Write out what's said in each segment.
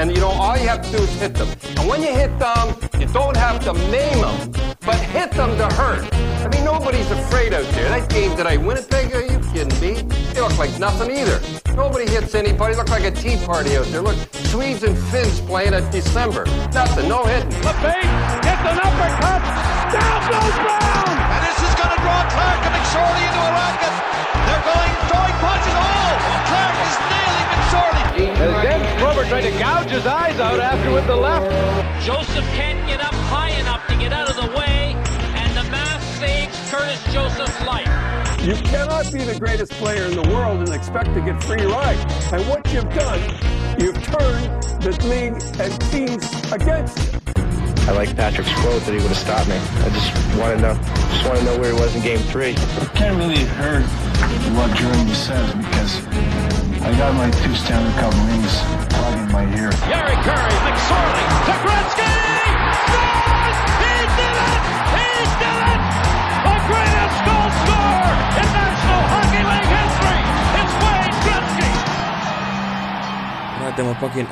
And you know, all you have to do is hit them. And when you hit them, you don't have to name them but hit them to hurt. I mean, nobody's afraid out there. That game today, Winnipeg, are you kidding me? They look like nothing either. Nobody hits anybody. Look like a tea party out there. Look, Swedes and Finns playing at December. Nothing, no hitting. LePage gets an uppercut. Down goes Brown. And this is going to draw Clark and McSorley into a racket. They're going, throwing punches. Oh, Clark is nailing McSorley. As then Grover tried to gouge his eyes out after with the left. Joseph can't get up high enough to get out of the way, and the mask saves Curtis Joseph's life. You cannot be the greatest player in the world and expect to get free ride. And what you've done, you've turned the league and teams against you. I like Patrick's quote that he would have stopped me. I just want to know, just want to know where he was in Game Three. Can't really heard what Jeremy says because I got my two Stanley Cup rings plugged in my ear. Gary Curry, McSorley, to Gretzky. Scores! He did it! He did it! Greatest goal scorer in National Hockey League history is Wayne Gretzky. Raiteman Pakin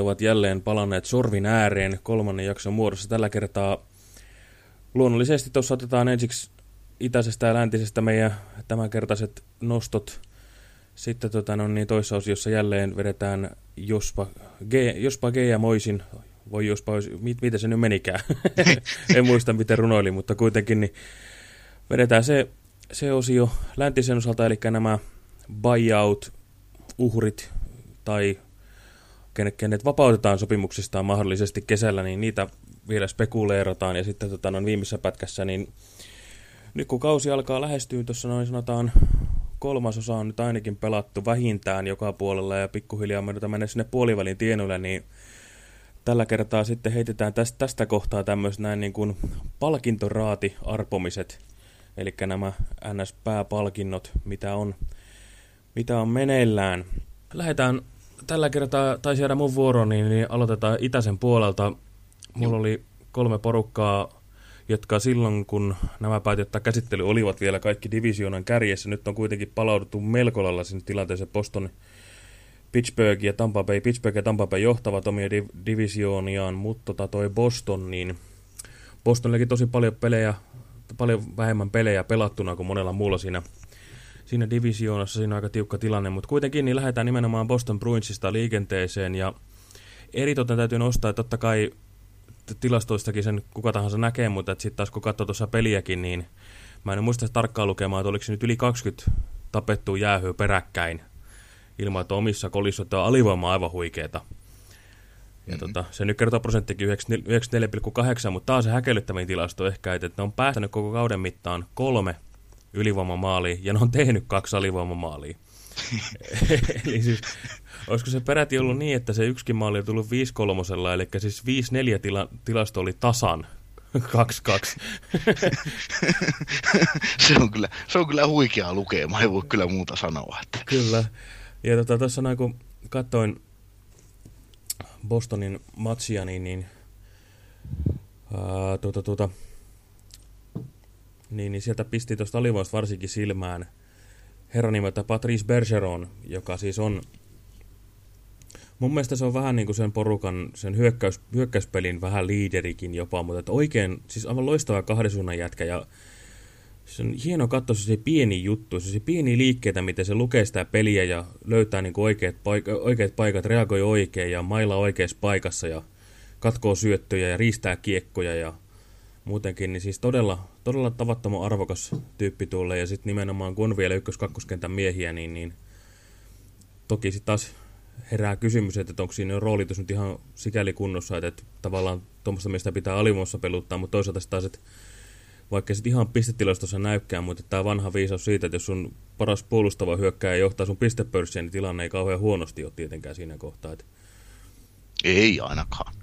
ovat jälleen palanneet sorvin ääreen kolmannen jakson muodossa. Tällä kertaa luonnollisesti tuossa otetaan ensiksi itäisestä ja läntisestä meidän tämänkertaiset nostot. Sitten tota, no, niin toisessa osiossa jälleen vedetään Jospa G, Jospa G ja Moisin. Voi Jospa, mit, miten se nyt menikään. en muista miten runoili, mutta kuitenkin niin vedetään se, se osio läntisen osalta, eli nämä buyout-uhrit tai kenet, kenet vapautetaan sopimuksistaan mahdollisesti kesällä, niin niitä vielä spekuleerataan. Ja sitten tota, noin viimeisessä pätkässä, niin nyt kun kausi alkaa lähestyä, tuossa noin sanotaan kolmasosa on nyt ainakin pelattu vähintään joka puolella ja pikkuhiljaa me menee sinne puolivälin tienoille, niin tällä kertaa sitten heitetään tästä, tästä kohtaa tämmöiset näin niin kuin palkintoraati-arpomiset, eli nämä NS-pääpalkinnot, mitä on, mitä on meneillään. Lähdetään tällä kertaa, taisi jäädä mun vuoro, niin, niin aloitetaan itäisen puolelta. Mulla oli kolme porukkaa, jotka silloin, kun nämä päätit ottaa käsittely, olivat vielä kaikki divisioonan kärjessä. Nyt on kuitenkin palauduttu melko lailla sinne tilanteeseen Boston, Pittsburgh ja Tampa Bay. Pittsburgh ja Tampa Bay johtavat omia div divisiooniaan, mutta tota toi Boston, niin Bostonillakin tosi paljon pelejä, paljon vähemmän pelejä pelattuna kuin monella muulla siinä siinä divisioonassa, siinä on aika tiukka tilanne, mutta kuitenkin niin lähdetään nimenomaan Boston Bruinsista liikenteeseen ja eritoten täytyy nostaa, että totta kai tilastoistakin sen kuka tahansa näkee, mutta sitten taas kun katsoo tuossa peliäkin, niin mä en muista tarkkaan lukemaan, että oliko se nyt yli 20 tapettua jäähyä peräkkäin ilman, että omissa kolissoissa on alivoima aivan huikeeta. Ja mm -hmm. tota, se nyt kertoo prosenttikin 94,8, mutta taas se häkellyttävin tilasto ehkä, että ne on päästänyt koko kauden mittaan kolme ylivoimamaalia, ja ne on tehnyt kaksi alivoimamaalia. Eli siis, olisiko se peräti ollut niin, että se yksikin maali on tullut 5 kolmosella, eli siis 5-4 tila, tilasto oli tasan 2-2. se, on kyllä, se on kyllä huikeaa lukema, ei voi kyllä muuta sanoa. Että. Kyllä. Ja tuossa tota, noin kun katsoin Bostonin matsia, niin, niin ää, tuota, tuota, niin, niin sieltä pisti tuosta alivoista varsinkin silmään herran nimeltä Patrice Bergeron, joka siis on... Mun mielestä se on vähän niin kuin sen porukan, sen hyökkäys, hyökkäyspelin vähän liiderikin jopa, mutta että oikein, siis aivan loistava kahdisuunnan jätkä ja se on hieno katsoa se pieni juttu, se pieni liikkeitä, miten se lukee sitä peliä ja löytää niin kuin oikeat, paik oikeat paikat, reagoi oikein ja mailla oikeassa paikassa ja katkoo syöttöjä ja riistää kiekkoja ja muutenkin, niin siis todella, todella tavattoman arvokas tyyppi tuolle, ja sitten nimenomaan kun on vielä ykkös-kakkoskentän miehiä, niin, niin toki sitten taas herää kysymys, että onko siinä roolitus nyt ihan sikäli kunnossa, että, että tavallaan tuommoista miestä pitää alimuossa peluttaa, mutta toisaalta taas, että vaikka sitten ihan pistetilastossa näykkää, mutta tämä vanha viisaus siitä, että jos sun paras puolustava hyökkää ja johtaa sun pistepörssiä, niin tilanne ei kauhean huonosti ole tietenkään siinä kohtaa. Että... Ei ainakaan.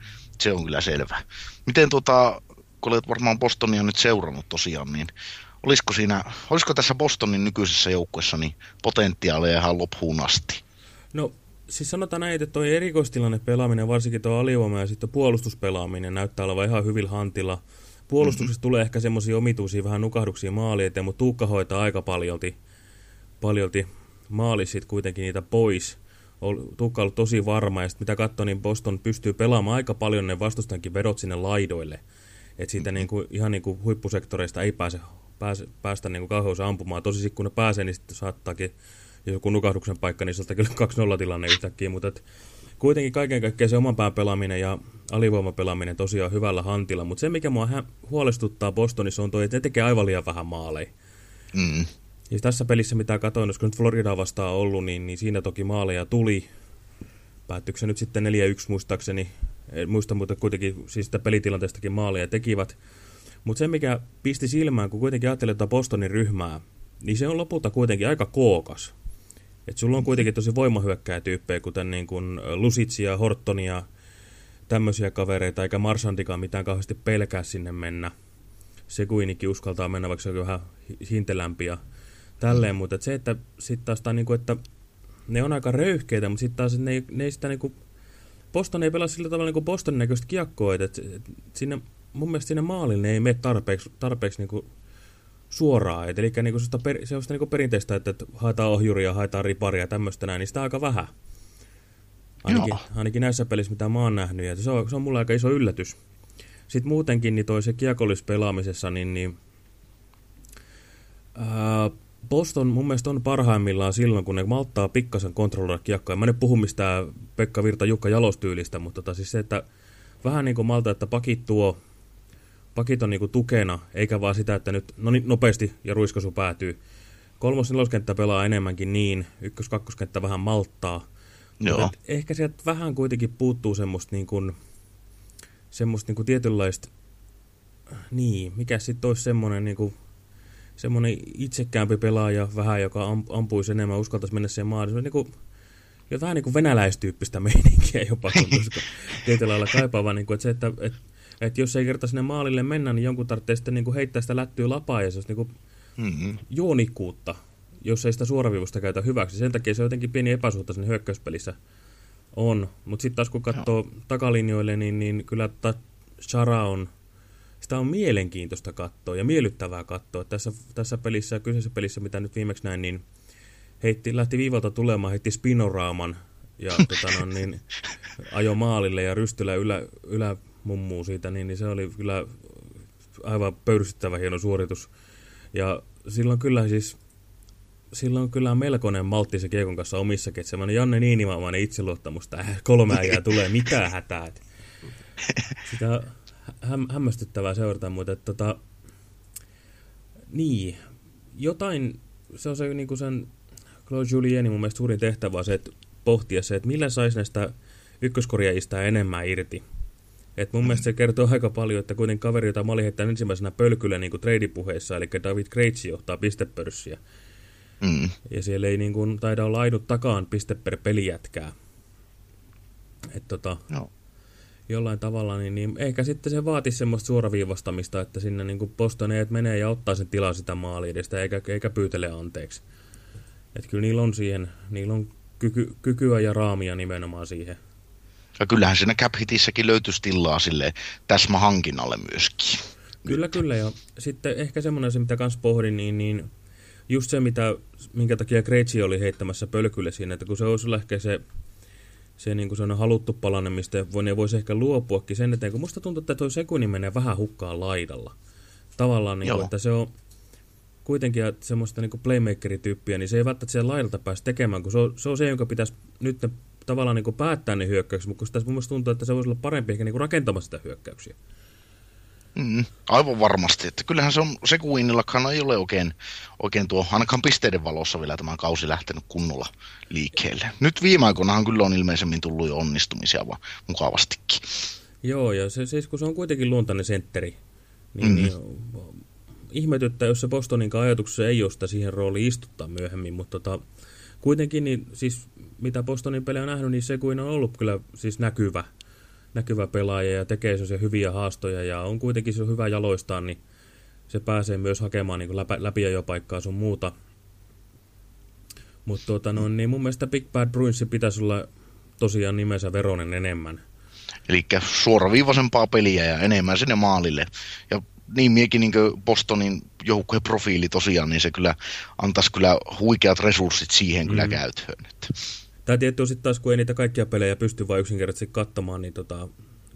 Se on kyllä selvä. Miten tota, kun olet varmaan Bostonia nyt seurannut tosiaan, niin olisiko, siinä, olisiko tässä Bostonin nykyisessä joukkuessa niin potentiaalia ihan loppuun asti? No siis sanotaan näin, että tuo erikoistilanne pelaaminen, varsinkin tuo alivoima ja sitten puolustuspelaaminen näyttää olevan ihan hyvillä hantilla. Puolustuksessa mm -hmm. tulee ehkä semmoisia omituisia vähän nukahduksia maali eteen, mutta Tuukka hoitaa aika paljolti, paljolti maali sitten kuitenkin niitä pois. Tuukka on ollut tosi varma, ja mitä katsoo, niin Boston pystyy pelaamaan aika paljon ne vastustankin vedot sinne laidoille. Että siitä mm -hmm. niinku, ihan niinku huippusektoreista ei pääse, pääse, päästä niinku kauheus ampumaan. Tosi kun ne pääsee, niin sitten saattaakin jos joku nukahduksen paikka, niin sieltä kyllä 2-0 tilanne yhtäkkiä, mutta et, kuitenkin kaiken kaikkiaan se oman pään pelaaminen ja alivoimapelaaminen tosiaan hyvällä hantilla, mutta se mikä mua huolestuttaa Bostonissa on toi, että ne tekee aivan liian vähän maaleja. Mm. Ja tässä pelissä mitä katsoin, jos nyt Florida vastaan ollut, niin, niin siinä toki maaleja tuli. Päättyykö se nyt sitten 4-1 muistaakseni, en muista mutta kuitenkin siis sitä pelitilanteestakin maaleja tekivät. Mutta se mikä pisti silmään, kun kuitenkin ajattelee Bostonin ryhmää, niin se on lopulta kuitenkin aika kookas. Et sulla on kuitenkin tosi voimahyökkäjätyyppejä, kuten niin kuin Lusitsia, Hortonia, tämmöisiä kavereita, eikä Marsandikaan mitään kauheasti pelkää sinne mennä. Se kuinikin uskaltaa mennä, vaikka se on vähän hintelämpi ja tälleen, mutta et se, että sitten taas tää, niinku, että ne on aika röyhkeitä, mutta sitten taas ne, ne ei sitä niinku, Boston ei pelaa sillä tavalla niinku Bostonin näköistä kiekkoa, että et, et, sinne, mun mielestä sinne maalille ei mene tarpeeksi, tarpeeksi niinku suoraan. Et, eli niinku se per, se on sitä niinku perinteistä, että, että haetaan ohjuria, haetaan riparia ja tämmöistä näin, niin sitä aika vähän. Ainakin, ainakin näissä pelissä, mitä mä oon nähnyt. Ja se, on, se on mulle aika iso yllätys. Sitten muutenkin niin toi se kiekollispelaamisessa, niin, niin ää, Boston mun mielestä on parhaimmillaan silloin, kun ne malttaa pikkasen kontrolloida kiekkoa. Mä nyt puhu mistään Pekka Virta Jukka jalostyylistä, mutta tota, siis se, että vähän niin kuin malta, että pakit tuo pakit on niinku tukena, eikä vaan sitä, että nyt no niin, nopeasti ja ruiskasu päätyy. Kolmos neloskenttä pelaa enemmänkin niin, ykkös-kakkoskenttä vähän malttaa. Joo. ehkä sieltä vähän kuitenkin puuttuu semmoista, niin kuin, semmoista niin kuin tietynlaista, niin, mikä sitten olisi semmoinen, niin kuin, semmoinen itsekäämpi pelaaja vähän, joka ampuisi enemmän, uskaltaisi mennä siihen maahan. Se on niin kuin, jo vähän niin kuin venäläistyyppistä meininkiä jopa, koska tietyllä lailla kaipaava, niin kuin, että se, että, että että jos ei kerta sinne maalille mennä, niin jonkun tarvitsee sitten niin kuin heittää sitä lättyä lapaa ja se olisi niin kuin mm -hmm. juonikkuutta, jos ei sitä suoraviivusta käytä hyväksi. Sen takia se on jotenkin pieni epäsuhta sinne hyökkäyspelissä on. Mutta sitten taas kun katsoo Joo. takalinjoille, niin, niin kyllä Shara on, sitä on mielenkiintoista katsoa ja miellyttävää katsoa. Tässä, tässä pelissä ja kyseisessä pelissä, mitä nyt viimeksi näin, niin heitti, lähti viivalta tulemaan, heitti spinoraaman ja tota, no, niin, ajo maalille ja rystylä ylä, ylä mummuu siitä, niin, niin se oli kyllä aivan pöyristyttävä hieno suoritus. Ja silloin kyllä siis, silloin kyllä melkoinen maltti se Kiekon kanssa omissakin, että semmoinen Janne Niinimaamainen itseluottamus, tämä kolme äijää tulee, mitä hätää. Sitä häm, hämmästyttävää seurata, mutta että, tota, niin, jotain, se on se niin kuin sen Claude Julienin mun mielestä suurin tehtävä se, että pohtia se, että millä saisi näistä ykköskorjaajista enemmän irti. Et mun mielestä se kertoo aika paljon, että kuitenkin kaveri, jota mä olin heittänyt ensimmäisenä pölkyllä niin kuin treidipuheissa, eli David Kreitsi johtaa pistepörssiä. Mm. Ja siellä ei niin kuin, taida olla ainut takaan piste per pelijätkää. Et tota, no. jollain tavalla, niin, niin ehkä sitten se vaatisi semmoista suoraviivastamista, että sinne niin kuin postoneet menee ja ottaa sen tilaa sitä maali edestä, eikä, eikä pyytele anteeksi. Että kyllä niillä on siihen, niillä on kyky, kykyä ja raamia nimenomaan siihen. Ja kyllähän siinä cap hitissäkin löytyisi tilaa sille täsmähankinnalle myöskin. Kyllä, Nyt. kyllä. Ja sitten ehkä semmoinen se, mitä kans pohdin, niin, niin just se, mitä, minkä takia Kreitsi oli heittämässä pölkylle siinä, että kun se olisi ehkä se, se niin kuin haluttu palanen, mistä voi, voisi ehkä luopuakin sen eteen, kun musta tuntuu, että tuo sekunni menee vähän hukkaan laidalla. Tavallaan, niin kuin, että se on kuitenkin semmoista niin playmakerityyppiä, niin se ei välttämättä siellä laidalta pääse tekemään, kun se on, se on se, jonka pitäisi nyt tavallaan niin kuin päättää ne hyökkäykset, mutta tässä mun mielestä tuntuu, että se voisi olla parempi ehkä niin kuin rakentamassa sitä hyökkäyksiä. Mm, aivan varmasti, että kyllähän se on, Sekuinillakaan ei ole oikein, oikein tuo, ainakaan pisteiden valossa vielä tämän kausi lähtenyt kunnolla liikkeelle. Nyt viime aikoinahan kyllä on ilmeisemmin tullut jo onnistumisia vaan mukavastikin. Joo, ja se, siis kun se on kuitenkin luontainen sentteri, niin, mm. niin ihmetyttää, jos se Bostonin ajatuksessa ei ole sitä siihen rooliin istuttaa myöhemmin, mutta tota, kuitenkin niin siis mitä Bostonin pelejä on nähnyt, niin se kuin on ollut kyllä siis näkyvä. näkyvä pelaaja ja tekee sellaisia hyviä haastoja ja on kuitenkin se hyvä jaloistaan, niin se pääsee myös hakemaan niin läpi, läpi jo paikkaa sun muuta. Mutta tuota, no, niin mun mielestä Big Bad Bruins pitäisi olla tosiaan nimensä veronen enemmän. Eli suoraviivaisempaa peliä ja enemmän sinne maalille. Ja niin miekin niin Bostonin joukkueen profiili tosiaan, niin se kyllä antaisi kyllä huikeat resurssit siihen mm. kyllä käyttöön. Että. Tämä tietty on sitten taas, kun ei niitä kaikkia pelejä pysty vain yksinkertaisesti katsomaan, niin tota,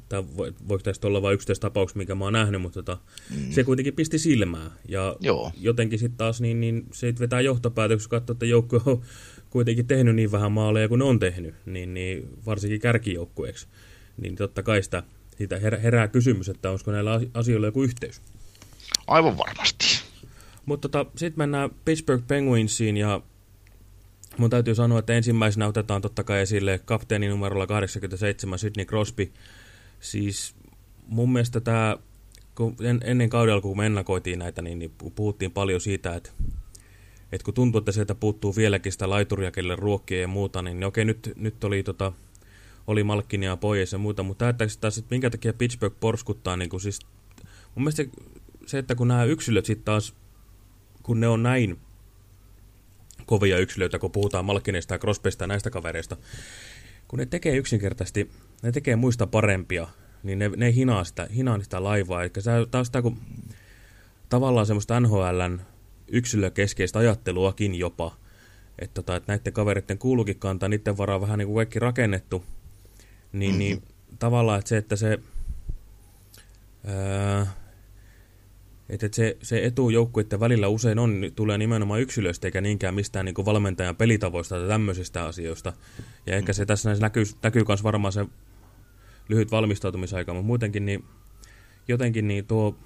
tämä voi, voiko tästä olla vain yksittäistä tapauksia, mikä mä oon nähnyt, mutta tota, mm. se kuitenkin pisti silmää. Ja Joo. jotenkin sitten taas niin, niin se vetää johtopäätöksiä, kun katsoo, että joukkue on kuitenkin tehnyt niin vähän maaleja kuin ne on tehnyt, niin, niin varsinkin kärkijoukkueeksi. Niin totta kai sitä, siitä herää kysymys, että olisiko näillä asioilla joku yhteys. Aivan varmasti. Mutta tota, sitten mennään Pittsburgh Penguinsiin ja mun täytyy sanoa, että ensimmäisenä otetaan totta kai esille kapteeni numerolla 87 Sidney Crosby. Siis mun mielestä tämä, kun ennen kaudella kun me ennakoitiin näitä, niin, niin puhuttiin paljon siitä, että, että kun tuntuu, että sieltä puuttuu vieläkin sitä laituria, kelle ruokkia ja muuta, niin, niin okei, nyt, nyt oli, tota, oli Malkkinia pois ja muuta, mutta ajatteko taas, että minkä takia Pittsburgh porskuttaa, niin kuin siis, mun mielestä se, että kun nämä yksilöt sitten taas, kun ne on näin kovia yksilöitä, kun puhutaan Malkinista ja Crosbysta ja näistä kavereista, kun ne tekee yksinkertaisesti, ne tekee muista parempia, niin ne, ne hinaa, sitä, hinaa sitä laivaa. Eli taas sitä, kun tavallaan semmoista NHLn yksilökeskeistä ajatteluakin jopa, että, tota, että näiden kavereiden kuuluukin kantaa, niiden varaa vähän niin kuin kaikki rakennettu, niin, mm -hmm. niin tavallaan että se, että se... Ää, että se, se etu joukkuiden välillä usein on, tulee nimenomaan yksilöistä eikä niinkään mistään niin valmentajan pelitavoista tai tämmöisistä asioista. Ja ehkä se tässä näkyy, näkyy myös varmaan se lyhyt valmistautumisaika, mutta muutenkin niin jotenkin niin tuo,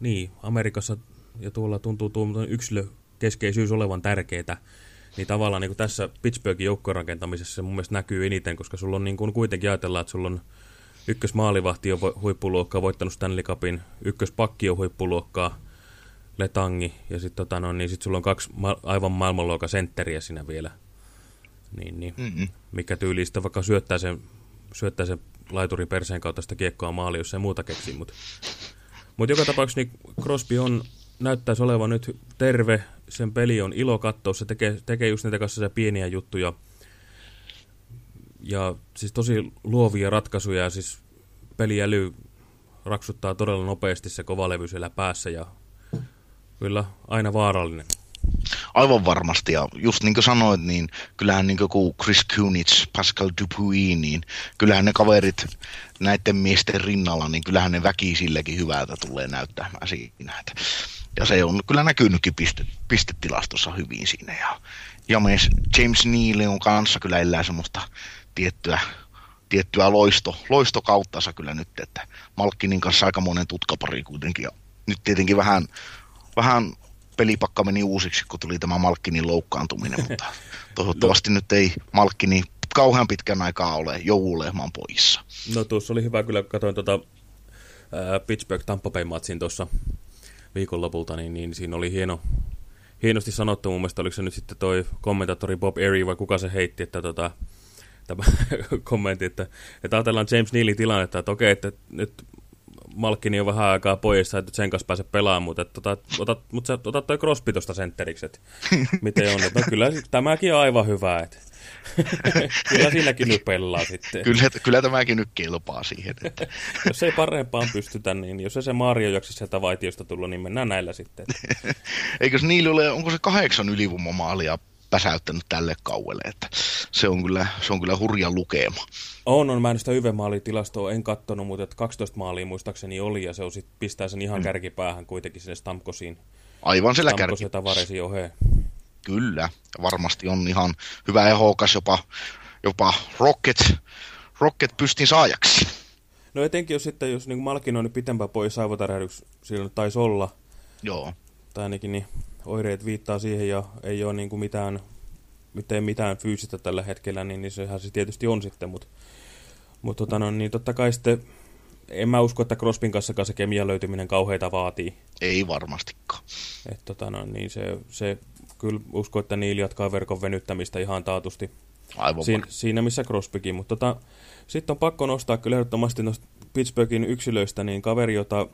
niin Amerikassa ja tuolla tuntuu tuo yksilökeskeisyys olevan tärkeää. Niin tavallaan niin kuin tässä Pittsburghin joukkojen rakentamisessa se mun mielestä näkyy eniten, koska sulla on niin kuin kuitenkin ajatellaan, että sulla on ykkösmaalivahti on huippuluokkaa, voittanut Stanley Cupin, ykköspakki on huippuluokkaa, Letangi, ja sitten tota, no, niin sit sulla on kaksi ma aivan maailmanluokan sentteriä siinä vielä. Niin, niin. Mm -hmm. Mikä tyylistä vaikka syöttää sen, syöttää sen laiturin perseen kautta sitä kiekkoa maali, jos ei muuta keksi. Mutta mut joka tapauksessa niin Crosby on, näyttäisi olevan nyt terve, sen peli on ilo katsoa, se tekee, tekee just niitä kanssa pieniä juttuja, ja siis tosi luovia ratkaisuja ja siis peliäly raksuttaa todella nopeasti se kovalevy siellä päässä ja kyllä aina vaarallinen. Aivan varmasti, ja just niin kuin sanoit, niin kyllähän niin kuin Chris Kunitz, Pascal Dupuis, niin kyllähän ne kaverit näiden miesten rinnalla, niin kyllähän ne väki silläkin hyvältä tulee näyttämään siinä. Ja se on kyllä näkynytkin piste, pistetilastossa hyvin siinä. Ja, ja James Neal on kanssa kyllä elää semmoista tiettyä, tiettyä loisto, loistokauttansa kyllä nyt, että Malkkinin kanssa aika monen tutkapari kuitenkin. Ja nyt tietenkin vähän, vähän pelipakka meni uusiksi, kun tuli tämä Malkkinin loukkaantuminen, mutta toivottavasti no. nyt ei Malkkini kauhean pitkän aikaa ole joululehman poissa. No tuossa oli hyvä kyllä, kun katsoin tuota, ää, Pittsburgh Tampa Bay matsin tuossa viikonlopulta, niin, niin siinä oli hieno, hienosti sanottu mun mielestä, oliko se nyt sitten toi kommentaattori Bob Airy vai kuka se heitti, että tota, tämä kommentti, että, että ajatellaan James Nealin tilannetta, että okei, että nyt Malkkini on vähän aikaa pois, että sen kanssa pääse pelaamaan, mutta, että, otat, otat, mutta sä otat toi Crosby tuosta sentteriksi, että miten on. Että no kyllä tämäkin on aivan hyvä, että kyllä siinäkin nyt pelaa sitten. Kyllä, kyllä tämäkin nyt kelpaa siihen. Että. jos ei parempaan pystytä, niin jos ei se Mario jaksa sieltä vaitiosta tulla, niin mennään näillä sitten. Eikös niillä ole, onko se kahdeksan ylivoimamaalia päsäyttänyt tälle kauelle, että se on kyllä, se on kyllä hurja lukema. On, on. Mä en sitä YV-maalitilastoa en kattonut, mutta 12 maalia muistaakseni oli, ja se on sit, pistää sen ihan mm. kärkipäähän kuitenkin sinne Stamkosiin. Aivan siellä kärki. tavaresi ohe. Kyllä, varmasti on ihan hyvä ehokas jopa, jopa Rocket, Rocket pystin saajaksi. No etenkin jos sitten, jos niin Malkin on nyt pitempään pois aivotärähdyksi, silloin taisi olla. Joo. Tai ainakin niin oireet viittaa siihen ja ei ole niin kuin mitään, mitään, mitään fyysistä tällä hetkellä, niin, niin sehän se tietysti on sitten, mutta mut tota no, niin totta kai sitten en mä usko, että Crospin kanssa se kemian löytyminen kauheita vaatii. Ei varmastikaan. Et tota no, niin se, se kyllä usko, että Niili jatkaa verkon venyttämistä ihan taatusti. Aivan Siin, siinä missä Crosbykin, mutta tota, sitten on pakko nostaa kyllä ehdottomasti noista Pittsburghin yksilöistä, niin kaveri, jota,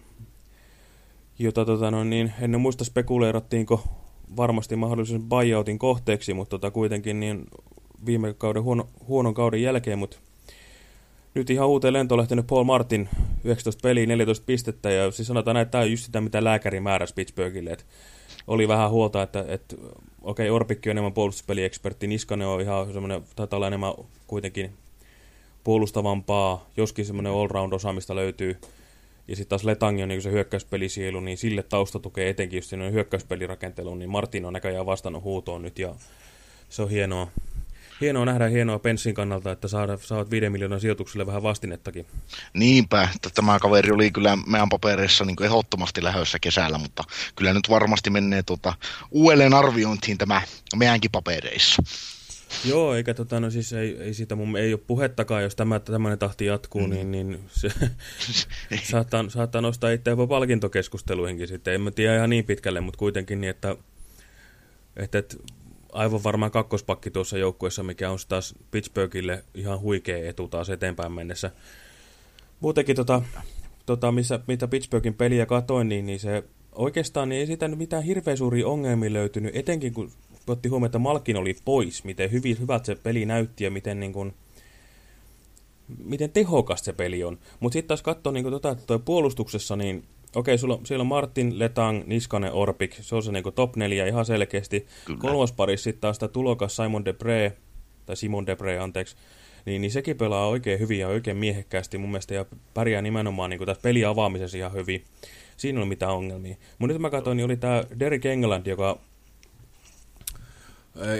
jota tota noin, niin, en muista spekuleerattiinko varmasti mahdollisen buyoutin kohteeksi, mutta tota, kuitenkin niin viime kauden huono, huonon kauden jälkeen, mutta nyt ihan uuteen lentoon lähtenyt Paul Martin, 19 peliä, 14 pistettä, ja siis sanotaan näin, että tämä on just sitä, mitä lääkäri määräsi Pittsburghille, että oli vähän huolta, että, että okei, okay, Orpikki on enemmän puolustuspeliekspertti, Niskanen on ihan semmoinen, taitaa olla enemmän kuitenkin puolustavampaa, joskin semmoinen all-round-osaamista löytyy, ja sitten taas Letangi on niin se hyökkäyspelisielu, niin sille tausta tukee etenkin just siinä hyökkäyspelirakenteluun, niin Martin on näköjään vastannut huutoon nyt, ja se on hienoa. Hienoa nähdä hienoa Penssin kannalta, että saada, saat 5 miljoonan sijoitukselle vähän vastinettakin. Niinpä, että tämä kaveri oli kyllä meidän papereissa niin ehdottomasti lähössä kesällä, mutta kyllä nyt varmasti menee tuota, uudelleen arviointiin tämä meidänkin papereissa. Joo, eikä tota, no siis ei, ei siitä mun, ei ole puhettakaan, jos tämä tämmöinen tahti jatkuu, mm. niin, niin se saattaa, saattaa nostaa itse jopa palkintokeskusteluihinkin sitten. En mä tiedä ihan niin pitkälle, mutta kuitenkin niin, että, että, että aivan varmaan kakkospakki tuossa joukkueessa, mikä on taas Pittsburghille ihan huikea etu taas eteenpäin mennessä. Muutenkin, tota, tota, missä, mitä Pittsburghin peliä katoin, niin, niin se oikeastaan niin ei siitä mitään hirveän suuria ongelmia löytynyt, etenkin kun otti huomioon, että Malkin oli pois, miten hyvin, hyvät se peli näytti ja miten, niin kuin, miten tehokas se peli on. Mutta sitten taas katsoo niin tota, että toi puolustuksessa, niin okei, sulla, siellä on Martin, Letang, Niskanen, Orpik, se on se niin top neljä ihan selkeästi. Pari sitten taas tämä tulokas Simon Debre, tai Simon Debre, anteeksi, niin, niin sekin pelaa oikein hyvin ja oikein miehekkäästi mun mielestä ja pärjää nimenomaan niin tässä peliavaamisessa ihan hyvin. Siinä oli mitään ongelmia. Mutta nyt mä katsoin, niin oli tämä Derek England, joka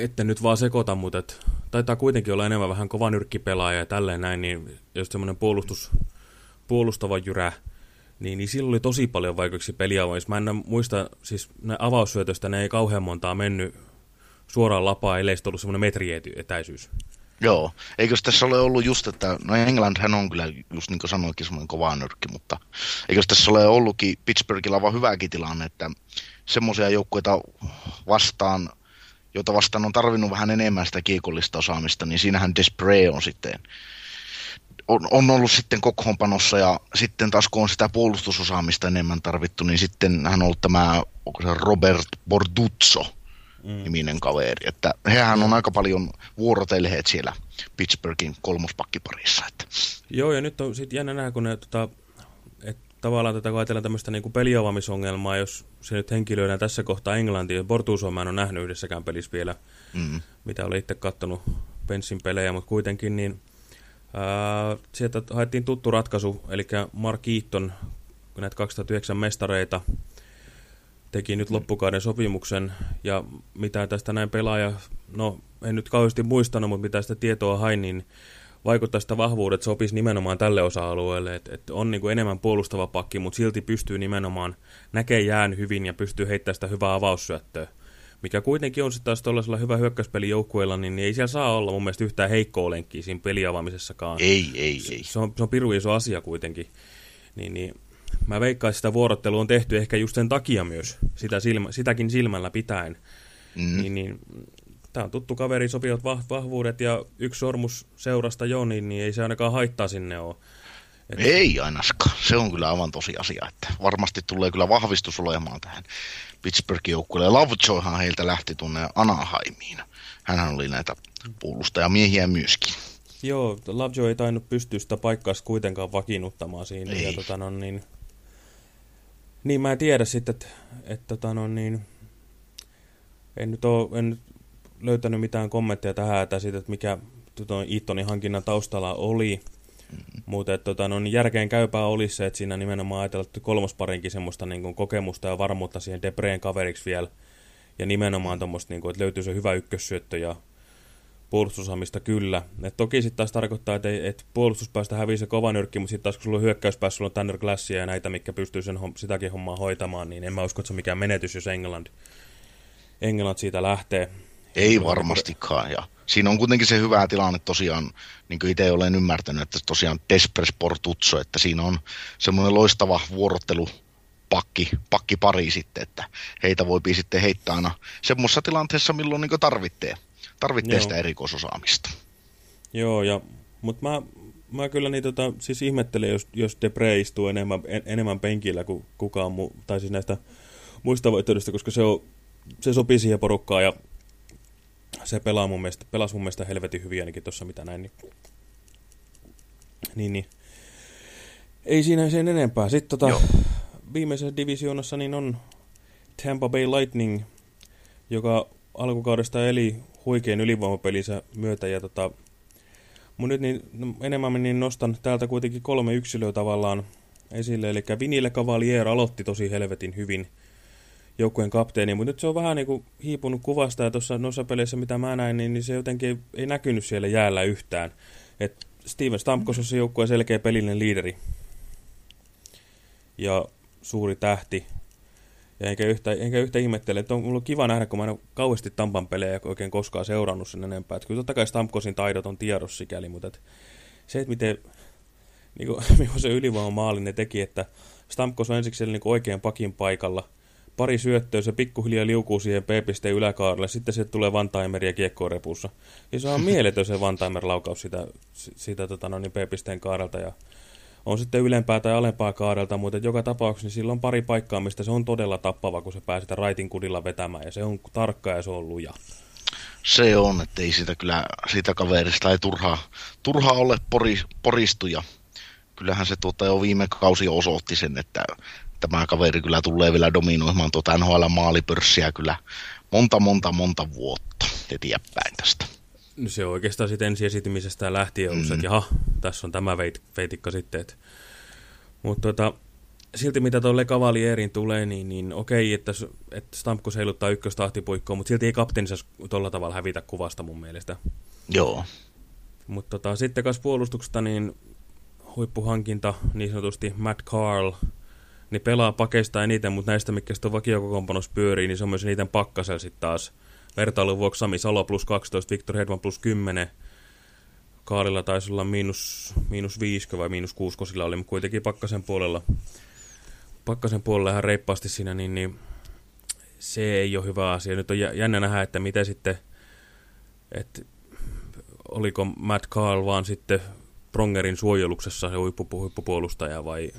ette nyt vaan sekoita, mutta et, taitaa kuitenkin olla enemmän vähän kova nyrkkipelaaja ja tälleen näin, niin jos semmoinen puolustus, puolustava jyrä, niin, niin silloin oli tosi paljon vaikeuksia peliavaimissa. Mä en muista, siis avaussyötöstä ne ei kauhean montaa mennyt suoraan lapaan, ellei ollut semmoinen metrietäisyys. Joo, eikö tässä ole ollut just, että no Englandhän on kyllä, just niin kuin sanoikin, semmoinen kova nyrkki, mutta eikö tässä ole ollutkin Pittsburghilla vaan hyväkin tilanne, että semmoisia joukkueita vastaan, joita vastaan on tarvinnut vähän enemmän sitä kiekollista osaamista, niin siinähän Despre on sitten on, on ollut sitten kokoonpanossa ja sitten taas kun on sitä puolustusosaamista enemmän tarvittu, niin sitten hän on ollut tämä onko se Robert Borduzzo, mm. niminen kaveri. Että hehän on aika paljon vuorotelheet siellä Pittsburghin kolmospakkiparissa. Että. Joo, ja nyt on sitten jännä nähdä, kun ne tota, tavallaan tätä kun ajatellaan tämmöistä niinku peliavaamisongelmaa, jos se nyt henkilöidään tässä kohtaa Englantiin, Bortuusoa mä en ole nähnyt yhdessäkään pelissä vielä, mm. mitä olen itse katsonut Pensin pelejä, mutta kuitenkin niin ää, sieltä haettiin tuttu ratkaisu, eli Mark Eaton, näitä 2009 mestareita, teki nyt loppukauden sopimuksen, ja mitä tästä näin pelaaja, no en nyt kauheasti muistanut, mutta mitä sitä tietoa hain, niin vaikuttaa sitä vahvuudet sopisi nimenomaan tälle osa-alueelle, että et on niinku enemmän puolustava pakki, mutta silti pystyy nimenomaan näkee jään hyvin ja pystyy heittämään sitä hyvää avaussyöttöä. Mikä kuitenkin on sitten taas tuollaisella hyvä hyökkäyspelijoukkueella, niin ei siellä saa olla mun mielestä yhtään heikkoa lenkkiä siinä peliavaamisessakaan. Ei, ei, ei. Se on, se on piru iso asia kuitenkin. Niin, niin mä veikkaisin, sitä vuorottelua on tehty ehkä just sen takia myös, sitä silmä, sitäkin silmällä pitäen. Mm. Niin, niin tämä on tuttu kaveri, sopivat vah vahvuudet ja yksi sormus seurasta jo, niin, niin ei se ainakaan haittaa sinne ole. Et... Ei ainakaan. Se on kyllä aivan tosi asia, että varmasti tulee kyllä vahvistus olemaan tähän Pittsburghin joukkueelle. Lovejoyhan heiltä lähti tuonne Anaheimiin. Hänhän oli näitä puolustajamiehiä myöskin. Joo, Lovejoy ei tainnut pystyä sitä paikkaa kuitenkaan vakiinnuttamaan siinä. Ei. Ja, tota, no, niin, niin mä en tiedä sitten, että, että tota, no, niin, en nyt ole en nyt löytänyt mitään kommentteja tähän, että siitä, että mikä tuon Eatonin hankinnan taustalla oli. Mm-hmm. Mutta että, tota, no, niin järkeen käypää olisi se, että siinä nimenomaan ajatellaan kolmosparinkin semmoista niin kuin, kokemusta ja varmuutta siihen Debreen kaveriksi vielä. Ja nimenomaan tuommoista, niin kuin, että löytyy se hyvä ykkössyöttö ja puolustusamista kyllä. Et toki sitten taas tarkoittaa, että, et puolustuspäästä hävii se kova nyrkki, mutta sitten taas kun sulla on hyökkäyspäässä, sulla on Tanner Glassia ja näitä, mikä pystyy sen, sitäkin hommaa hoitamaan, niin en mä usko, että se on mikään menetys, jos England, England siitä lähtee. Ei varmastikaan, ja siinä on kuitenkin se hyvä tilanne tosiaan, niin kuin itse olen ymmärtänyt, että tosiaan Despres Portuzzo, että siinä on semmoinen loistava vuorottelu pakki, pakki pari sitten, että heitä voi sitten heittää aina semmoisessa tilanteessa, milloin niin tarvitsee, tarvitsee sitä erikoisosaamista. Joo, ja, mutta mä, mä kyllä niin tota, siis ihmettelen, jos, jos Depre istuu enemmän, en, enemmän penkillä kuin kukaan muu, tai siis näistä muista voittelusta, koska se, on, se sopii siihen porukkaan ja se pelaa mun mielestä, pelasi mun mielestä helvetin hyvin ainakin tuossa mitä näin. Niin, niin, niin. Ei siinä sen enempää. Sitten tota, viimeisessä divisioonassa niin on Tampa Bay Lightning, joka alkukaudesta eli huikean ylivoimapelinsä myötä. Ja tota, mun nyt niin, no, enemmän niin nostan täältä kuitenkin kolme yksilöä tavallaan esille. Eli Vinille Cavalier aloitti tosi helvetin hyvin joukkueen kapteeni, mutta nyt se on vähän niin kuin hiipunut kuvasta ja tuossa noissa peleissä, mitä mä näin, niin, niin se jotenkin ei, näkynyt siellä jäällä yhtään. Et Steven Stamkos on se joukkueen selkeä pelillinen liideri ja suuri tähti. Ja enkä yhtä, enkä yhtä ihmettele, että on ollut kiva nähdä, kun mä en ole kauheasti Tampan pelejä oikein koskaan seurannut sen enempää. Että kyllä totta kai Stamkosin taidot on tiedossa sikäli, mutta että se, että miten niin kuin, se ylivoimamaali ne teki, että Stamkos on ensiksi niin oikein pakin paikalla – pari syöttöä, se pikkuhiljaa liukuu siihen P-pisteen yläkaarelle, sitten se tulee Vantaimeria kiekkoon repussa. Ja se on mieletön se Vantaimer-laukaus siitä, siitä tota, no, niin P-pisteen kaarelta ja on sitten ylempää tai alempaa kaarelta, mutta joka tapauksessa niin sillä on pari paikkaa, mistä se on todella tappava, kun se pääsee sitä raitin kudilla vetämään, ja se on tarkka ja se on luja. Se on, että ei siitä kyllä, siitä kaverista ei turhaa, turhaa ole pori, poristuja. Kyllähän se tuota jo viime kausi osoitti sen, että tämä kaveri kyllä tulee vielä dominoimaan tuota NHL-maalipörssiä kyllä monta, monta, monta vuotta eteenpäin tästä. No se on oikeastaan sitten ensiesitimisestä lähtien ollut, mm. että jaha, tässä on tämä veit, veitikka sitten. Et. Mutta tota, silti mitä tuolle Cavalierin tulee, niin, niin okei, että, että Stamkos heiluttaa ykköstahtipuikkoa, mutta silti ei kapteeni saisi tuolla tavalla hävitä kuvasta mun mielestä. Joo. Mutta tota, sitten kanssa puolustuksesta, niin huippuhankinta, niin sanotusti Matt Carl, niin pelaa pakeista eniten, mutta näistä, mikä sitten vakiokokoonpanossa pyörii, niin se on myös eniten pakkasella sitten taas. Vertailun vuoksi Sami Salo plus 12, Victor Hedman plus 10. Kaalilla taisi olla miinus, miinus 5 vai miinus 6, kun sillä oli, mutta kuitenkin pakkasen puolella. Pakkasen puolella ihan reippaasti siinä, niin, niin se ei ole hyvä asia. Nyt on jännä nähdä, että miten sitten, että oliko Matt Carl vaan sitten Prongerin suojeluksessa se huippu, huippupuolustaja vai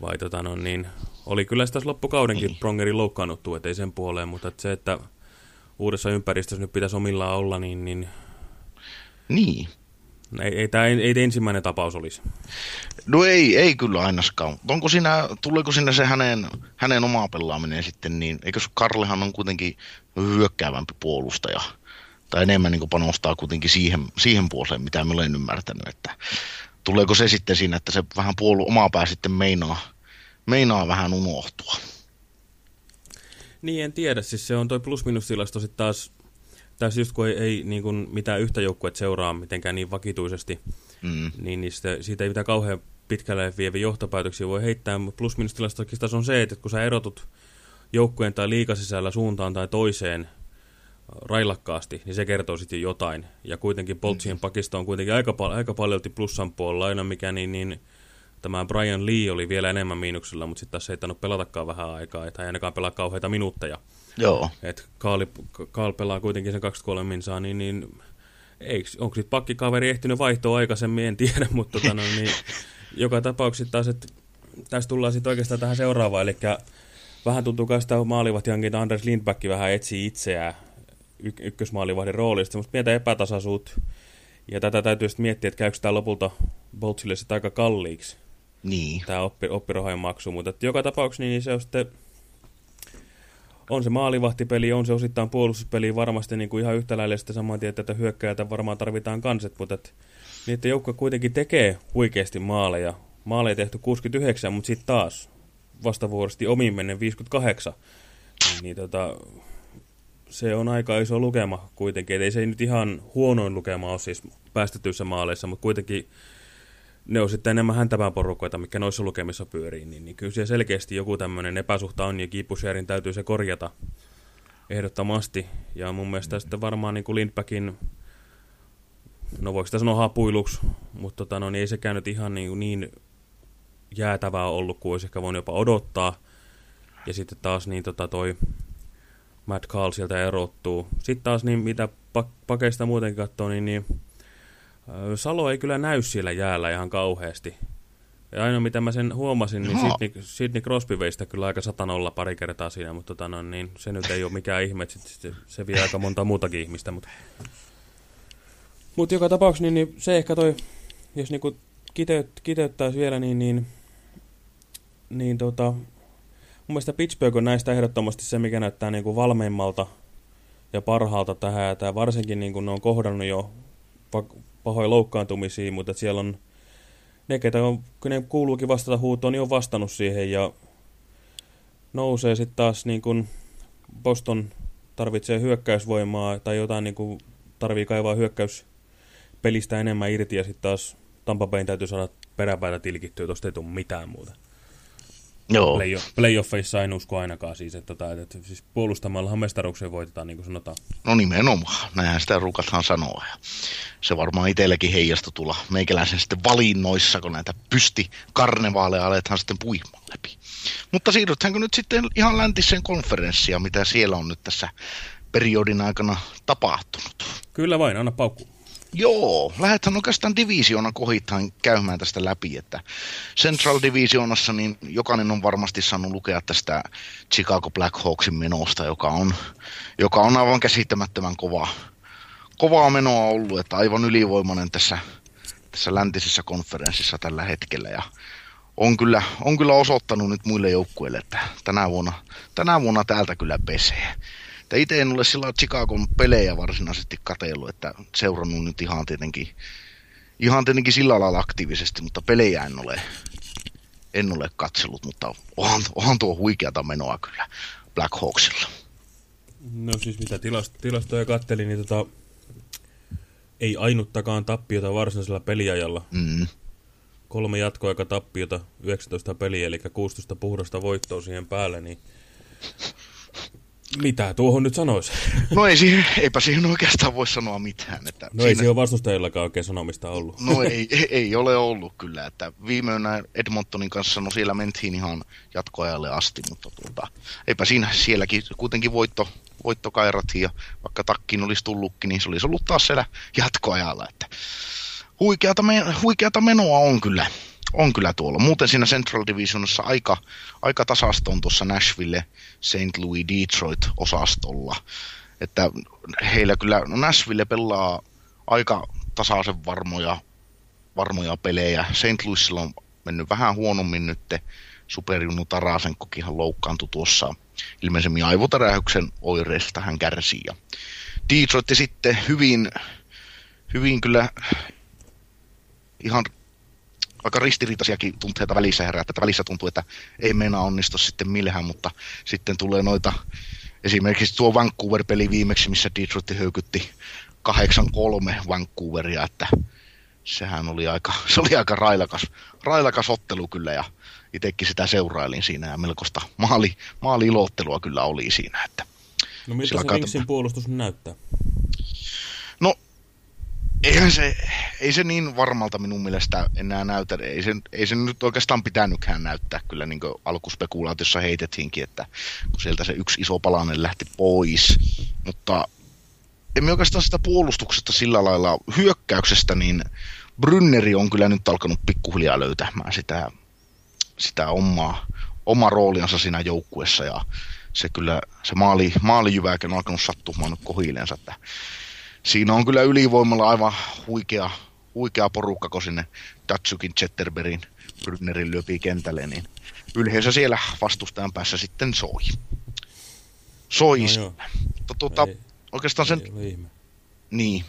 vai tota no, niin, oli kyllä sitä loppukaudenkin niin. Prongerin loukkaannuttu, ettei sen puoleen, mutta että se, että uudessa ympäristössä nyt pitäisi omillaan olla, niin... Niin. niin. Ei, ei tämä ei, ei ensimmäinen tapaus olisi. No ei, ei kyllä ainakaan. Onko siinä, tuleeko sinne se hänen, hänen oma pelaaminen sitten niin, eikö Karlehan on kuitenkin hyökkäävämpi puolustaja, tai enemmän niin panostaa kuitenkin siihen, siihen puoleen, mitä mä olen ymmärtänyt, että tuleeko se sitten siinä, että se vähän puolu omaa pää sitten meinaa, meinaa vähän unohtua? Niin, en tiedä. Siis se on toi plus-minus-tilasto sitten taas, taas just kun ei, ei niin kuin mitään yhtä joukkuetta seuraa mitenkään niin vakituisesti, mm. niin, niin sitä, siitä ei mitään kauhean pitkälle vieviä johtopäätöksiä voi heittää, mutta plus-minus-tilasto on se, että kun sä erotut joukkueen tai liikasisällä suuntaan tai toiseen, railakkaasti, niin se kertoo sitten jotain. Ja kuitenkin Poltsien mm. pakisto on kuitenkin aika, pal aika paljon plussan puolella, aina mikä niin, niin tämä Brian Lee oli vielä enemmän miinuksella, mutta sitten taas ei tainnut pelatakaan vähän aikaa, että ei ainakaan pelaa kauheita minuutteja. Joo. Et Kaali, Kaal pelaa kuitenkin sen 23 minsaa, niin, niin eikö, onko sitten pakkikaveri ehtinyt vaihtoa aikaisemmin, en tiedä, mutta tota, no, niin, joka tapauksessa taas, että tässä tullaan sitten oikeastaan tähän seuraavaan, eli vähän tuntuu myös sitä maalivahtihankinta Anders Lindback vähän etsii itseään y- ykkösmaalivahdin roolista, semmoista pientä epätasaisuutta. Ja tätä täytyy sitten miettiä, että käykö tämä lopulta Boltsille sitten aika kalliiksi. Niin. Tämä oppi, oppirohojen maksu, mutta joka tapauksessa niin se on sitten on se maalivahtipeli, on se osittain puolustuspeli, varmasti niin kuin ihan yhtä lailla sitten saman tien, että hyökkäjältä varmaan tarvitaan kanset, mutta että niiden joukko kuitenkin tekee huikeasti maaleja. Maaleja tehty 69, mutta sitten taas vastavuorosti omiin menen 58. Niin, niin tota, se on aika iso lukema kuitenkin. Ei se nyt ihan huonoin lukema ole siis päästetyissä maaleissa, mutta kuitenkin ne on sitten enemmän häntävän porukoita, mikä noissa lukemissa pyörii. Niin, niin kyllä siellä selkeästi joku tämmöinen epäsuhta on, ja Kipusjärin täytyy se korjata ehdottomasti. Ja mun mielestä sitten varmaan niin kuin Lindbackin, no voiko sitä sanoa hapuiluksi, mutta tota, no, niin ei se käynyt ihan niin, niin jäätävää ollut kuin olisi ehkä voinut jopa odottaa. Ja sitten taas niin tota toi Matt Carl sieltä erottuu. Sitten taas niin mitä pak pakeista muutenkin katsoo, niin, niin Salo ei kyllä näy siellä jäällä ihan kauheasti. Ja ainoa mitä mä sen huomasin, niin. Sidney, Sidney Crosby vei sitä kyllä aika satanolla pari kertaa siinä, mutta tota, no, niin, se nyt ei ole mikään ihme, että sit, sit, se vie aika monta muutakin ihmistä. Mutta mut joka tapauksessa niin, niin se ehkä toi, jos niinku kiteyt, kiteyttäisi vielä, niin, niin, niin tota, mielestä Pittsburgh on näistä ehdottomasti se, mikä näyttää niinku valmeimmalta ja parhaalta tähän. Tää varsinkin niin ne on kohdannut jo pa- pahoja loukkaantumisia, mutta siellä on ne, ketä on, ne kuuluukin vastata huutoon, niin on vastannut siihen ja nousee sitten taas niin kuin Boston tarvitsee hyökkäysvoimaa tai jotain niin kuin tarvii kaivaa hyökkäyspelistä enemmän irti ja sitten taas Tampa Bayn täytyy saada peräpäätä tilkittyä, tosta ei tule mitään muuta. Joo. Playoff, playoffeissa en usko ainakaan siis, että, että, että siis puolustamallahan mestaruuksia voitetaan, niin kuin sanotaan. No nimenomaan, näinhän sitä rukathan sanoo. Ja se varmaan itsellekin heijastui tulla meikäläisen sitten valinnoissa, kun näitä pysti karnevaaleja aletaan sitten puimaan läpi. Mutta siirrytäänkö nyt sitten ihan läntiseen konferenssiin, mitä siellä on nyt tässä periodin aikana tapahtunut? Kyllä vain, anna paukku. Joo, lähdetään oikeastaan divisioona kohittain käymään tästä läpi, että Central Divisionassa niin jokainen on varmasti saanut lukea tästä Chicago Blackhawksin menosta, joka on, joka on aivan käsittämättömän kova, kovaa menoa ollut, että aivan ylivoimainen tässä, tässä läntisessä konferenssissa tällä hetkellä ja on kyllä, on kyllä osoittanut nyt muille joukkueille, että tänä vuonna, tänä vuonna täältä kyllä pesee. Että itse en ole sillä Chicagon pelejä varsinaisesti katsellut, että seurannut nyt ihan tietenkin, ihan tietenkin sillä lailla aktiivisesti, mutta pelejä en ole, en ole katsellut, mutta onhan, onhan tuo huikeata menoa kyllä Black Hawksilla. No siis mitä tilast, tilastoja kattelin, niin tota, ei ainuttakaan tappiota varsinaisella peliajalla. Mm. Kolme jatkoaika tappiota, 19 peliä, eli 16 puhdasta voittoa siihen päälle, niin mitä tuohon nyt sanoisi? No ei siihen, eipä siihen oikeastaan voi sanoa mitään. Että No ei siinä ole vastustajillakaan oikein sanomista ollut. No ei, ei, ei ole ollut kyllä, että viime yönä Edmontonin kanssa, no siellä mentiin ihan jatkoajalle asti, mutta tuota, eipä siinä sielläkin kuitenkin voitto, voitto kairattiin ja vaikka takkiin olisi tullutkin, niin se olisi ollut taas siellä jatkoajalla, että huikeata, me, huikeata menoa on kyllä, on kyllä tuolla. Muuten siinä Central Divisionissa aika, aika tasasta on tuossa Nashville, St. Louis, Detroit osastolla. Että heillä kyllä, no Nashville pelaa aika tasaisen varmoja, varmoja pelejä. St. Louisilla on mennyt vähän huonommin nyt. Superjunnu Tarasenkokinhan loukkaantui tuossa ilmeisemmin aivotärähyksen oireista hän kärsii. Ja Detroit sitten hyvin, hyvin kyllä ihan aika ristiriitaisiakin tunteita välissä herää, että välissä tuntuu, että ei meinaa onnistu sitten millään, mutta sitten tulee noita, esimerkiksi tuo Vancouver-peli viimeksi, missä Detroit höykytti 8-3 Vancouveria, että sehän oli aika, se oli aika railakas, railakas ottelu kyllä ja itsekin sitä seurailin siinä ja melkoista maali, maali-ilottelua kyllä oli siinä, että No miltä sillä se Linksin puolustus näyttää? Eihän se, ei se niin varmalta minun mielestä enää näytä. Ei se, ei se nyt oikeastaan pitänytkään näyttää kyllä niin alkuspekulaatiossa heitettiinkin, että kun sieltä se yksi iso palanen lähti pois. Mutta emme oikeastaan sitä puolustuksesta sillä lailla hyökkäyksestä, niin Brynneri on kyllä nyt alkanut pikkuhiljaa löytämään sitä, sitä omaa, omaa rooliansa siinä joukkuessa ja se kyllä, se maali, maalijyväkin on alkanut sattumaan nyt kohileensa, että siinä on kyllä ylivoimalla aivan huikea, huikea porukka, kun sinne Tatsukin Zetterbergin Brynnerin lyöpii kentälle, niin yleensä siellä vastustajan päässä sitten soi. Soi. No. Mutta tuota, Ei- oikeastaan sen, Ei niin.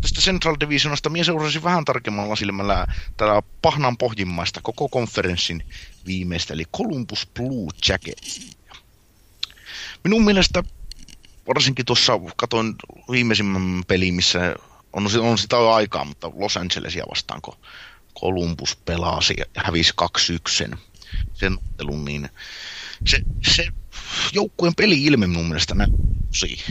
Tästä Central Divisionasta minä seurasin vähän tarkemmalla silmällä tätä pahnan pohjimmaista koko konferenssin viimeistä, eli Columbus Blue Jackets. Minun mielestä varsinkin tuossa katoin viimeisimmän pelin, missä on, on sitä jo aikaa, mutta Los Angelesia vastaan, kun Columbus pelasi ja hävisi 2-1 sen, sen ottelun, niin se, se joukkueen peli-ilme minun mielestä tosi,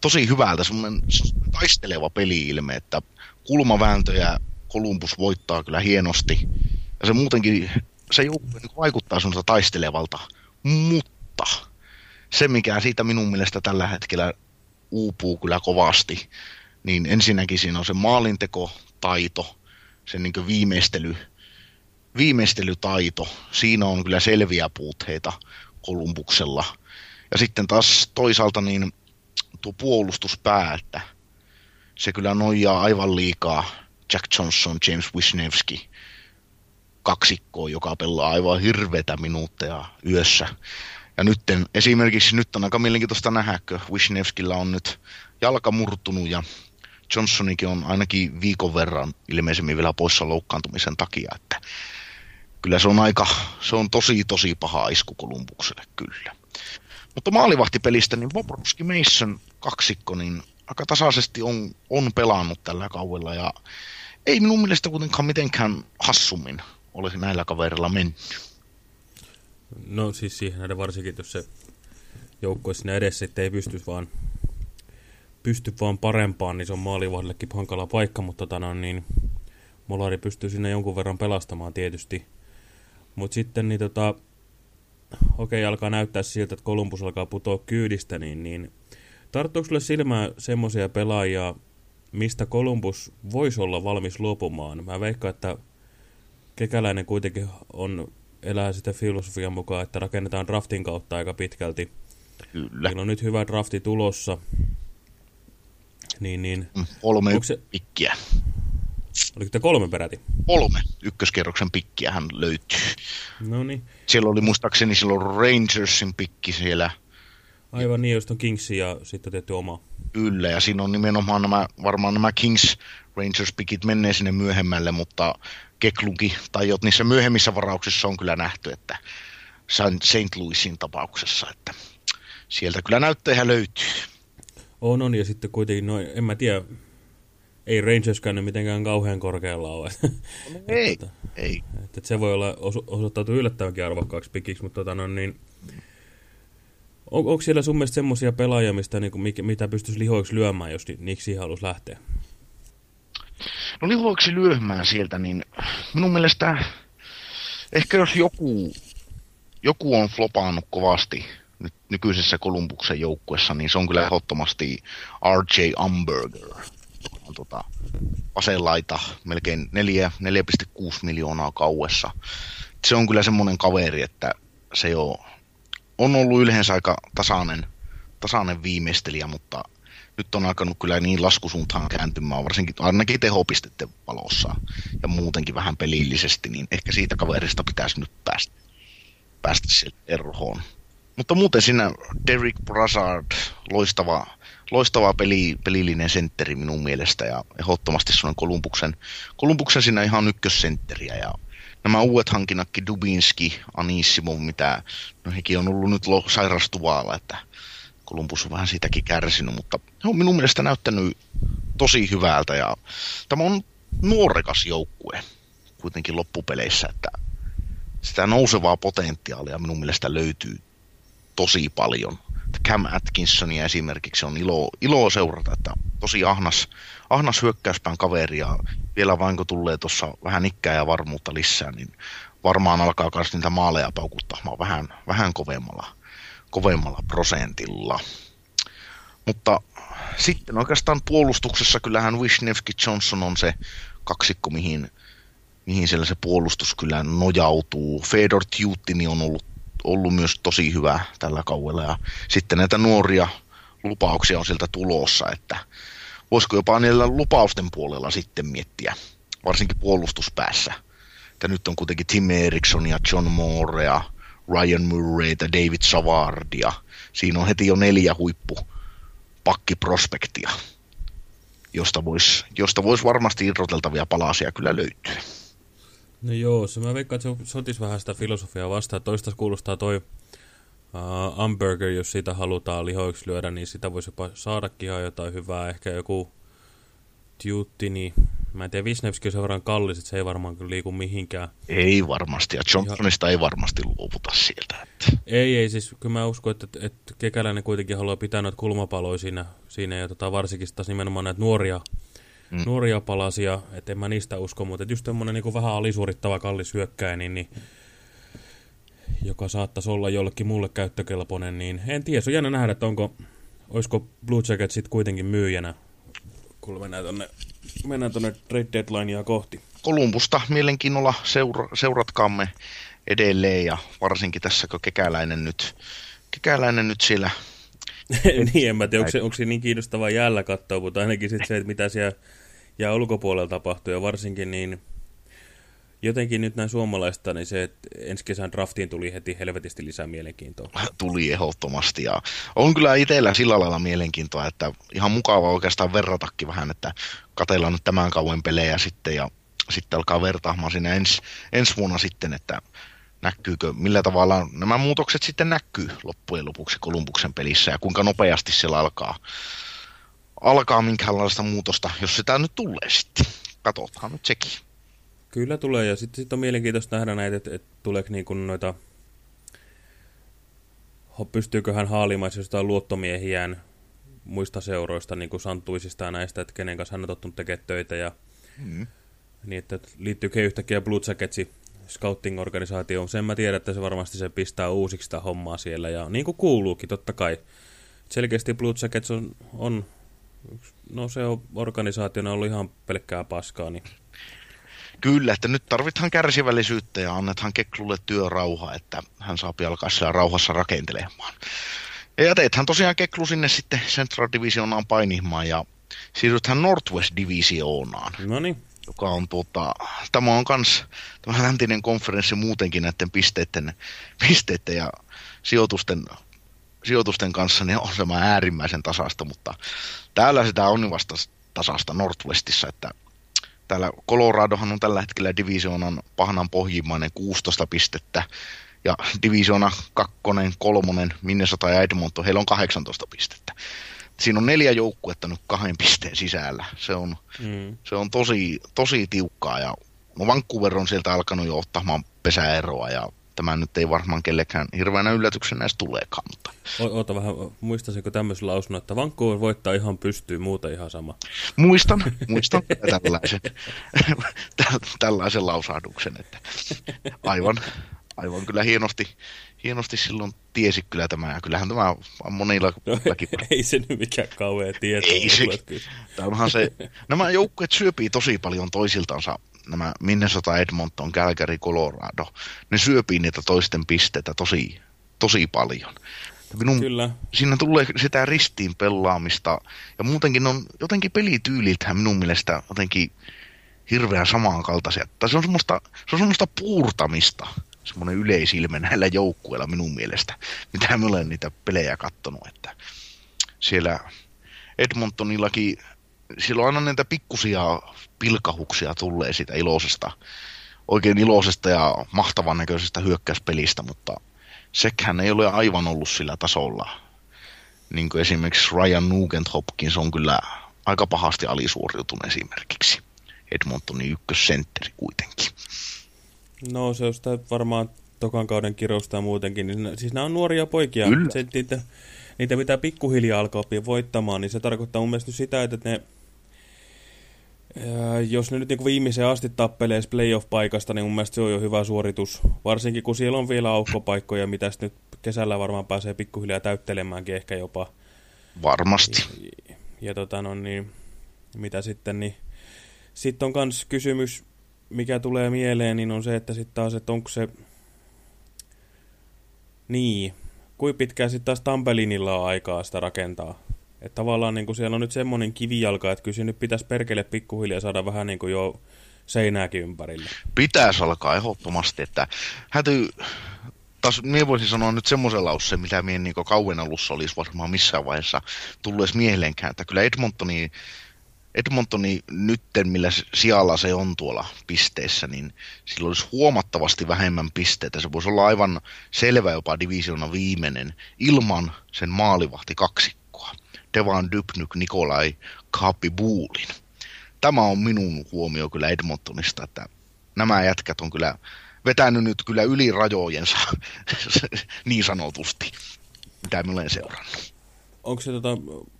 tosi hyvältä, semmoinen semmoinen taisteleva peli-ilme, että kulmavääntöjä Columbus voittaa kyllä hienosti, ja se muutenkin, se joukkue niin vaikuttaa semmoiselta taistelevalta, mutta se, mikä siitä minun mielestä tällä hetkellä uupuu kyllä kovasti, niin ensinnäkin siinä on se maalinteko taito, sen niin viimeistely, viimeistelytaito, siinä on kyllä selviä puutteita Kolumbuksella. Ja sitten taas toisaalta niin tuo puolustuspää, että se kyllä nojaa aivan liikaa Jack Johnson, James Wisniewski kaksikkoa, joka pelaa aivan hirveitä minuutteja yössä. Ja nyt esimerkiksi nyt on aika mielenkiintoista nähdä, kun Wisniewskillä on nyt jalka murtunut ja Johnsonikin on ainakin viikon verran ilmeisemmin vielä poissa loukkaantumisen takia, että kyllä se on aika, se on tosi tosi paha isku Kolumbukselle kyllä. Mutta maalivahtipelistä, niin Bobrovski Mason kaksikko, niin aika tasaisesti on, on pelannut tällä kaudella ja ei minun mielestä kuitenkaan mitenkään hassummin olisi näillä kaverilla mennyt. No siis siihen nähdä varsinkin, jos se joukkue siinä edessä, ettei pysty vaan, pysty vaan parempaan, niin se on maalivahdillekin hankala paikka, mutta tota, niin, Molari pystyy sinne jonkun verran pelastamaan tietysti. Mutta sitten niin tota, okei, alkaa näyttää siltä, että Kolumbus alkaa putoa kyydistä, niin, niin tarttuuko sulle silmään semmoisia pelaajia, mistä Kolumbus voisi olla valmis luopumaan? Mä veikkaan, että Kekäläinen kuitenkin on, elää sitä filosofian mukaan, että rakennetaan draftin kautta aika pitkälti. Kyllä. Meillä on nyt hyvä drafti tulossa. Niin, niin. Mm, kolme se... pikkiä. Oliko te kolme peräti? Kolme ykköskerroksen pikkiä hän löytyy. No niin. Siellä oli muistaakseni silloin Rangersin pikki siellä. Aivan niin, josta on Kingsi ja sitten tehty oma. Kyllä, ja siinä on nimenomaan nämä, varmaan nämä Kings Rangers pikit menee sinne myöhemmälle, mutta Keklunki tai jot niissä myöhemmissä varauksissa on kyllä nähty, että St. Louisin tapauksessa, että sieltä kyllä näyttöjä löytyy. On, on, ja sitten kuitenkin, no en mä tiedä, ei Rangers käynyt mitenkään kauhean korkealla ole. Ei, että, ei. Että, että se voi olla osu, osoittautua yllättävänkin arvokkaaksi pikiksi, mutta tota, no, niin, on, onko siellä sun mielestä semmoisia pelaajia, mistä, niin kuin, mitä pystyisi lihoiksi lyömään, jos niiksi haluaisi lähteä? No lihoiksi lyömään sieltä, niin minun mielestä ehkä jos joku, joku on flopannut kovasti nyt nykyisessä Kolumbuksen joukkuessa, niin se on kyllä ehdottomasti RJ Umberger. Tota, aselaita melkein 4,6 miljoonaa kauessa. Se on kyllä semmoinen kaveri, että se on, on ollut yleensä aika tasainen, tasainen viimeistelijä, mutta nyt on alkanut kyllä niin laskusuuntaan kääntymään, varsinkin ainakin tehopisteiden valossa ja muutenkin vähän pelillisesti, niin ehkä siitä kaverista pitäisi nyt päästä, päästä erhoon. Mutta muuten siinä Derek Brassard, loistava, loistava peli, pelillinen sentteri minun mielestä ja ehdottomasti sellainen Kolumbuksen, Kolumbuksen siinä ihan ykkössentteriä ja nämä uudet hankinnatkin, Dubinski, Anissimo, mitä, no hekin on ollut nyt sairastuvaalla, että Kolumbus on vähän siitäkin kärsinyt, mutta he on minun mielestä näyttänyt tosi hyvältä ja tämä on nuorekas joukkue kuitenkin loppupeleissä, että sitä nousevaa potentiaalia minun mielestä löytyy tosi paljon. Cam Atkinsonia esimerkiksi on ilo, ilo seurata, että tosi ahnas, ahnas hyökkäyspään kaveri ja vielä vain kun tulee tuossa vähän ikkää ja varmuutta lisää, niin varmaan alkaa myös niitä maaleja paukuttamaan vähän, vähän kovemmalla kovemmalla prosentilla. Mutta sitten oikeastaan puolustuksessa kyllähän Wisniewski Johnson on se kaksikko, mihin, mihin siellä se puolustus kyllä nojautuu. Fedor Tjutini on ollut, ollut myös tosi hyvä tällä kaudella ja sitten näitä nuoria lupauksia on sieltä tulossa, että voisiko jopa niillä lupausten puolella sitten miettiä, varsinkin puolustuspäässä. Että nyt on kuitenkin Tim Eriksson ja John Moore ja Ryan Murrayta, David Savardia. Siinä on heti jo neljä huippu pakkiprospektia, josta voisi josta vois varmasti irroteltavia palasia kyllä löytyä. No joo, se mä veikkaan, että se sotisi vähän sitä filosofiaa vastaan. Toista kuulostaa toi uh, hamburger, jos sitä halutaan lihoiksi lyödä, niin sitä voisi jopa saadakin ihan jotain hyvää. Ehkä joku Tuttini, Mä en tiedä, Wisniewski on sen verran kallis, että se ei varmaan kyllä liiku mihinkään. Ei varmasti, ja Johnsonista ei varmasti luovuta sieltä. Että. Ei, ei, siis kyllä mä uskon, että, että Kekäläinen kuitenkin haluaa pitää noita kulmapaloja siinä, siinä ja tota, varsinkin taas nimenomaan näitä nuoria, mm. nuoria palasia, että en mä niistä usko, mutta just tämmöinen niin vähän alisuorittava kallis hyökkäin, niin, niin joka saattaisi olla jollekin mulle käyttökelpoinen, niin en tiedä, se on jännä nähdä, että onko, olisiko Blue Jacket sitten kuitenkin myyjänä Kuule, mennään tonne, mennään tonne trade deadlinea kohti. Kolumbusta mielenkiinnolla seura- seuratkaamme edelleen ja varsinkin tässä, kun kekäläinen nyt, kekäläinen nyt siellä niin, en mä tiedä, onko se, onko se niin kiinnostavaa jäällä katsoa, mutta ainakin sit se, että mitä siellä jää ulkopuolella tapahtuu, ja varsinkin niin jotenkin nyt näin suomalaista, niin se, että ensi kesän draftiin tuli heti helvetisti lisää mielenkiintoa. Tuli ehdottomasti, ja on kyllä itsellä sillä lailla mielenkiintoa, että ihan mukava oikeastaan verratakin vähän, että katellaan nyt tämän kauan pelejä sitten, ja sitten alkaa vertaamaan sinne ens, ensi vuonna sitten, että näkyykö, millä tavalla nämä muutokset sitten näkyy loppujen lopuksi Kolumbuksen pelissä ja kuinka nopeasti siellä alkaa, alkaa minkäänlaista muutosta, jos sitä nyt tulee sitten. Katsotaan nyt sekin. Kyllä tulee ja sitten sit on mielenkiintoista nähdä näitä, että et tuleeko niin kuin noita, pystyykö hän haalimaan jostain luottomiehiään muista seuroista, niin kuin Santuisista ja näistä, että kenen kanssa hän on tottunut tekemään töitä ja mm. niin, että liittyykö he yhtäkkiä Blue Jacketsi scouting-organisaatioon. Sen mä tiedän, että se varmasti se pistää uusiksi sitä hommaa siellä. Ja niin kuin kuuluukin, totta kai. Selkeästi Blue Jackets on, on no se on organisaationa ollut ihan pelkkää paskaa. Niin. Kyllä, että nyt tarvitaan kärsivällisyyttä ja annetaan Keklulle työrauha, että hän saa alkaa siellä rauhassa rakentelemaan. Ja jäteethän tosiaan Keklu sinne sitten Central Divisionaan painimaan ja siirrytään Northwest Divisionaan. No niin joka on tuota, tämä on kans tämä läntinen konferenssi muutenkin näiden pisteiden, pisteiden ja sijoitusten, sijoitusten kanssa, niin on tämä äärimmäisen tasasta, mutta täällä sitä on vasta tasasta Northwestissa, että täällä Coloradohan on tällä hetkellä divisioonan pahanan pohjimmainen 16 pistettä, ja divisiona kakkonen, kolmonen, Minnesota ja Edmonton, heillä on 18 pistettä siinä on neljä joukkuetta nyt kahden pisteen sisällä. Se on, mm. se on tosi, tosi tiukkaa ja no Vancouver on sieltä alkanut jo ottamaan pesäeroa ja tämä nyt ei varmaan kellekään hirveänä yllätyksenä edes tuleekaan. Mutta... O oota vähän, muistaisiko tämmöisen lausunnon, että Vancouver voittaa ihan pystyy, muuta ihan sama. Muistan, muistan tällaisen, tällaisen lausahduksen, että aivan, aivan kyllä hienosti, hienosti silloin tiesi kyllä tämä, ja kyllähän tämä monilla no, Ei se nyt mikään kauhean tieto. Ei se, onhan se, nämä joukkueet syöpii tosi paljon toisiltansa, nämä Minnesota, Edmonton, Calgary, Colorado, ne syöpii niitä toisten pisteitä tosi, tosi paljon. Minun, Kyllä. Siinä tulee sitä ristiin pelaamista, ja muutenkin on jotenkin pelityyliltä minun mielestä jotenkin hirveän samankaltaisia. Tai se on semmoista, se on semmoista puurtamista semmoinen yleisilme näillä joukkueilla minun mielestä, mitä mä olen niitä pelejä kattonut, että siellä Edmontonillakin, siellä on aina näitä pikkusia pilkahuksia tulee siitä iloisesta, oikein iloisesta ja mahtavan näköisestä hyökkäyspelistä, mutta sekään ei ole aivan ollut sillä tasolla. Niin kuin esimerkiksi Ryan Nugent Hopkins on kyllä aika pahasti alisuoriutunut esimerkiksi. Edmontonin ykkössentteri kuitenkin. No se on sitä varmaan tokan kauden kirousta ja muutenkin. Niin, siis nämä on nuoria poikia. Se, niitä, niitä mitä pikkuhiljaa alkaa oppia voittamaan, niin se tarkoittaa mun mielestä sitä, että ne jos ne nyt niin viimeiseen asti tappelee playoff-paikasta, niin mun mielestä se on jo hyvä suoritus. Varsinkin kun siellä on vielä aukkopaikkoja, mitä nyt kesällä varmaan pääsee pikkuhiljaa täyttelemäänkin ehkä jopa. Varmasti. Ja, ja tota no niin, mitä sitten, niin sitten on myös kysymys mikä tulee mieleen, niin on se, että sitten taas, että onko se... Niin, kuin pitkään sitten taas Tampelinilla on aikaa sitä rakentaa. Että tavallaan niin siellä on nyt semmoinen kivijalka, että kyllä nyt pitäisi perkele pikkuhiljaa saada vähän niin kuin jo seinääkin ympärille. Pitäisi alkaa ehdottomasti, että hätyy, taas minä voisin sanoa nyt semmoisen lauseen, mitä minä niin kauan alussa olisi varmaan missään vaiheessa tullut edes mieleenkään, että kyllä Edmontoni Edmontoni nytten, millä sijalla se on tuolla pisteessä, niin sillä olisi huomattavasti vähemmän pisteitä. Se voisi olla aivan selvä jopa divisiona viimeinen ilman sen maalivahti kaksikkoa. Devan Dybnyk, Nikolai Buulin. Tämä on minun huomio kyllä Edmontonista, että nämä jätkät on kyllä vetänyt nyt kyllä yli rajojensa niin sanotusti, mitä mä olen seurannut onko se tota,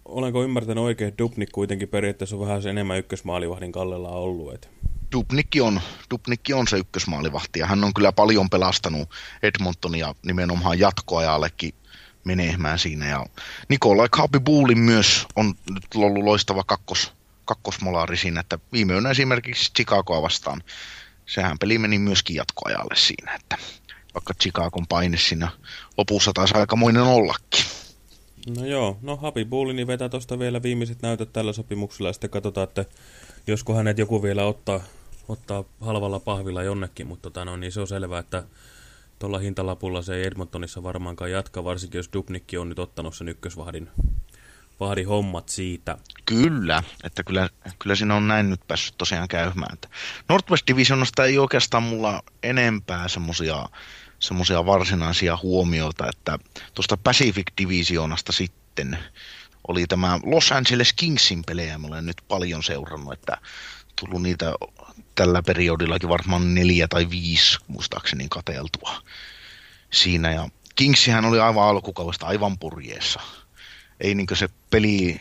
olenko ymmärtänyt oikein, että Dubnik kuitenkin periaatteessa on vähän enemmän ykkösmaalivahdin kallella ollut? Et. Dubnikki on, Dubnikki on se ykkösmaalivahti ja hän on kyllä paljon pelastanut Edmontonia nimenomaan jatkoajallekin menemään siinä. Ja Nikolai Buulin myös on nyt ollut loistava kakkos, kakkosmolaari siinä, että viime yönä esimerkiksi Chicagoa vastaan, sehän peli meni myöskin jatkoajalle siinä, että vaikka Chicagon paine siinä lopussa taisi aikamoinen ollakin. No joo, no Happy Bullini vetää tuosta vielä viimeiset näytöt tällä sopimuksella ja sitten katsotaan, että josko hänet joku vielä ottaa, ottaa halvalla pahvilla jonnekin, mutta tota, no, niin se on selvää, että tuolla hintalapulla se ei Edmontonissa varmaankaan jatka, varsinkin jos Dubnikki on nyt ottanut sen ykkösvahdin vahdin hommat siitä. Kyllä, että kyllä, kyllä siinä on näin nyt päässyt tosiaan käymään. Northwest Divisionasta ei oikeastaan mulla enempää semmosia semmoisia varsinaisia huomioita, että tuosta Pacific Divisionasta sitten oli tämä Los Angeles Kingsin pelejä, mä olen nyt paljon seurannut, että tullut niitä tällä periodillakin varmaan neljä tai viisi muistaakseni kateltua siinä. Ja Kingsihän oli aivan alkukaudesta aivan purjeessa. Ei niinkö se peli,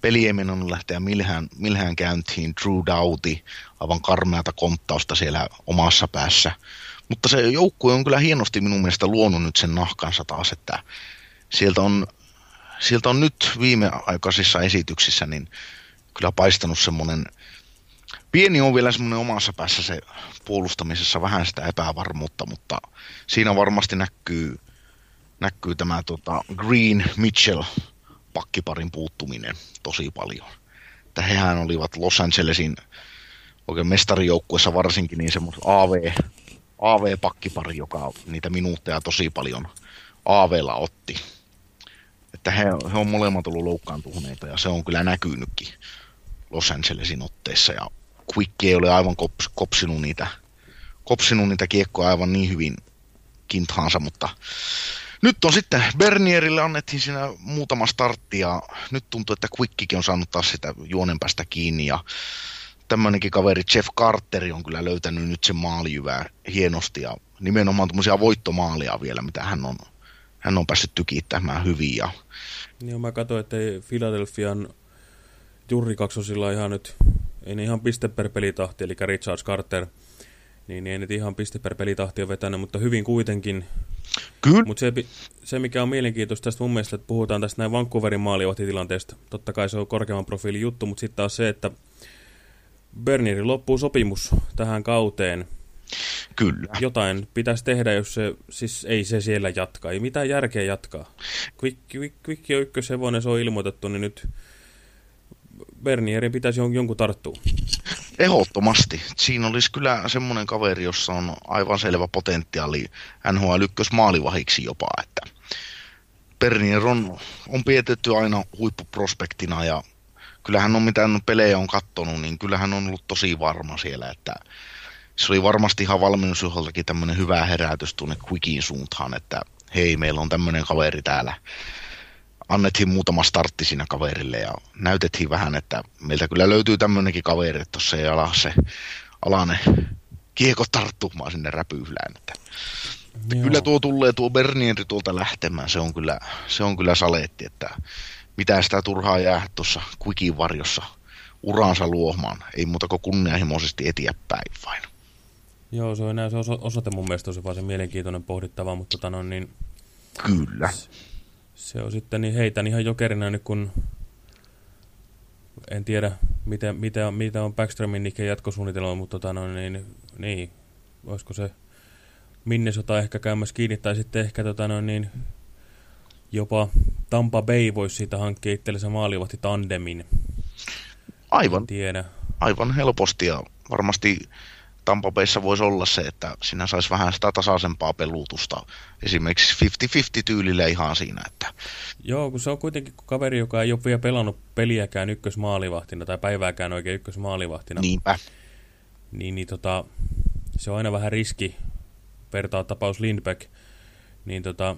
peli ei mennyt lähteä millään, millään käyntiin. Drew Doughty, aivan karmeata konttausta siellä omassa päässä. Mutta se joukkue on kyllä hienosti minun mielestä luonut nyt sen nahkansa taas, että sieltä on, sieltä on nyt viimeaikaisissa esityksissä niin kyllä paistanut semmoinen, pieni on vielä semmoinen omassa päässä se puolustamisessa vähän sitä epävarmuutta, mutta siinä varmasti näkyy, näkyy tämä tota Green Mitchell pakkiparin puuttuminen tosi paljon. Että hehän olivat Los Angelesin oikein mestarijoukkuessa varsinkin niin semmoista AV, AV-pakkipari, joka niitä minuutteja tosi paljon AVlla otti. Että he, he on molemmat ollut loukkaantuneita ja se on kyllä näkynytkin Los Angelesin otteessa ja Quick ei ole aivan kops, kopsinut niitä, kopsinut niitä kiekkoja aivan niin hyvin kintaansa, mutta nyt on sitten Bernierille annettiin siinä muutama startti ja nyt tuntuu, että Quickikin on saanut taas sitä juonenpästä kiinni ja tämmöinenkin kaveri Jeff Carter on kyllä löytänyt nyt sen maalijyvää hienosti ja nimenomaan tämmöisiä voittomaalia vielä, mitä hän on, hän on päässyt tykittämään hyvin. Ja... Niin mä katsoin, että Philadelphian Jurri kaksosilla ihan nyt, ei ne ihan piste per pelitahti, eli Richard Carter, niin ei nyt ihan piste per pelitahti vetänyt, mutta hyvin kuitenkin. Kyllä. Mutta se, se, mikä on mielenkiintoista tästä mun mielestä, että puhutaan tästä näin Vancouverin maalivahtitilanteesta. Totta kai se on korkeamman profiilin juttu, mutta sitten taas se, että Bernierin loppuu sopimus tähän kauteen. Kyllä. Jotain pitäisi tehdä, jos se, siis ei se siellä jatka. Ei mitään järkeä jatkaa. Quick, quick, quick on ykköshevonen, se on ilmoitettu, niin nyt Bernierin pitäisi jonkun tarttua. Ehdottomasti. Siinä olisi kyllä semmoinen kaveri, jossa on aivan selvä potentiaali NHL ykkös maalivahiksi jopa, että Bernier on, on pietetty aina huippuprospektina ja kyllähän on mitään pelejä on kattonut, niin kyllähän on ollut tosi varma siellä, että se oli varmasti ihan valmennusjohdoltakin tämmöinen hyvä herätys tuonne Quickin suuntaan, että hei, meillä on tämmöinen kaveri täällä. Annettiin muutama startti siinä kaverille ja näytettiin vähän, että meiltä kyllä löytyy tämmöinenkin kaveri, että tuossa ei ala se alane kieko tarttumaan sinne räpyyhlään. Että, että kyllä tuo tulee tuo Bernieri tuolta lähtemään, se on kyllä, se on kyllä saleetti, että mitä sitä turhaa jää tuossa Quickin varjossa uraansa luomaan. Ei muuta kuin kunnianhimoisesti eteenpäin vain. Joo, se on enää se osoite mun mielestä tosi varsin mielenkiintoinen pohdittava, mutta tota no, niin... Kyllä. Se on sitten niin heitän ihan jokerina nyt kun en tiedä mitä, mitä, mitä on Backströmin Nikken jatkosuunnitelma, mutta tota no, niin, niin, olisiko se Minnesota ehkä käymässä kiinni tai sitten ehkä tota no, niin, jopa Tampa Bay voisi siitä hankkia itsellensä maalivahti tandemin. Aivan. En tiedä. Aivan helposti ja varmasti Tampa Bayssa voisi olla se, että sinä saisi vähän sitä tasaisempaa pelutusta. Esimerkiksi 50-50 tyylillä ihan siinä. Että... Joo, kun se on kuitenkin kaveri, joka ei ole vielä pelannut peliäkään ykkösmaalivahtina tai päivääkään oikein ykkösmaalivahtina. Niinpä. Niin, niin tota, se on aina vähän riski vertaa tapaus Lindbeck. Niin tota,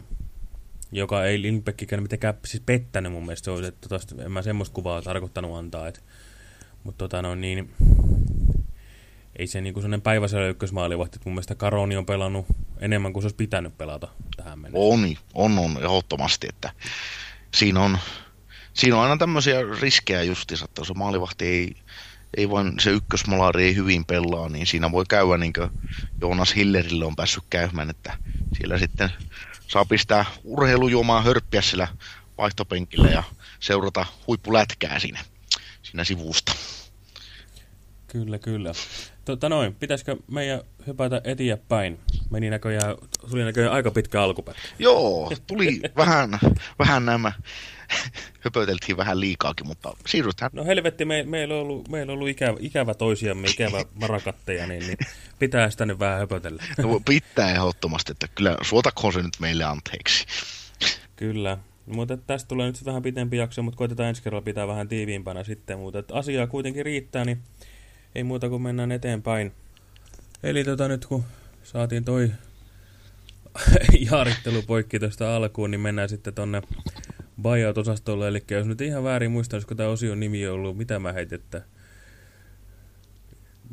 joka ei Lindbeckikään mitenkään siis pettänyt mun mielestä. Se on, että tota, en mä semmoista kuvaa tarkoittanut antaa. Et, mutta tota no niin, ei se niinku sellainen päiväselä ykkösmaalivahti, että mun mielestä Karoni on pelannut enemmän kuin se olisi pitänyt pelata tähän mennessä. On, on, on ehdottomasti, että siinä on, siinä on aina tämmöisiä riskejä justiinsa, että se maalivahti ei, ei vain se ykkösmolari ei hyvin pelaa, niin siinä voi käydä niin kuin Joonas Hillerille on päässyt käymään, että siellä sitten saa pistää urheilujuomaa hörppiä sillä vaihtopenkillä ja seurata huippulätkää siinä, siinä sivusta. Kyllä, kyllä. Tota noin, pitäisikö meidän hypätä eteenpäin? Meni näköjään, tuli näköjään aika pitkä alkupäivä. Joo, tuli vähän, vähän nämä, höpöteltiin vähän liikaakin, mutta siirrytään. No helvetti, me, meillä on ollut, meillä on ollut ikävä, ikävä toisiamme, ikävä marakatteja, niin, niin pitää sitä nyt vähän höpötellä. No, pitää ehdottomasti, että kyllä suotakoon se nyt meille anteeksi. Kyllä, mutta tästä tulee nyt vähän pitempi jakso, mutta koitetaan ensi kerralla pitää vähän tiiviimpänä sitten, mutta että asiaa kuitenkin riittää, niin ei muuta kuin mennään eteenpäin. Eli tota nyt kun saatiin toi jaarittelu poikki tästä alkuun, niin mennään sitten tonne buyout-osastolle. Eli jos nyt ihan väärin muistan, olisiko tämä osion nimi ollut, mitä mä heitin, että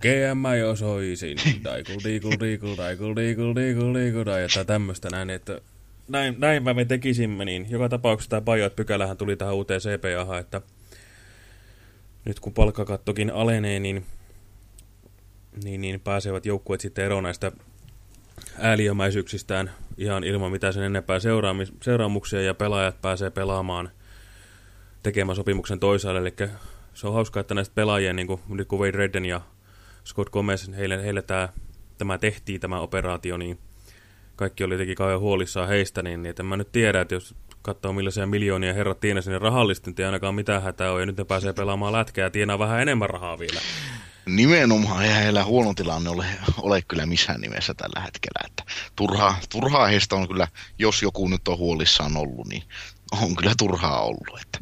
GM jos oisin, daikul diikul diikul daikul diikul diikul diikul tai tämmöistä näin, että näin, näin me tekisimme, niin joka tapauksessa tämä buyout-pykälähän tuli tähän uuteen CPAhan, että nyt kun palkkakattokin alenee, niin niin, niin pääsevät joukkueet sitten eroon näistä ääliömäisyyksistään ihan ilman mitään sen enempää seuraamuksia ja pelaajat pääsee pelaamaan tekemään sopimuksen toisaalle. Eli se on hauskaa, että näistä pelaajien, niin kuin, nyt kun Wade Redden ja Scott Gomez, heille, heille tämä, tämä tehtiin tämä operaatio, niin kaikki oli jotenkin kauhean huolissaan heistä, niin, niin että mä nyt tiedä, että jos katsoo millaisia miljoonia herrat tienasi, niin rahallisesti ei ainakaan mitään hätää ole, ja nyt ne pääsee pelaamaan lätkää ja tienaa vähän enemmän rahaa vielä. Nimenomaan ei heillä huono tilanne ole, ole kyllä missään nimessä tällä hetkellä. Että turhaa, turhaa heistä on kyllä, jos joku nyt on huolissaan ollut, niin on kyllä turhaa ollut. Että.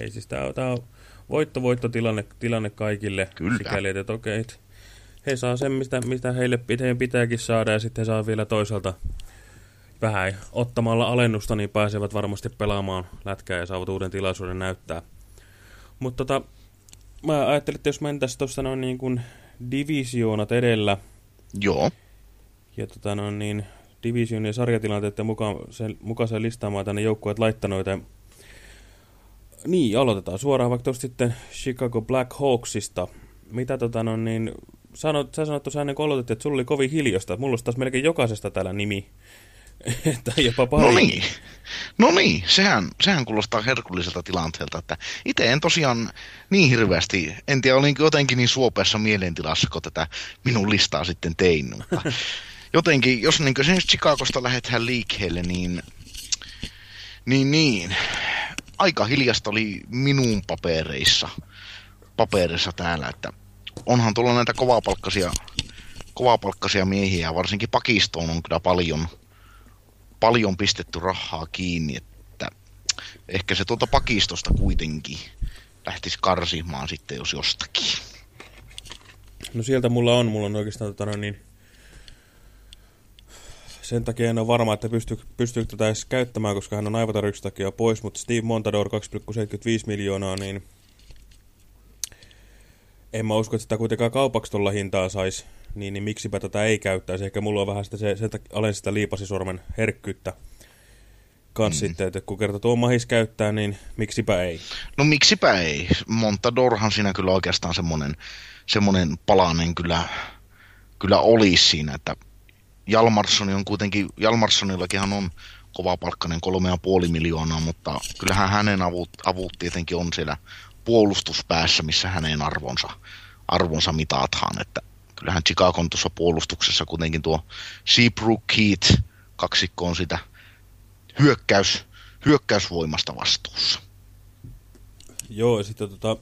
Ei siis tämä on, on voitto-voitto tilanne, tilanne kaikille. Kyllä. Sikäli, että okei, he saa sen, mistä, mistä heille pitääkin saada, ja sitten he saa vielä toisaalta vähän ottamalla alennusta, niin pääsevät varmasti pelaamaan lätkää ja saavat uuden tilaisuuden näyttää. Mutta tota, mä ajattelin, että jos mentäisiin tuossa noin niin kuin divisioonat edellä. Joo. Ja tota noin niin division ja sarjatilanteiden mukaan sen, mukaisen listaamaan tänne joukkueet laittanoita. Niin, aloitetaan suoraan vaikka tuosta sitten Chicago Black Hawksista. Mitä tota noin niin, sanot, sä sanoit tuossa ennen kuin aloitettiin, että sulla oli kovin hiljosta. Mulla olisi taas melkein jokaisesta täällä nimi. tai jopa pari. No niin. No niin, sehän, sehän kuulostaa herkulliselta tilanteelta, että itse en tosiaan niin hirveästi, en tiedä olinko jotenkin niin suopeassa mielentilassa, kun tätä minun listaa sitten tein, mutta jotenkin, jos niin sen Chicagosta lähdetään liikkeelle, niin, niin, niin, aika hiljasta oli minun papereissa, paperissa täällä, että onhan tuolla näitä kovapalkkaisia, kovapalkkaisia miehiä, varsinkin pakistoon on kyllä paljon, paljon pistetty rahaa kiinni, että ehkä se tuolta pakistosta kuitenkin lähtisi karsimaan sitten, jos jostakin. No sieltä mulla on, mulla on oikeastaan tota, niin, sen takia en ole varma, että pystyy, pystyykö tätä edes käyttämään, koska hän on aivotarjouksen takia pois, mutta Steve Montador 2,75 miljoonaa, niin en mä usko, että sitä kuitenkaan kaupaksi tuolla hintaa saisi niin, niin miksipä tätä ei käyttäisi. Ehkä mulla on vähän sitä, se, se alen sitä liipasisormen herkkyyttä kans mm. sitten, että kun kerta tuo mahis käyttää, niin miksipä ei? No miksipä ei. Montadorhan siinä kyllä oikeastaan semmoinen, semmoinen palanen kyllä, kyllä olisi siinä, että Jalmarssoni on kuitenkin, Jalmarssonillakinhan on kovapalkkainen kolme ja puoli miljoonaa, mutta kyllähän hänen avut, avut tietenkin on siellä puolustuspäässä, missä hänen arvonsa, arvonsa mitataan, että kyllähän Chicagon tuossa puolustuksessa kuitenkin tuo Seabrook Heat kaksikko on sitä hyökkäys, hyökkäysvoimasta vastuussa. Joo, sitten tota,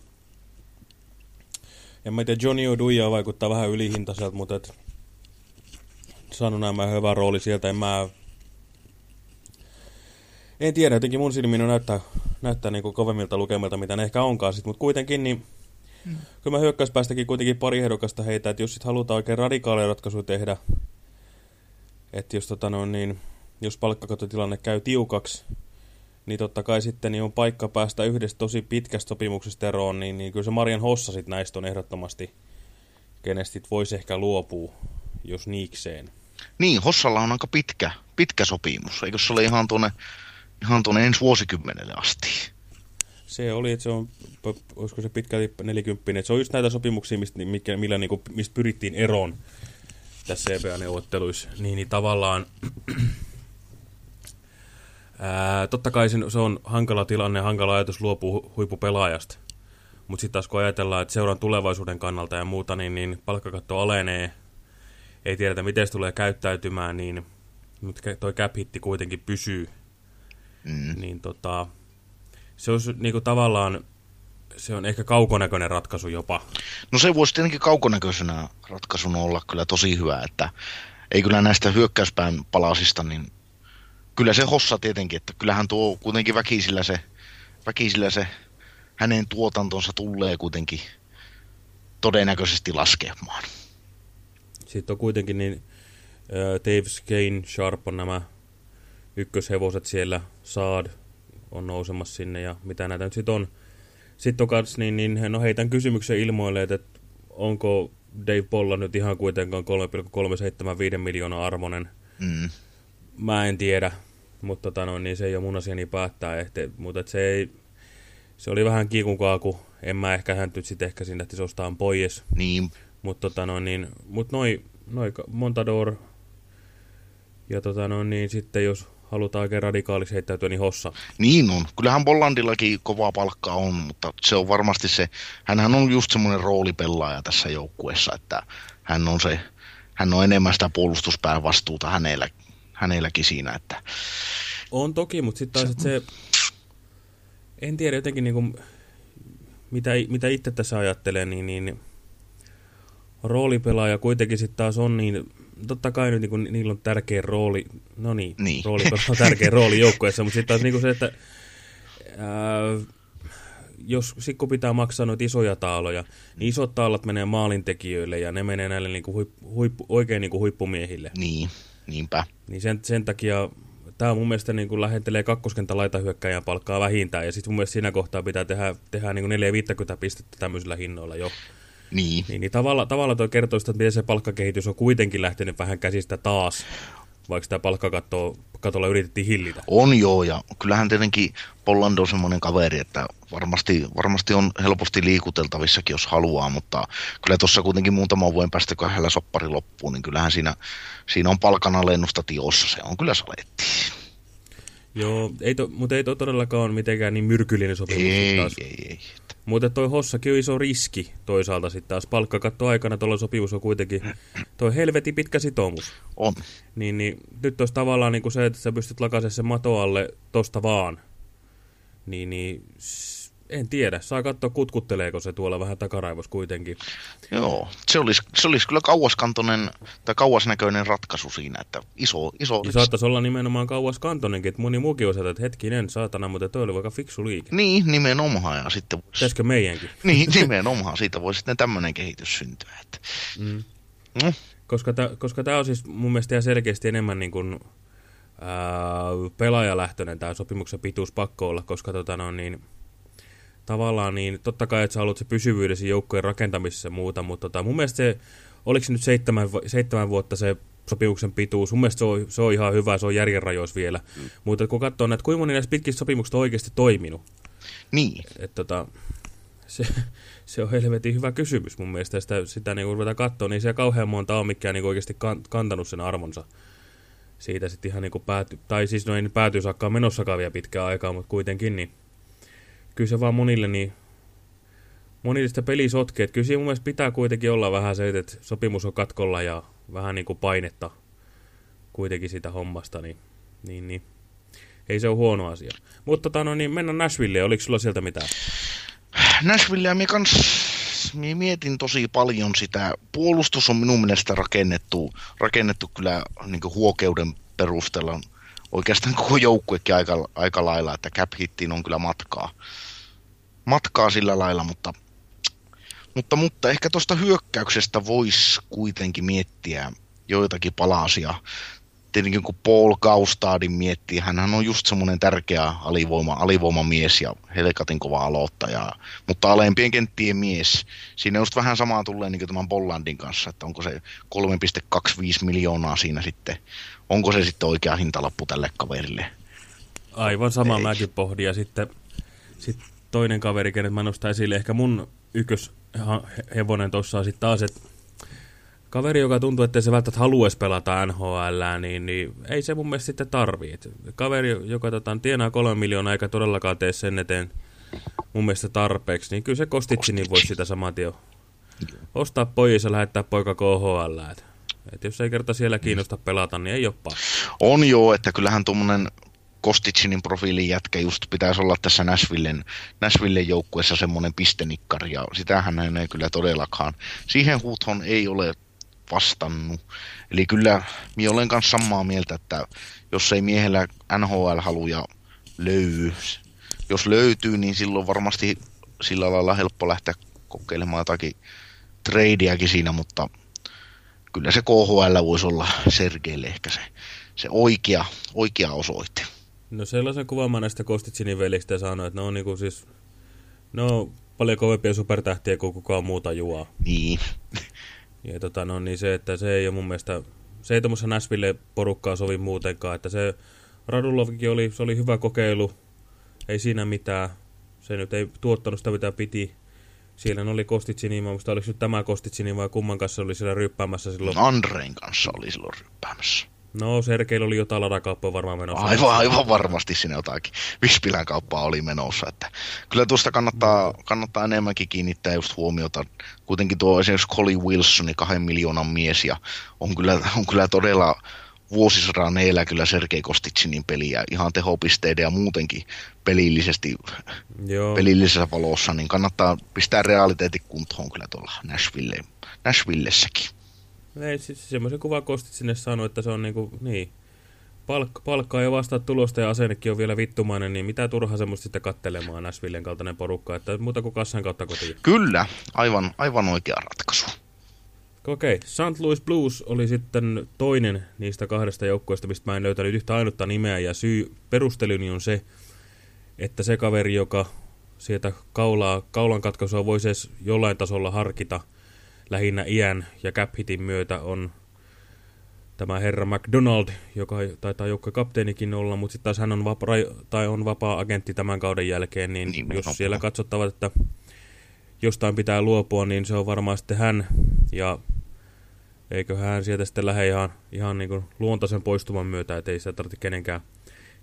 en mä tiedä, Johnny Oduja vaikuttaa vähän ylihintaiselta, mutta et, saanut nämä hyvä rooli sieltä, en mä en tiedä, jotenkin mun silmiin näyttää, näyttää niin kovemmilta lukemilta, mitä ne ehkä onkaan sit, mutta kuitenkin niin Mm. Kyllä mä hyökkäyspäästäkin kuitenkin pari ehdokasta heitä, että jos sit halutaan oikein radikaaleja ratkaisuja tehdä, että jos, tota no, niin, jos palkkakatotilanne käy tiukaksi, niin totta kai sitten niin on paikka päästä yhdestä tosi pitkästä sopimuksesta eroon, niin, niin kyllä se Marian Hossa sit näistä on ehdottomasti, kenestä voisi ehkä luopua, jos niikseen. Niin, Hossalla on aika pitkä, pitkä sopimus, eikö se ole ihan tuonne, ihan tuonne ensi vuosikymmenelle asti? Se oli, että se on, olisiko se pitkälti 40, että se on just näitä sopimuksia, mistä, mikä, millä, niin kuin, mistä pyrittiin eroon tässä CBA-neuvotteluissa. Niin, niin tavallaan, ää, totta kai se, se on hankala tilanne, hankala ajatus luopua huippupelaajasta. Mutta sitten taas kun ajatellaan, että seuran tulevaisuuden kannalta ja muuta, niin, niin palkkakatto alenee, ei tiedetä miten se tulee käyttäytymään, niin nyt toi cap hitti kuitenkin pysyy. Mm. Niin tota, se olisi niinku tavallaan, se on ehkä kaukonäköinen ratkaisu jopa. No se voisi tietenkin kaukonäköisenä ratkaisuna olla kyllä tosi hyvä, että ei kyllä näistä hyökkäyspään palasista, niin kyllä se hossa tietenkin, että kyllähän tuo kuitenkin väkisillä se, väkisillä se hänen tuotantonsa tulee kuitenkin todennäköisesti laskemaan. Sitten on kuitenkin niin äh, Dave Skane Sharp on nämä ykköshevoset siellä, Saad on nousemassa sinne ja mitä näitä nyt sitten on. Sitten on kans, niin, niin no heitän kysymyksen ilmoille, että onko Dave Polla nyt ihan kuitenkaan 3,375 miljoonaa armonen. Mm. Mä en tiedä, mutta tota, no, niin se ei ole mun asiani päättää. Ehte, mutta se, ei, se oli vähän kiikunkaaku. En mä ehkä hän nyt sitten ehkä sinne, että se ostaa pois. Niin. Mutta tota, no, niin, mut noi, noi Montador ja tota, no, niin sitten jos halutaan oikein radikaaliksi heittäytyä, niin hossa. Niin on. Kyllähän Bollandillakin kovaa palkkaa on, mutta se on varmasti se, hänhän on just semmoinen roolipelaaja tässä joukkueessa, että hän on se, hän on enemmän sitä puolustuspään vastuuta hänellä, hänelläkin siinä, että... On toki, mutta sitten taas, se, en tiedä jotenkin niin kuin, mitä, mitä itse tässä ajattelee, niin, niin roolipelaaja kuitenkin sitten taas on niin totta kai nyt niin niillä on tärkeä rooli, no niin, niin. rooli on tärkeä rooli joukkueessa, mutta sitten taas niin se, että ää, jos sikku pitää maksaa noita isoja taaloja, niin isot taalat menee maalintekijöille ja ne menee näille niin kuin huippu, huippu, oikein niin kuin huippumiehille. Niin, niinpä. Niin sen, sen takia tämä mun mielestä niin kuin lähentelee kakkoskentän laitahyökkäjän palkkaa vähintään, ja sitten mun mielestä siinä kohtaa pitää tehdä, tehdä niin 4-50 pistettä tämmöisillä hinnoilla jo. Niin. Niin, niin tavalla, tavalla toi kertoo sitä, että miten se palkkakehitys on kuitenkin lähtenyt vähän käsistä taas, vaikka sitä palkkakatolla yritettiin hillitä. On joo, ja kyllähän tietenkin Pollando on semmoinen kaveri, että varmasti, varmasti on helposti liikuteltavissakin, jos haluaa, mutta kyllä tuossa kuitenkin muutama vuoden päästä, kun hänellä soppari loppuu, niin kyllähän siinä, siinä on palkanalennusta tiossa, se on kyllä saletti. Joo, ei to, mutta ei to todellakaan mitenkään niin myrkyllinen sopimus. Ei, taas. ei, ei. Mutta toi Hossakin on iso riski toisaalta sitten taas. Palkkakatto aikana tuolla sopimus on kuitenkin toi helveti pitkä sitoumus. On. Niin, niin nyt olisi tavallaan niin kuin se, että sä pystyt lakaisemaan sen mato alle tosta vaan. Niin, niin en tiedä. Saa katsoa, kutkutteleeko se tuolla vähän takaraivos kuitenkin. Joo, se olisi, se olisi kyllä kauaskantoinen tai kauasnäköinen ratkaisu siinä, että iso... iso ja saattaisi olla nimenomaan kauaskantoinenkin, että moni muukin osaa, että hetkinen, saatana, mutta toi oli vaikka fiksu liike. Niin, nimenomaan. Ja sitten vois... Pitäisikö meidänkin? Niin, nimenomaan. Siitä voi sitten tämmöinen kehitys syntyä. Että... Mm. No. Koska, ta, koska tämä on siis mun mielestä ihan selkeästi enemmän niin kuin, ää, pelaajalähtöinen tämä sopimuksen pituus pakko olla, koska tota, no, niin, tavallaan niin totta kai, että sä haluat se pysyvyydesi joukkojen rakentamisessa ja muuta, mutta tota, mun mielestä se, oliko se nyt seitsemän, seitsemän vuotta se sopimuksen pituus, mun mielestä se on, se on ihan hyvä, se on järjenrajoissa vielä, mm. mutta kun katsoo näitä, kuinka moni näistä pitkistä sopimuksista on oikeasti toiminut. Niin. Että tota, se, se on helvetin hyvä kysymys mun mielestä, sitä, sitä niin kun ruvetaan katsoa, niin se kauhean monta on mikään niin oikeasti kantanut sen armonsa siitä sitten ihan niin kuin pääty, tai siis no ei päätyy saakkaan menossakaan vielä pitkään aikaa, mutta kuitenkin niin kyllä se vaan monille niin monille sitä peli sotkee. Kyllä siinä mun mielestä pitää kuitenkin olla vähän se, että sopimus on katkolla ja vähän niin kuin painetta kuitenkin sitä hommasta, niin, niin, niin. ei se ole huono asia. Mutta tota, no, niin mennään Nashvilleen, oliko sulla sieltä mitään? Nashvillea minä kans minä mietin tosi paljon sitä. Puolustus on minun mielestä rakennettu, rakennettu kyllä niin huokeuden perusteella oikeastaan koko joukkuekin aika, aika lailla, että cap hittiin on kyllä matkaa, matkaa sillä lailla, mutta, mutta, mutta ehkä tuosta hyökkäyksestä voisi kuitenkin miettiä joitakin palasia. Tietenkin kun Paul Gaustadin miettii, hän on just semmoinen tärkeä alivoima, alivoimamies ja helkatin kova aloittaja, mutta alempien kenttien mies. Siinä just vähän samaa tulee niin kuin tämän Bollandin kanssa, että onko se 3,25 miljoonaa siinä sitten onko se sitten oikea hintalappu tälle kaverille. Aivan sama Ei. mäkin pohdin. Ja sitten, sitten toinen kaveri, kenet mä nostan esille, ehkä mun ykköshevonen tuossa on sitten taas, että kaveri, joka tuntuu, että se välttämättä haluaisi pelata NHL, niin, niin ei se mun mielestä sitten tarvii. Et kaveri, joka tota, tienaa kolme miljoonaa eikä todellakaan tee sen eteen mun mielestä tarpeeksi, niin kyllä se Kostitsi niin voisi sitä saman tien ostaa pois ja lähettää poika KHL. Et, et jos ei kerta siellä kiinnosta pelata, niin ei ole paha. On joo, että kyllähän tuommoinen Kostitsinin profiilin jätkä just pitäisi olla tässä Nashvillen, Nashvillen joukkuessa semmoinen pistenikkari, ja sitähän hän ei kyllä todellakaan. Siihen huutoon ei ole vastannut. Eli kyllä minä olen kanssa samaa mieltä, että jos ei miehellä NHL-haluja löydy, jos löytyy, niin silloin varmasti sillä lailla helppo lähteä kokeilemaan jotakin tradeakin siinä, mutta kyllä se KHL voisi olla Sergeille ehkä se, se oikea, oikea osoite. No sellaisen kuvan mä näistä Kostitsinin velistä sanoin, että ne on niinku siis, ne on paljon kovempia supertähtiä kuin kukaan muuta juo. Niin. Ja tota, no niin se, että se ei ole mun mielestä, se ei tuommoista Nashville porukkaa sovi muutenkaan, että se Radulovkin oli, se oli hyvä kokeilu, ei siinä mitään, se nyt ei tuottanut sitä mitä piti. Siellä oli Kostitsini, mä muista oliko nyt tämä Kostitsini vai kumman kanssa oli siellä ryppäämässä silloin. Andrein kanssa oli silloin ryppäämässä. No, Sergeillä oli jotain ladakauppaa varmaan menossa. Aivan, aivan varmasti sinne jotakin Vispilän kauppaa oli menossa. Että kyllä tuosta kannattaa, kannattaa enemmänkin kiinnittää just huomiota. Kuitenkin tuo esimerkiksi Colin Wilson, kahden miljoonan mies, ja on kyllä, on kyllä todella vuosisadan eellä kyllä Sergei Kostitsinin peliä ihan tehopisteiden ja muutenkin pelillisesti, Joo. pelillisessä valossa, niin kannattaa pistää realiteetit kuntoon kyllä tuolla Nashville, Nashvillessäkin. Ei, siis semmoisen kuva kostit sinne sanoi, että se on niinku, niin, palkka, palkkaa ja vastaa tulosta ja asennekin on vielä vittumainen, niin mitä turha semmoista sitten kattelemaan Nashvillen kaltainen porukka, että muuta kuin kassan kautta kotiin. Kyllä, aivan, aivan oikea ratkaisu. Okei, okay. St. Louis Blues oli sitten toinen niistä kahdesta joukkueesta, mistä mä en löytänyt yhtä ainutta nimeä, ja syy perusteluni on se, että se kaveri, joka sieltä kaulaa, kaulan katkaisua voisi edes jollain tasolla harkita – lähinnä iän ja cap myötä on tämä herra McDonald, joka taitaa kapteenikin olla, mutta sitten taas hän on, vapaa, tai on vapaa-agentti tämän kauden jälkeen, niin, niin jos siellä katsottavat, että jostain pitää luopua, niin se on varmaan sitten hän, ja eikö hän sieltä sitten lähde ihan, ihan niin kuin luontaisen poistuman myötä, ettei sitä tarvitse kenenkään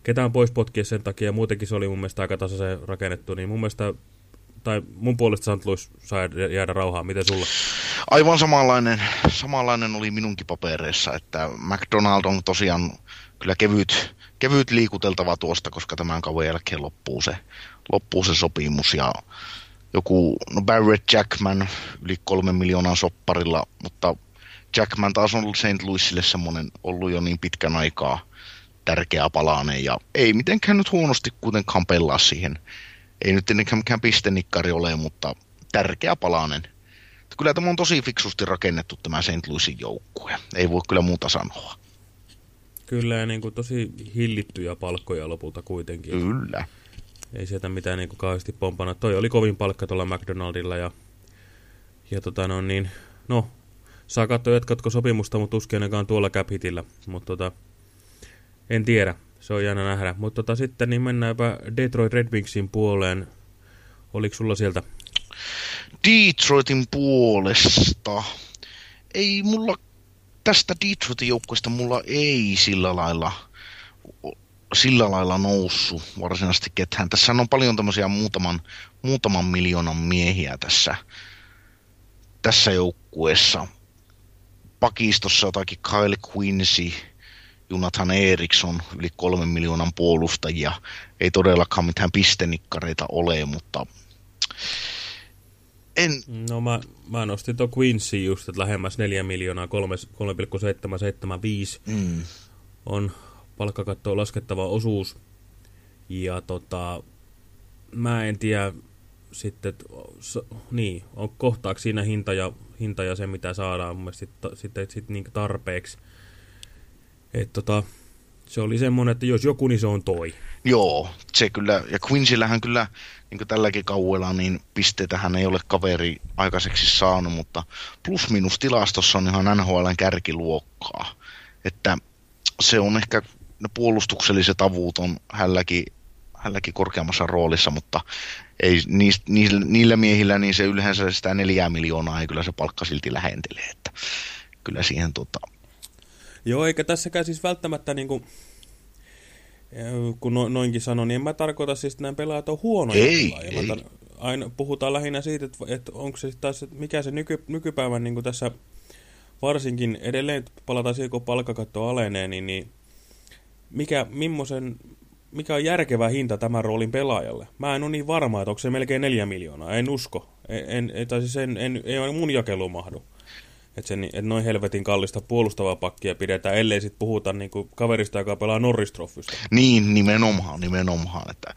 ketään pois potkia sen takia, ja muutenkin se oli mun mielestä aika tasaisen rakennettu, niin mun mielestä tai mun puolesta St. Louis saa jäädä rauhaan. Miten sulla? Aivan samanlainen, samanlainen oli minunkin papereissa, että McDonald on tosiaan kyllä kevyt, kevyt liikuteltava tuosta, koska tämän kauan jälkeen loppuu se, loppuu se sopimus ja joku, no Barrett Jackman yli kolmen miljoonan sopparilla, mutta Jackman taas on ollut St. Louisille semmoinen ollut jo niin pitkän aikaa tärkeä palanen ja ei mitenkään nyt huonosti kuitenkaan pelaa siihen ei nyt mikään pistenikkari ole, mutta tärkeä palanen. Kyllä tämä on tosi fiksusti rakennettu tämä St. Louisin joukkue. Ei voi kyllä muuta sanoa. Kyllä, ja niin kuin tosi hillittyjä palkkoja lopulta kuitenkin. Kyllä. Ei sieltä mitään niin kuin kauheasti pompana. Toi oli kovin palkka tuolla McDonaldilla ja, ja tota no niin, no, saa katsoa jatkatko sopimusta, mutta tuskin ainakaan tuolla cap hitillä. Mutta tota, en tiedä se on jännä nähdä. Mutta tota, sitten niin mennäänpä Detroit Red Wingsin puoleen. Oliko sulla sieltä? Detroitin puolesta. Ei mulla, tästä Detroitin joukkueesta mulla ei sillä lailla sillä lailla noussut varsinaisesti ketään. Tässä on paljon tämmöisiä muutaman, muutaman miljoonan miehiä tässä, tässä joukkueessa. Pakistossa jotakin Kyle Quincy, Jonathan Eriksson, yli kolmen miljoonan puolustajia. Ei todellakaan mitään pistenikkareita ole, mutta en... No mä, mä nostin tuon Quincy just, että lähemmäs 4 miljoonaa, 3,775 mm. on palkkakattoon laskettava osuus. Ja tota, mä en tiedä sitten, so, niin, on kohtaako siinä hinta ja, hinta ja se, mitä saadaan mun mielestä sitten sit, sit, sit, niin tarpeeksi. Et tota, se oli semmoinen, että jos joku, niin se on toi. Joo, se kyllä, ja Quinsillähän kyllä niin tälläkin kauella, niin pisteitä hän ei ole kaveri aikaiseksi saanut, mutta plus-minus tilastossa on ihan NHLn kärkiluokkaa. Että se on ehkä, ne puolustukselliset avut on hälläkin, hälläkin korkeammassa roolissa, mutta ei niistä, niillä, niillä miehillä niin se yleensä sitä neljää miljoonaa ei kyllä se palkka silti lähentelee, että kyllä siihen tota, Joo, eikä tässäkään siis välttämättä niin kuin, kun no, noinkin sanon, niin en mä tarkoita siis, että nämä pelaajat on huonoja ei, pelaajia. Ei. Aina puhutaan lähinnä siitä, että, että onko se taas, että mikä se nyky, nykypäivän niin tässä varsinkin edelleen palataan siihen, kun palkkakatto alenee, niin, niin mikä, millaisen, mikä on järkevä hinta tämän roolin pelaajalle? Mä en ole niin varma, että onko se melkein neljä miljoonaa. En usko. En, en, tai siis en, en, ei ole mun jakelu mahdu. Että, sen, että noin helvetin kallista puolustavaa pakkia pidetään, ellei sitten puhuta niin kuin kaverista, joka pelaa Norris-troffystä. Niin, nimenomaan, nimenomaan. Että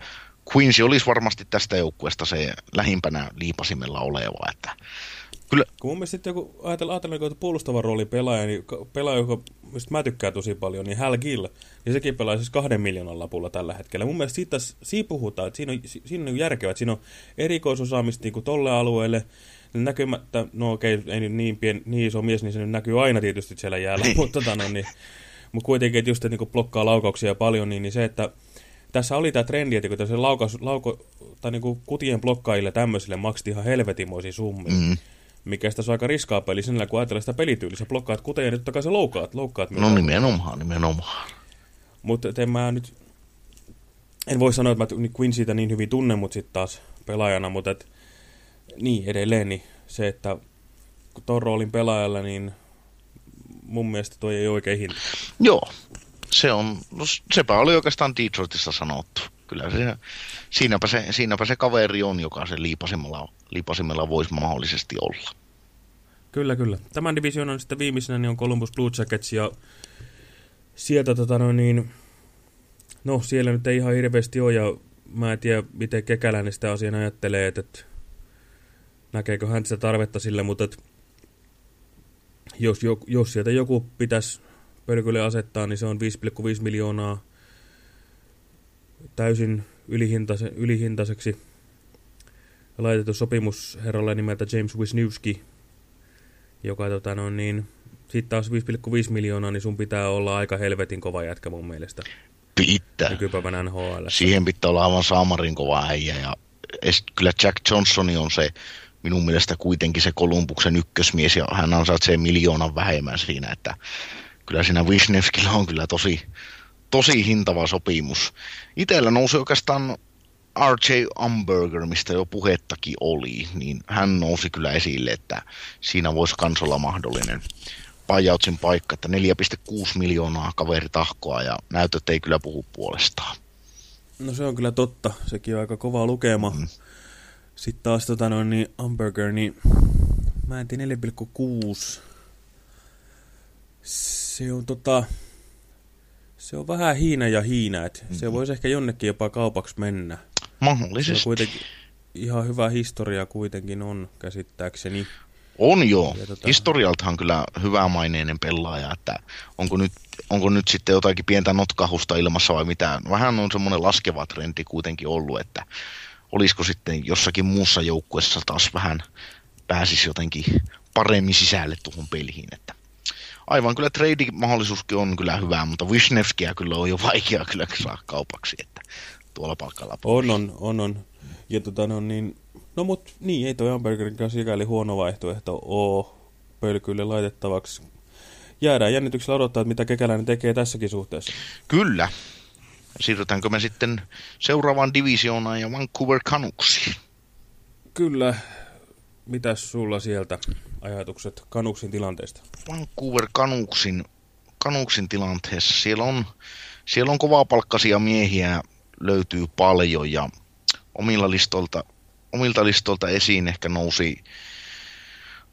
Quincy olisi varmasti tästä joukkueesta se lähimpänä liipasimella oleva. Että Kyllä. Kun mun mielestä joku, ajatellaan, ajatellaan että puolustava rooli pelaaja, niin pelaaja, joka mistä mä tykkään tosi paljon, niin Hal Gill, niin sekin pelaa siis kahden miljoonan lapulla tällä hetkellä. Mun mielestä siitä, siitä puhutaan, että siinä on, siinä on järkevää, että siinä on erikoisosaamista niin tolle alueelle, näkymättä, no okei, ei nyt niin, pien, niin iso mies, niin se nyt näkyy aina tietysti siellä jäällä, niin. mutta, tota, no, niin, mutta kuitenkin, että just että niin blokkaa laukauksia paljon, niin, niin se, että tässä oli tämä trendi, että kun tässä laukaus, lauko, tai niin kuin kutien blokkaajille tämmöisille maksettiin ihan helvetimoisia summia. Mm mikä sitä on aika riskaa peli sinällä, kun ajatellaan sitä pelityyliä. Sä blokkaat kuteen ja nyt takaisin loukkaat. loukkaat no nimenomaan, nimenomaan. Mutta en mä nyt... En voi sanoa, että mä Quinn siitä niin hyvin tunnen, mutta sitten taas pelaajana, mutta et, niin edelleen niin se, että kun tuon roolin pelaajalla, niin mun mielestä toi ei oikein hinta. Joo, se on, no sepä oli oikeastaan Detroitissa sanottu. Kyllä se, siinäpä, se, siinäpä se kaveri on, joka se liipasimella, liipasimella voisi mahdollisesti olla. Kyllä, kyllä. Tämän divisioonan sitten viimeisenä niin on Columbus Blue Jackets ja sieltä tota no niin, no siellä nyt ei ihan hirveästi ole ja mä en tiedä miten Kekäläinen sitä asian ajattelee, että, että näkeekö hän sitä tarvetta sille, mutta että jos, jos sieltä joku pitäisi pölkylle asettaa, niin se on 5,5 miljoonaa täysin ylihintase, ylihintaiseksi laitettu sopimus herralle nimeltä James Wisniewski, joka tota, no, niin, sitten taas 5,5 miljoonaa, niin sun pitää olla aika helvetin kova jätkä mun mielestä. Pitää. Nykypäivän NHL. Siihen pitää olla aivan saamarin kova äijä ja kyllä Jack Johnson on se minun mielestä kuitenkin se Kolumbuksen ykkösmies ja hän ansaitsee miljoonan vähemmän siinä, että kyllä siinä Wisniewskilla on kyllä tosi, tosi hintava sopimus. Itellä nousi oikeastaan R.J. Umberger, mistä jo puhettakin oli, niin hän nousi kyllä esille, että siinä voisi kans olla mahdollinen pajautsin paikka, että 4,6 miljoonaa kaveri tahkoa ja näytöt ei kyllä puhu puolestaan. No se on kyllä totta, sekin on aika kova lukema. Mm. Sitten taas tota noin, niin Umberger, niin mä en tiedä 4,6. Se on tota, se on vähän hiina ja hiina, että mm -hmm. se voisi ehkä jonnekin jopa kaupaksi mennä. Mahdollisesti. Se kuitenkin ihan hyvä historia kuitenkin on käsittääkseni. On joo. tota... Historialtahan kyllä hyvämaineinen pelaaja, että onko nyt, onko nyt sitten jotakin pientä notkahusta ilmassa vai mitään. Vähän on semmoinen laskeva trendi kuitenkin ollut, että olisiko sitten jossakin muussa joukkuessa taas vähän pääsisi jotenkin paremmin sisälle tuohon peliin, että aivan kyllä trade-mahdollisuuskin on kyllä hyvä, mutta Wisniewskia kyllä on jo vaikea kyllä saa kaupaksi, että tuolla palkalla. On, on, on, on. Ja tota, no niin, no mut niin, ei toi Ambergerin kanssa sikäli huono vaihtoehto oo pölkylle laitettavaksi. Jäädään jännityksellä odottaa, että mitä Kekäläinen tekee tässäkin suhteessa. Kyllä. Siirrytäänkö me sitten seuraavaan divisioonaan ja Vancouver Canucksiin? Kyllä. Mitäs sulla sieltä ajatukset Canucksin tilanteesta? Vancouver Canucksin, Canucksin tilanteessa. Siellä on, siellä on kovapalkkaisia miehiä löytyy paljon ja omilla listolta, omilta listolta esiin ehkä nousi,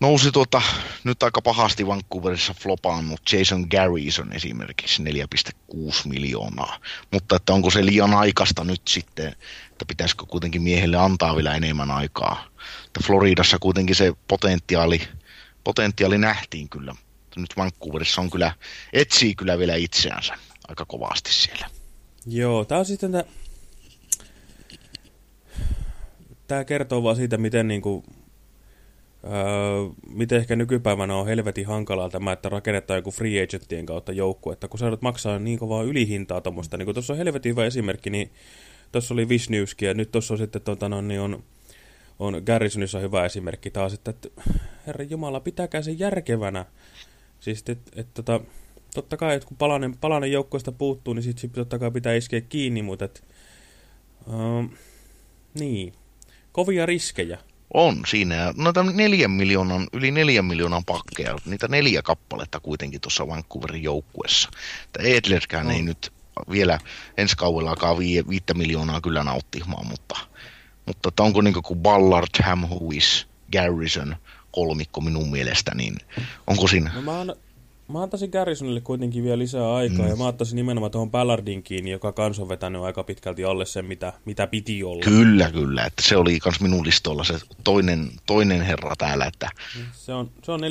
nousi tuota, nyt aika pahasti Vancouverissa flopaannut Jason Garrison esimerkiksi 4,6 miljoonaa. Mutta että onko se liian aikaista nyt sitten, että pitäisikö kuitenkin miehelle antaa vielä enemmän aikaa. Että Floridassa kuitenkin se potentiaali, potentiaali nähtiin kyllä. Nyt Vancouverissa on kyllä, etsii kyllä vielä itseänsä aika kovasti siellä. Joo, tämä on sitten tämä... Tämä kertoo vaan siitä, miten niinku... Öö, miten ehkä nykypäivänä on helvetin hankalaa tämä, että rakennetaan joku free agentien kautta joukku, että kun sä maksaa niin kovaa ylihintaa tuommoista, niin tuossa on helvetin hyvä esimerkki, niin tuossa oli Visnewski ja nyt tuossa on sitten tota, no, niin on, on Garrisonissa hyvä esimerkki taas, että, että herra Jumala, pitääkää se järkevänä. Siis, että et, et, tota, totta kai, että kun palanen, palanen joukkoista puuttuu, niin sitten sit totta kai pitää iskeä kiinni, mutta et, uh, niin. kovia riskejä. On siinä. Noita neljän miljoonan, yli neljän miljoonan pakkeja, niitä neljä kappaletta kuitenkin tuossa Vancouverin joukkuessa. Edlerkään On. ei nyt vielä ensi kaudellakaan vi, viittä miljoonaa kyllä nauttimaan, mutta, mutta että onko niin kuin Ballard, Ham Huis, Garrison kolmikko minun mielestä, niin onko siinä? No mä, an, mä antaisin Garrisonille kuitenkin vielä lisää aikaa, mm. ja mä ottaisin nimenomaan tuohon Ballardin kiinni, joka kans on vetänyt aika pitkälti alle sen, mitä, mitä piti olla. Kyllä, kyllä. Että se oli kans minun listoilla se toinen, toinen herra täällä, että Se on, se on 4,2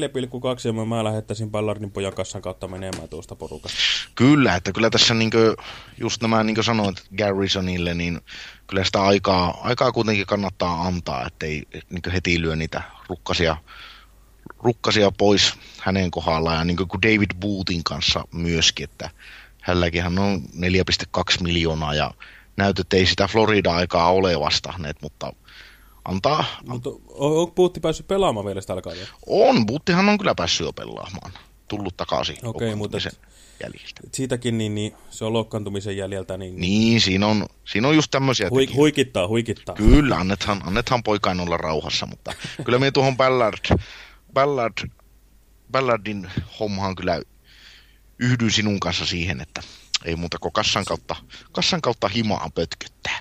ja mä, lähettäisin Ballardin pojan kassan kautta menemään tuosta porukasta. Kyllä, että kyllä tässä niinkö, just nämä niin kuin sanoit Garrisonille, niin kyllä sitä aikaa, aikaa kuitenkin kannattaa antaa, ettei niin heti lyö niitä rukkasia, rukkasia pois hänen kohdallaan. Ja niin kuin David Bootin kanssa myöskin, että hänelläkin hän on 4,2 miljoonaa ja näytöt ei sitä Florida-aikaa ole vastanneet, mutta antaa, Mutta on, on Puutti päässyt pelaamaan vielä sitä alkaa? on, Boottihan on kyllä päässyt jo pelaamaan, tullut takaisin Okei, mutta jäljiltä. siitäkin niin, niin, se on loukkaantumisen jäljeltä, niin, Niin, siinä on, siinä on just tämmöisiä hui, tekijöitä. huikittaa, huikittaa. Kyllä, annethan, annethan poikaan olla rauhassa, mutta kyllä me tuohon Ballard, Ballard, Ballardin hommaan kyllä yhdyn sinun kanssa siihen, että ei muuta kuin kassan kautta, kassan kautta himaa pötköttää.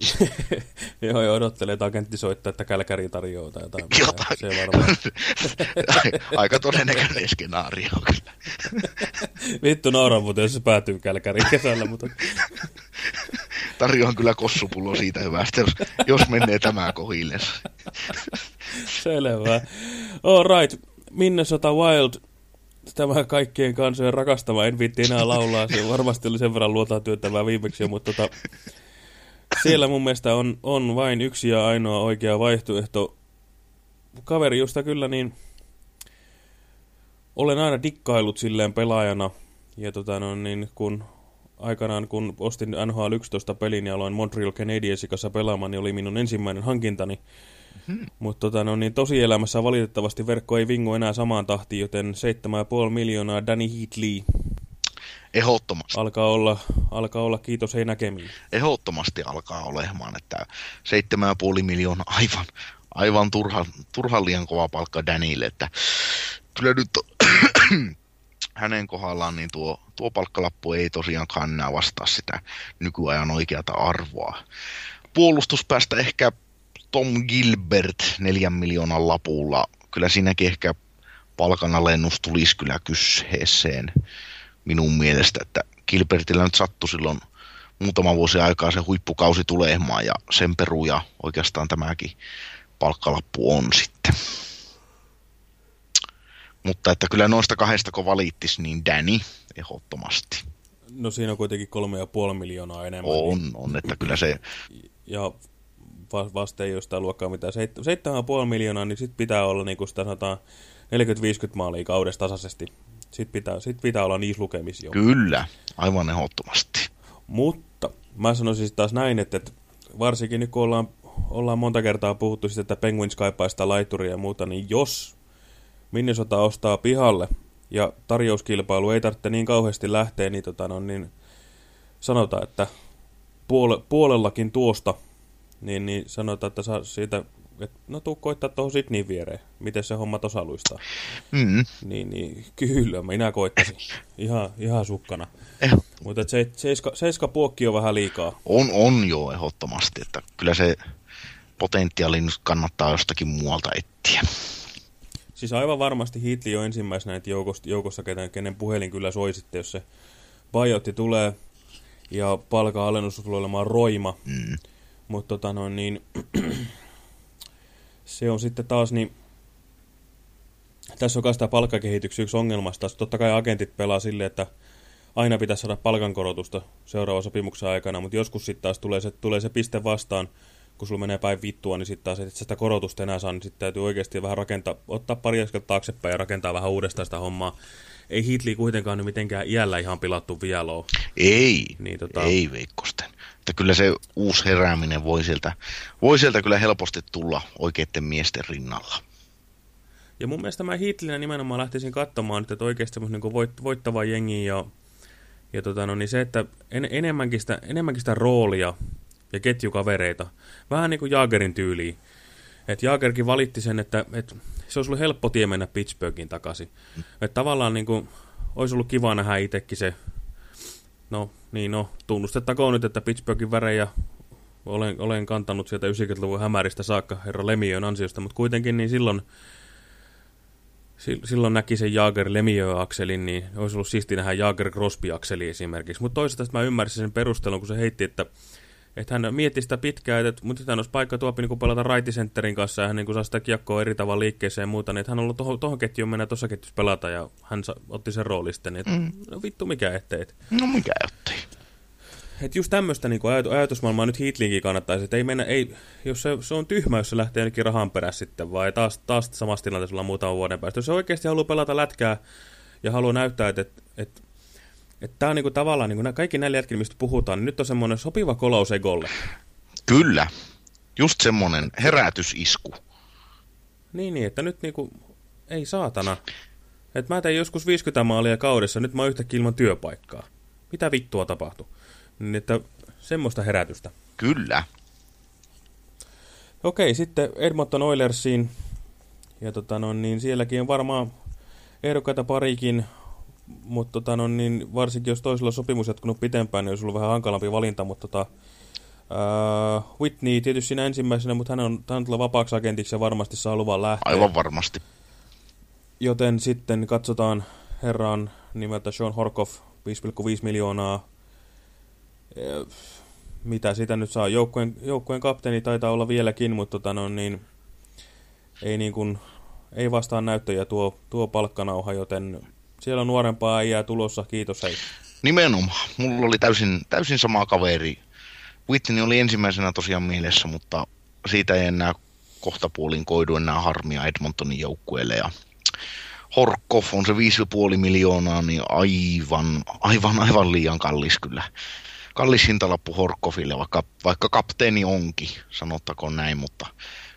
Joo, ja odottelee, että agentti soittaa, että Kälkäri tarjoaa tai jotain. Jotain. Se varmaan. Aika todennäköinen skenaario kyllä. Vittu nauran, mutta jos se päätyy Kälkäriin kesällä, mutta Tarjoan kyllä kossupullo siitä hyvästä, jos, jos menee tämä kohille. selvä. All right, Minnesota Wild, tämä kaikkien kansojen rakastama, en viitti enää laulaa, se varmasti oli sen verran luotaan työtävää viimeksi, mutta tota, siellä mun mielestä on, on vain yksi ja ainoa oikea vaihtoehto. Kaveri, josta kyllä niin olen aina dikkailut silleen pelaajana, ja tota no, niin kun aikanaan kun ostin NHL 11 pelin ja aloin Montreal Canadiensin kanssa pelaamaan, niin oli minun ensimmäinen hankintani. Mutta tota, no, niin tosielämässä valitettavasti verkko ei vingu enää samaan tahtiin, joten 7,5 miljoonaa Danny Heatley Ehdottomasti, alkaa olla, alkaa olla kiitos ei näkemiin. ehdottomasti alkaa olemaan, että 7,5 miljoonaa aivan, aivan turha, turhan liian kova palkka Danille, että kyllä nyt hänen kohdallaan niin tuo, tuo palkkalappu ei tosiaankaan enää vastaa sitä nykyajan oikeata arvoa. Puolustuspäästä ehkä Tom Gilbert neljän miljoonan lapulla. Kyllä siinäkin ehkä palkanalennus tulisi kyllä kysheeseen minun mielestä, että Gilbertillä nyt sattui silloin muutama vuosi aikaa se huippukausi tulemaan ja sen peruja oikeastaan tämäkin palkkalappu on sitten. Mutta että kyllä noista kahdesta kun valittis, niin Danny ehdottomasti. No siinä on kuitenkin 3,5 miljoonaa enemmän. On, Niin, on, että kyllä se, ja va- vasta ei ole sitä luokkaa mitään. Seit- 7,5 miljoonaa, niin sit pitää olla niin kuin sitä sanotaan 40-50 maalia kaudessa tasaisesti. Sitten pitää, sit pitää olla niissä lukemissa jo. kyllä, aivan ehdottomasti. Mutta mä sanoisin sit taas näin, että, että varsinkin nyt kun ollaan, ollaan monta kertaa puhuttu siitä, että Penguins kaipaa sitä laituria ja muuta, niin jos Minnesota ostaa pihalle ja tarjouskilpailu ei tarvitse niin kauheasti lähteä, niin, tota, no, niin sanotaan, että puole, puolellakin tuosta, niin, niin sanotaan, että saa siitä, että no tuu koittaa tuohon Sydneyin viereen, miten se homma tosa luistaa. Mm, Niin, niin kyllä, minä koittaisin. Ihan, ihan sukkana. eh, Mutta se, seiska, seiska puokki on vähän liikaa. on, on jo ehdottomasti, että kyllä se potentiaali nyt kannattaa jostakin muualta etsiä. Siis aivan varmasti Hitli on ensimmäisenä näitä joukossa, joukossa kenen, kenen puhelin kyllä soi sitten, jos se buyoutti tulee ja palkan alennus tulee olemaan roima. Mm. Mutta tota noin niin, se on sitten taas niin, tässä on myös tämä palkkakehityksen yksi ongelmasta. Totta kai agentit pelaa silleen, että aina pitäisi saada palkankorotusta seuraavan sopimuksen aikana, mutta joskus sitten taas tulee se, tulee se piste vastaan, kun sulla menee päin vittua, niin sitten taas, että sitä korotusta enää saa, niin sitten täytyy oikeasti vähän rakentaa, ottaa pari askelta taaksepäin ja rakentaa vähän uudestaan sitä hommaa. Ei Hitli kuitenkaan nyt mitenkään iällä ihan pilattu vielä ole. Ei, Niin, tota- ei Veikkosten. Että kyllä se uusi herääminen voi sieltä, voi sieltä kyllä helposti tulla oikeiden miesten rinnalla. Ja mun mielestä mä Hitlinä nimenomaan lähtisin katsomaan nyt, että oikeasti semmoista niin voit, voittavaa jengiä ja, ja tota, no, niin se, että en, enemmänkin, sitä, enemmänkin sitä roolia ja ketjukavereita. Vähän niin kuin Jaagerin tyyliin. Että Jaagerkin valitti sen, että, että se olisi ollut helppo tie mennä Pittsburghin takaisin. Että tavallaan niin kuin, olisi ollut kiva nähdä itsekin se, no niin no, tunnustettakoon nyt, että Pittsburghin värejä olen, olen kantanut sieltä 90-luvun hämäristä saakka herra Lemiön ansiosta, mutta kuitenkin niin silloin, silloin näki sen Jaager Lemieux akselin niin olisi ollut siisti nähdä Jaager Crosby-akseli esimerkiksi. Mutta toisaalta mä ymmärsin sen perustelun, kun se heitti, että että hän mietti sitä pitkään, että mutta hän olisi paikka tuopi niin pelata righty kanssa ja hän niin saa sitä kiekkoa eri tavalla liikkeeseen ja muuta, niin että hän on ollut tuohon toho ketjuun mennä tuossa ketjussa pelata ja hän otti sen roolin sitten, niin että mm. no vittu mikä ettei. No mikä ettei. Että just tämmöistä niin ajatusmaailmaa nyt Heatlinkin kannattaisi, että ei mennä, ei, jos se, se on tyhmä, jos se lähtee jonnekin rahan perässä sitten, vai taas, taas samassa tilanteessa ollaan muutaman vuoden päästä. Jos se oikeasti haluaa pelata lätkää ja haluaa näyttää, että, että, että, että tämä on niin kuin tavallaan, niin kuin kaikki näillä jätkillä, mistä puhutaan, niin nyt on semmoinen sopiva kolaus egolle. Kyllä, just semmoinen herätysisku. Niin, niin, että nyt niin kuin, ei saatana. Että mä tein joskus 50 maalia kaudessa, nyt mä oon yhtäkkiä ilman työpaikkaa. Mitä vittua tapahtuu? Niin että semmoista herätystä. Kyllä. Okei, sitten Edmonton Oilersiin. Ja tota no, niin sielläkin on varmaan ehdokkaita parikin, mutta tota no, niin varsinkin jos toisella sopimus jatkunut pitempään, niin olisi ollut vähän hankalampi valinta, mutta tota, uh, Whitney tietysti siinä ensimmäisenä, mutta hän on tainnut vapaaksi agentiksi ja varmasti saa luvan lähteä. Aivan varmasti. Joten sitten katsotaan herran nimeltä Sean Horkoff, 5,5 miljoonaa mitä sitä nyt saa. Joukkueen, joukkueen kapteeni taitaa olla vieläkin, mutta tota no, niin, ei, niin kuin, ei vastaan näyttöjä tuo, tuo palkkanauha, joten siellä on nuorempaa äijää tulossa. Kiitos hei. Nimenomaan. Mulla oli täysin, täysin sama kaveri. Whitney oli ensimmäisenä tosiaan mielessä, mutta siitä ei enää kohtapuolin koidu enää harmia Edmontonin joukkueelle. Ja Horkoff on se 5,5 miljoonaa, niin aivan, aivan, aivan liian kallis kyllä kallis hintalappu Horkkoville, vaikka, vaikka kapteeni onkin, sanottakoon näin, mutta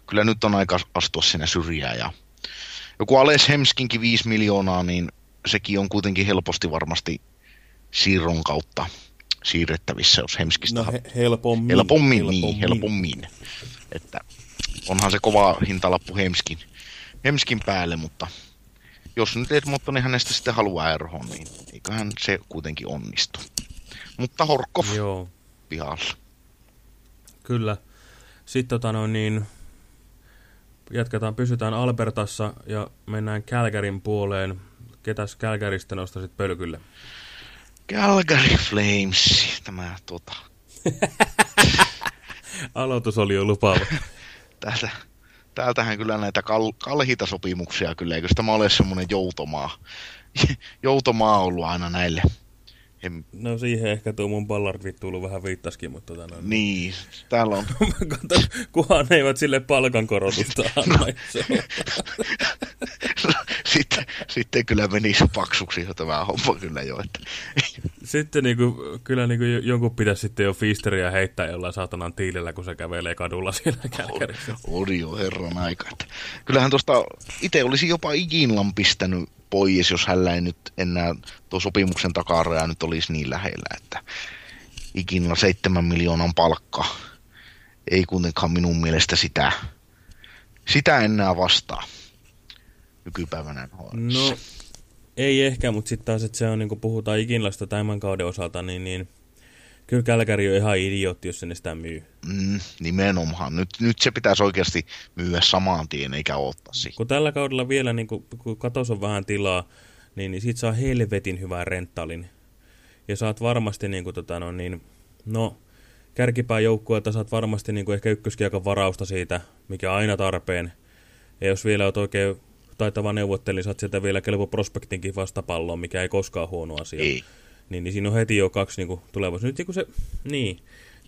kyllä nyt on aika astua sinne syrjään. Ja joku Ales Hemskinkin 5 miljoonaa, niin sekin on kuitenkin helposti varmasti siirron kautta siirrettävissä, jos Hemskistä... No he, helpommin. Helpommin, helpommin. niin, helpommin. Että onhan se kova hintalappu Hemskin, Hemskin päälle, mutta jos nyt Edmontoni hänestä sitten haluaa eroon, niin eiköhän se kuitenkin onnistu mutta Horkov Joo. pihalla. Kyllä. Sitten tota no, niin, jatketaan, pysytään Albertassa ja mennään Calgaryn puoleen. Ketäs Calgarysta nostasit pölkylle? Calgary Flames, tämä tota. Aloitus oli jo lupaava. Täältä, täältähän kyllä näitä kal, kalhita sopimuksia kyllä, eikö tämä ole semmoinen joutomaa, joutomaa ollut aina näille en... No siihen ehkä tuo mun Ballard vittuilu vähän viittaskin, mutta tota no, Niin, täällä on. Kato, kuhan eivät sille palkankorotusta anna. Sitten, sitten kyllä menisi paksuksi jo tämä homma kyllä jo. Että... sitten niin kuin, kyllä niin kuin jonkun pitäisi sitten jo Fisteria heittää jollain saatanan tiilillä, kun se kävelee kadulla siellä kälkärissä. On jo herran aika. Että kyllähän tuosta itse olisi jopa Iginlan pistänyt pois, jos hänellä ei nyt enää tuo sopimuksen takaraja nyt olisi niin lähellä, että ikinä seitsemän miljoonan palkka ei kuitenkaan minun mielestä sitä, sitä enää vastaa nykypäivänä. No, ei ehkä, mutta sitten taas, että se on, niin kun puhutaan Ikinlasta tämän kauden osalta, niin, niin kyllä Kälkäri on ihan idiootti, jos sen sitä myy. Mm, nimenomaan. Nyt, nyt se pitäisi oikeasti myyä samaan tien, eikä ottaa siihen. Kun tällä kaudella vielä, niin kun, kun katos on vähän tilaa, niin, niin siitä saa helvetin hyvää renttalin. Ja saat varmasti, niin kuin, tota, no, niin, no, kärkipää joukkueelta saat varmasti niin kuin ehkä ykköskiakan varausta siitä, mikä aina tarpeen. Ja jos vielä olet oikein taitava neuvotteli, niin saat sieltä vielä kelpo prospektinkin vastapalloon, mikä ei koskaan huono asia. Ei. Niin, niin siinä on heti jo kaksi niin tulevaisuus. Nyt niin se, niin,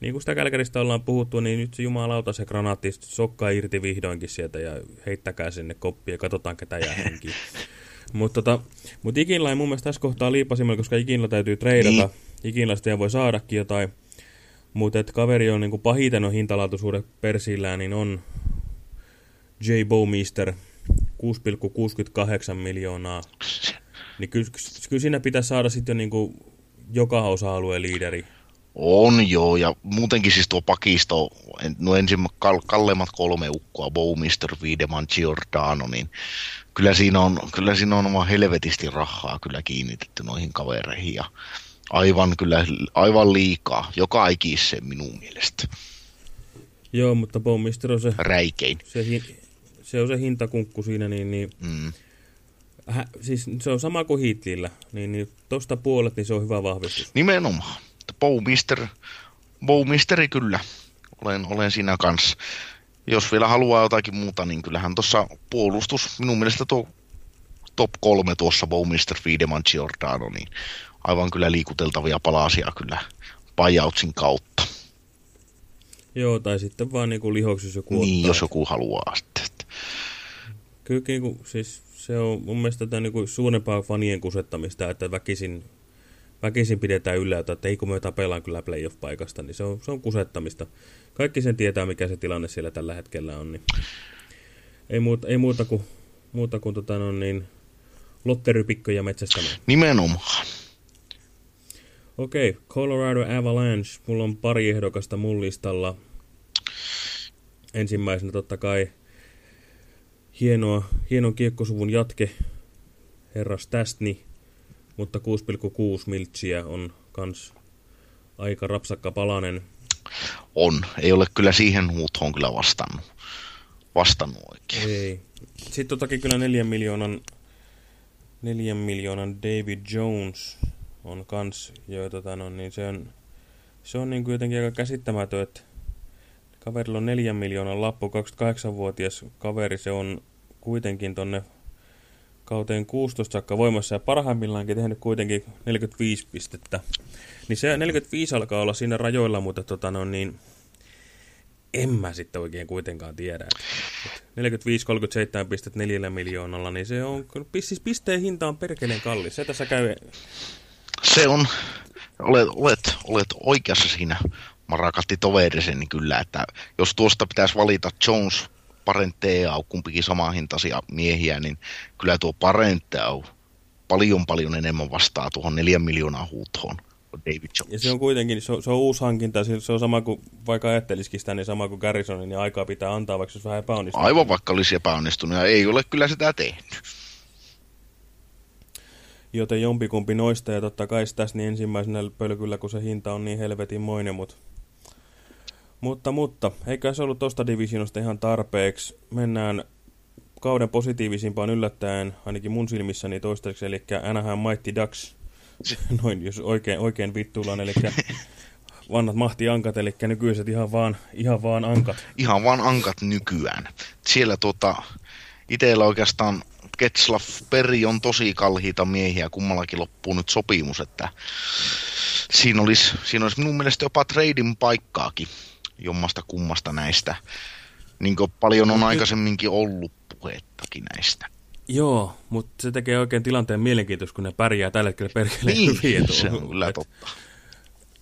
niin kuin sitä Kälkäristä ollaan puhuttu, niin nyt se jumalauta se granaatti sokkaa irti vihdoinkin sieltä ja heittäkää sinne koppia ja katsotaan ketä jää henkiin. Mutta tota, mut Ikinla ei mun mielestä tässä kohtaa liipasimmalla, koska Ikinla täytyy treidata. Niin. Ikinlaista voi saadakin jotain. Mutta että kaveri on niinku pahiten on hintalaatuisuudet persillään, niin on J. Bowmeister 6,68 miljoonaa. Niin kyllä, kyllä siinä pitäisi saada sitten jo niinku joka osa-alueen liideri On joo, ja muutenkin siis tuo pakisto, no ensin kal- kalleimmat kolme ukkoa, Bowmister, Wiedemann, Giordano, niin kyllä siinä on, kyllä siinä on oma helvetisti rahaa kyllä kiinnitetty noihin kavereihin, ja aivan kyllä, aivan liikaa, joka ikiseen minun mielestä, Joo, mutta Bowmister on se, räikein. se, se, on se hintakunkku siinä, niin, niin Mm. hä, siis se on sama kuin Hiitlillä, niin, niin tosta puolet, niin se on hyvä vahvistus. Nimenomaan. Bowmister, Bowmisteri kyllä. Olen, olen siinä kanssa. Jos vielä haluaa jotakin muuta, niin kyllähän tuossa puolustus, minun mielestä tuo top kolme tuossa Bowmister, Wiedemann, Giordano, niin aivan kyllä liikuteltavia palasia kyllä buyoutsin kautta. Joo, tai sitten vaan niin kuin lihoksi, jos joku Niin, ottaa. jos joku haluaa sitten. Kyllä niin kuin, siis se on mun mielestä tätä niin kuin suurempaa fanien kusettamista, että väkisin, väkisin pidetään yllä, että ei kun me tapellaan kyllä playoff-paikasta, niin se on, se on kusettamista. Kaikki sen tietää, mikä se tilanne siellä tällä hetkellä on, niin ei muuta, ei muuta kuin, muuta kuin tota, no, niin, lotterypikköjä metsästämään. Nimenomaan. Okei, Colorado Avalanche. Mulla on pari ehdokasta mun listalla. Ensimmäisenä totta kai hienoa, hienon kiekkosuvun jatke, herra Stastny, mutta 6,6 miltsiä on kans aika rapsakka palanen. On. Ei ole kyllä siihen huutoon kyllä vastannut. Vastannut oikein. Ei. Sitten totakin kyllä neljän miljoonan, neljän miljoonan David Jones on kans, jo, tota, no, niin se on, se on niin kuin jotenkin aika käsittämätön, että kaverilla on neljän miljoonan lappu, 28-vuotias kaveri, se on kuitenkin tonne kauteen 16 saakka voimassa ja parhaimmillaankin tehnyt kuitenkin 45 pistettä. Niin se 45 alkaa olla siinä rajoilla, mutta tota no niin, en mä sitten oikein kuitenkaan tiedä. että 45-37 pistet neljällä miljoonalla, niin se on, siis pisteen hinta on perkeleen kallis. Se tässä käy, Se on, olet, olet, olet oikeassa siinä Marakatti toveriseni kyllä, että jos tuosta pitäisi valita Jones, Parenteau, kumpikin samanhintaisia miehiä, niin kyllä tuo Parenteau paljon paljon enemmän vastaa tuohon neljän miljoonaa huutoon kuin David Jones. ja se on kuitenkin, se on, se on uusi hankinta, se se on sama kuin, vaikka ajattelisikin sitä, niin sama kuin Garrisonin, niin aikaa pitää antaa, vaikka se olisi vähän epäonnistunut. Aivan vaikka olisi epäonnistunut ja ei ole kyllä sitä tehnyt. Joten jompikumpi noista, ja totta kai tässä niin ensimmäisenä pölkyllä, kun se hinta on niin helvetinmoinen, mutta... Mutta, mutta, eikä se ollut tosta divisionosta ihan tarpeeksi. Mennään kauden positiivisimpaan yllättäen, ainakin mun silmissäni toistaiseksi, eli Anaheim Mighty Ducks. Noin, jos oikein, oikein vittuillaan, eli vanhat mahtiankat, eli nykyiset ihan vaan, ihan vaan ankat. Ihan vaan ankat nykyään. Siellä tuota, itsellä oikeastaan Ketslav Peri on tosi kalhiita miehiä, kummallakin loppuu nyt sopimus, että siinä olisi, siinä olisi minun mielestä jopa trading paikkaakin jommasta kummasta näistä. Niin kuin paljon on aikaisemminkin ollut puhettakin näistä. Joo, mutta se tekee oikein tilanteen mielenkiintoista, kun ne pärjää tällä hetkellä perkeleen Niin, hyvin. että se on kyllä et- totta.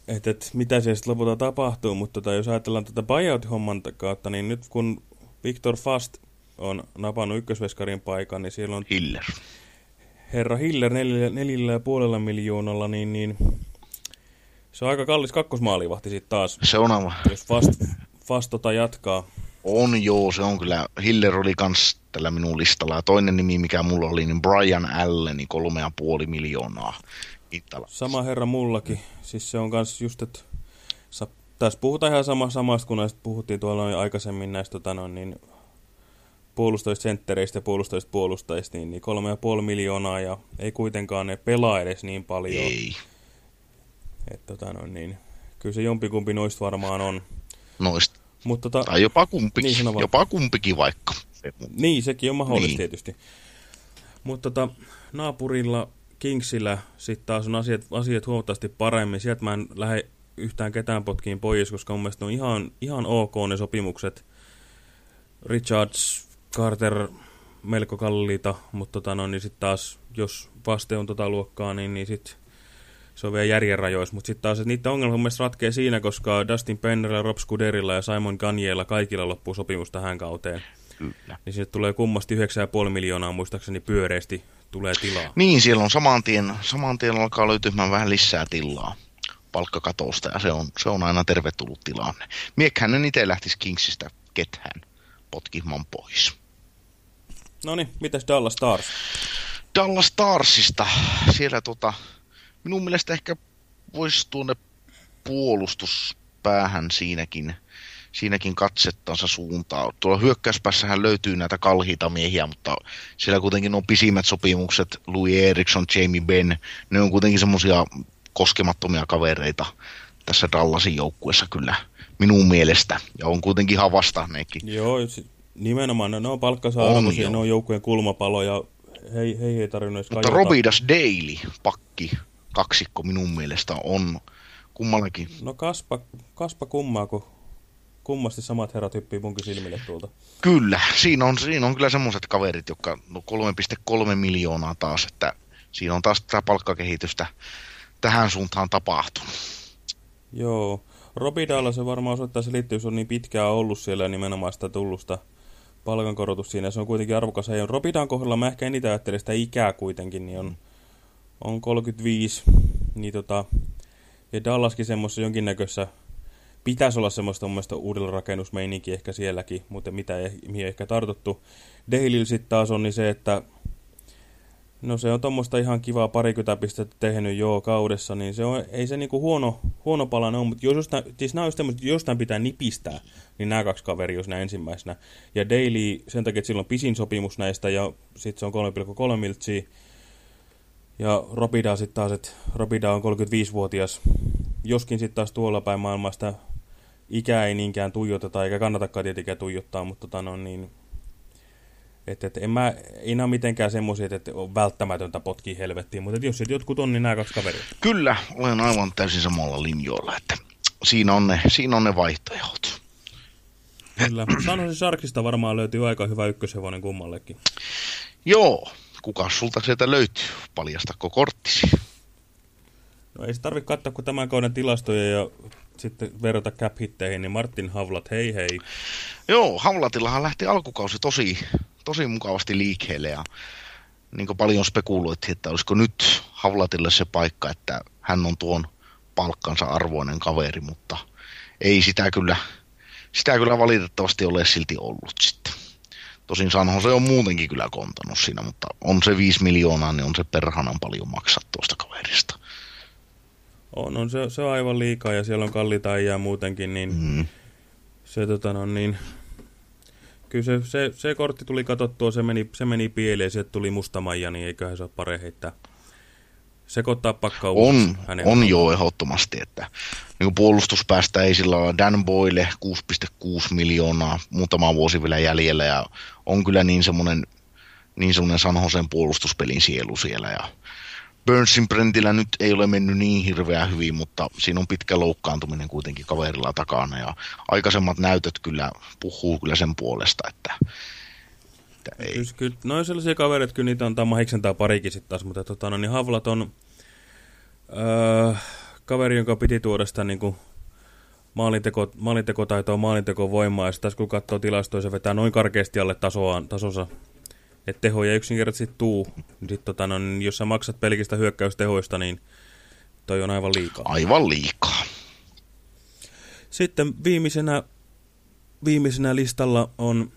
Et, et, mitä se sitten lopulta tapahtuu, mutta tota, jos ajatellaan tätä buyout-homman kautta, niin nyt kun Victor Fast on napannut ykkösveskarin paikan, niin siellä on Hiller. herra Hiller neljällä, neljällä ja puolella miljoonalla, niin, niin se on aika kallis kakkosmaalivahti sitten taas, Se on aivan, jos Fast, Fast tota jatkaa. on joo, se on kyllä, Hiller oli kans tällä minun listalla. Ja toinen nimi, mikä mulla oli, niin Brian Allen, niin kolme ja puoli miljoonaa. Itala. Sama herra mullakin, siis se on kans just, että tässä puhutaan ihan sama, samasta, kun näistä puhuttiin tuolla aikaisemmin näistä tota noin, niin puolustajista senttereistä ja puolustajista puolustajista, niin, niin kolme ja puoli miljoonaa ja ei kuitenkaan ne pelaa edes niin paljon. Ei, Että tota noin, niin, kyllä se jompikumpi noista varmaan on. noista. Mutta tota, Tai jopa kumpikin, Niin, jopa kumpikin vaikka. Niin, sekin on mahdollista Niin. tietysti. Mutta tota, naapurilla Kingsillä sitten taas on asiat, asiat huomattavasti paremmin. Sieltä mä en lähde yhtään ketään potkiin pois, koska mun mielestä ne on ihan, ihan ok ne sopimukset. Richards, Carter, melko kalliita, mutta tota, no, niin sitten taas, jos vaste on tota luokkaa, niin, niin sit se on vielä järjen rajoissa. Mutta sitten taas, että niiden ongelma mun ratkee siinä, koska Dustin Pennerillä, Rob Scuderilla ja Simon Gagneilla kaikilla loppuu sopimus tähän kauteen. Kyllä. Niin sinne tulee kummasti 9,5 miljoonaa muistaakseni pyöreästi tulee tilaa. Niin, siellä on saman tien, saman tien alkaa löytymään vähän lisää tilaa. palkkakatosta ja se on, se on aina tervetullut tilanne. Miekhän en itse lähtisi Kingsistä ketään potkimaan pois. No niin, mitäs Dallas Stars? Dallas Starsista, siellä tota, minun mielestä ehkä voisi tuonne puolustuspäähän siinäkin, siinäkin katsettansa suuntaa. Tuolla hyökkäyspäässähän löytyy näitä kalhiita miehiä, mutta siellä kuitenkin on pisimmät sopimukset, Louis Eriksson, Jamie Benn, ne on kuitenkin semmoisia koskemattomia kavereita tässä Dallasin joukkueessa kyllä minun mielestä. Ja on kuitenkin havasta nekin. Joo, nimenomaan ne on palkkasa-arvoisia, ne on joukkueen kulmapaloja. Hei, hei ei tarvinnut edes Mutta Robidas Daily, pakki, kaksikko minun mielestä on kummallakin. No kaspa, kaspa kummaa, kun kummasti samat herrat hyppii munkin silmille tuolta. Kyllä, siinä on, siinä on kyllä semmoiset kaverit, jotka no 3,3 miljoonaa taas, että siinä on taas tätä palkkakehitystä tähän suuntaan tapahtunut. Joo, Robidalla se varmaan osoittaa se liittyvyys on niin pitkään ollut siellä nimenomaan sitä tullusta palkankorotus siinä. Se on kuitenkin arvokas. Ja Robidan kohdalla mä ehkä eniten ajattelen sitä ikää kuitenkin, niin on, on 35. Niin tota, ja Dallaskin semmoisessa jonkinnäköisessä, pitäisi olla semmoista mun mielestä uudella rakennusmeininki ehkä sielläkin, mutta mitä ei, mihin ehkä tartuttu. Dailyl sitten taas on niin se, että No se on tuommoista ihan kivaa parikymmentä pistettä tehnyt joo kaudessa, niin se on, ei se niinku huono, huono palanen ole, mutta jos jostain, siis nämä on jostain pitää nipistää, niin nämä kaksi kaveria olisi ensimmäisenä. Ja Daily sen takia, että sillä on pisin sopimus näistä ja sitten se on 3,3 miltsiä. Ja Robida sitten taas, että Robida on 35-vuotias. Joskin sitten taas tuolla päin maailmasta ikää ei niinkään tuijoteta, eikä kannatakaan tietenkään tuijottaa, mutta tota no, niin että et en mä, ei nämä mitenkään semmoisia, että on välttämätöntä potkia helvettiin, mutta jos jotkut on, niin nämä kaksi kaveria. Kyllä, olen aivan täysin samalla linjoilla, että siinä on ne, siinä on ne vaihtoehdot. Kyllä, sanoisin Sarkista varmaan löytyy aika hyvä ykköshevonen kummallekin. Joo, kuka sulta sieltä löytyy? Paljastako korttisi? No ei se tarvitse katsoa kuin tämän kauden tilastoja ja sitten verrata cap hitteihin, niin Martin Havlat, hei hei. Joo, Havlatillahan lähti alkukausi tosi, tosi mukavasti liikkeelle ja niin kuin paljon spekuloitiin, että olisiko nyt Havlatille se paikka, että hän on tuon palkkansa arvoinen kaveri, mutta ei sitä kyllä, sitä kyllä valitettavasti ole silti ollut sitten. Tosin Sanho se on muutenkin kyllä kontanut siinä, mutta on se 5 miljoonaa, niin on se perhanan paljon maksaa tuosta kaverista. On, on se, se on aivan liikaa ja siellä on kalliita äijää muutenkin, niin mm. se tota no niin, kyllä se, se, se kortti tuli katsottua, se meni, se meni pieleen, sieltä tuli musta maija, niin eiköhän se ole pare heittää sekoittaa pakkaa On, on joo ehdottomasti, että niin puolustuspäästä ei sillä ole Dan Boyle 6,6 miljoonaa, muutama vuosi vielä jäljellä ja on kyllä niin semmoinen niin semmoinen Sanhosen puolustuspelin sielu siellä ja Burnsin Brentillä nyt ei ole mennyt niin hirveän hyvin, mutta siinä on pitkä loukkaantuminen kuitenkin kaverilla takana ja aikaisemmat näytöt kyllä puhuu kyllä sen puolesta, että, että ei. Kyllä, kyllä, noin sellaisia kavereita, kyllä niitä on mahiksen tai parikin sitten taas, mutta tota, no, niin Havlat on öö, kaveri, jonka piti tuoda sitä niin kuin maalinteko, maalintekotaitoa, maalintekovoimaa, ja sitten kun katsoo tilastoja, se vetää noin karkeasti alle tasoaan, tasonsa että tehoja yksinkertaisesti tuu. Sitten tota, no, niin jos sä maksat pelkistä hyökkäystehoista, niin toi on aivan liikaa. Aivan liikaa. Sitten viimeisenä, viimeisenä listalla on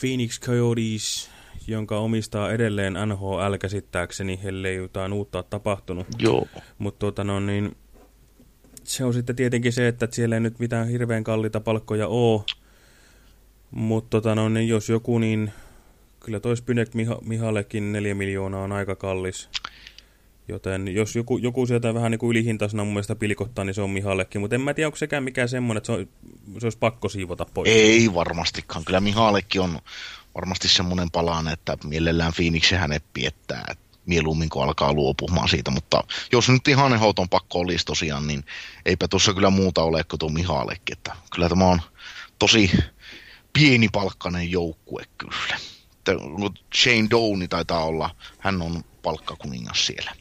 Phoenix Coyotes, jonka omistaa edelleen NHL käsittääkseni, ellei jotain uutta ole tapahtunut. Joo. Mutta tota, no, niin, se on sitten tietenkin se, että siellä ei nyt mitään hirveän kalliita palkkoja ole. Mutta tota, no, niin jos joku, niin kyllä toi Spynek Miha Mihallekin neljä miljoonaa on aika kallis. Joten jos joku, joku sieltä vähän niin kuin ylihintaisena mun mielestä pilkottaa, niin se on Mihallekin. Mutta en mä tiedä, onko sekään mikään semmoinen, että se, on, se olisi pakko siivota pois. Ei varmastikaan. Kyllä Mihallekin on varmasti semmoinen palaan, että mielellään Phoenix hänet piettää. Et mieluummin kun alkaa luopumaan siitä, mutta jos nyt ihan ehdoton pakko olisi tosiaan, niin eipä tuossa kyllä muuta ole kuin tuo Mihallekin. Että kyllä tämä on tosi pienipalkkainen joukkue kyllä Shane Downey taitaa olla, hän on palkkakuningas siellä.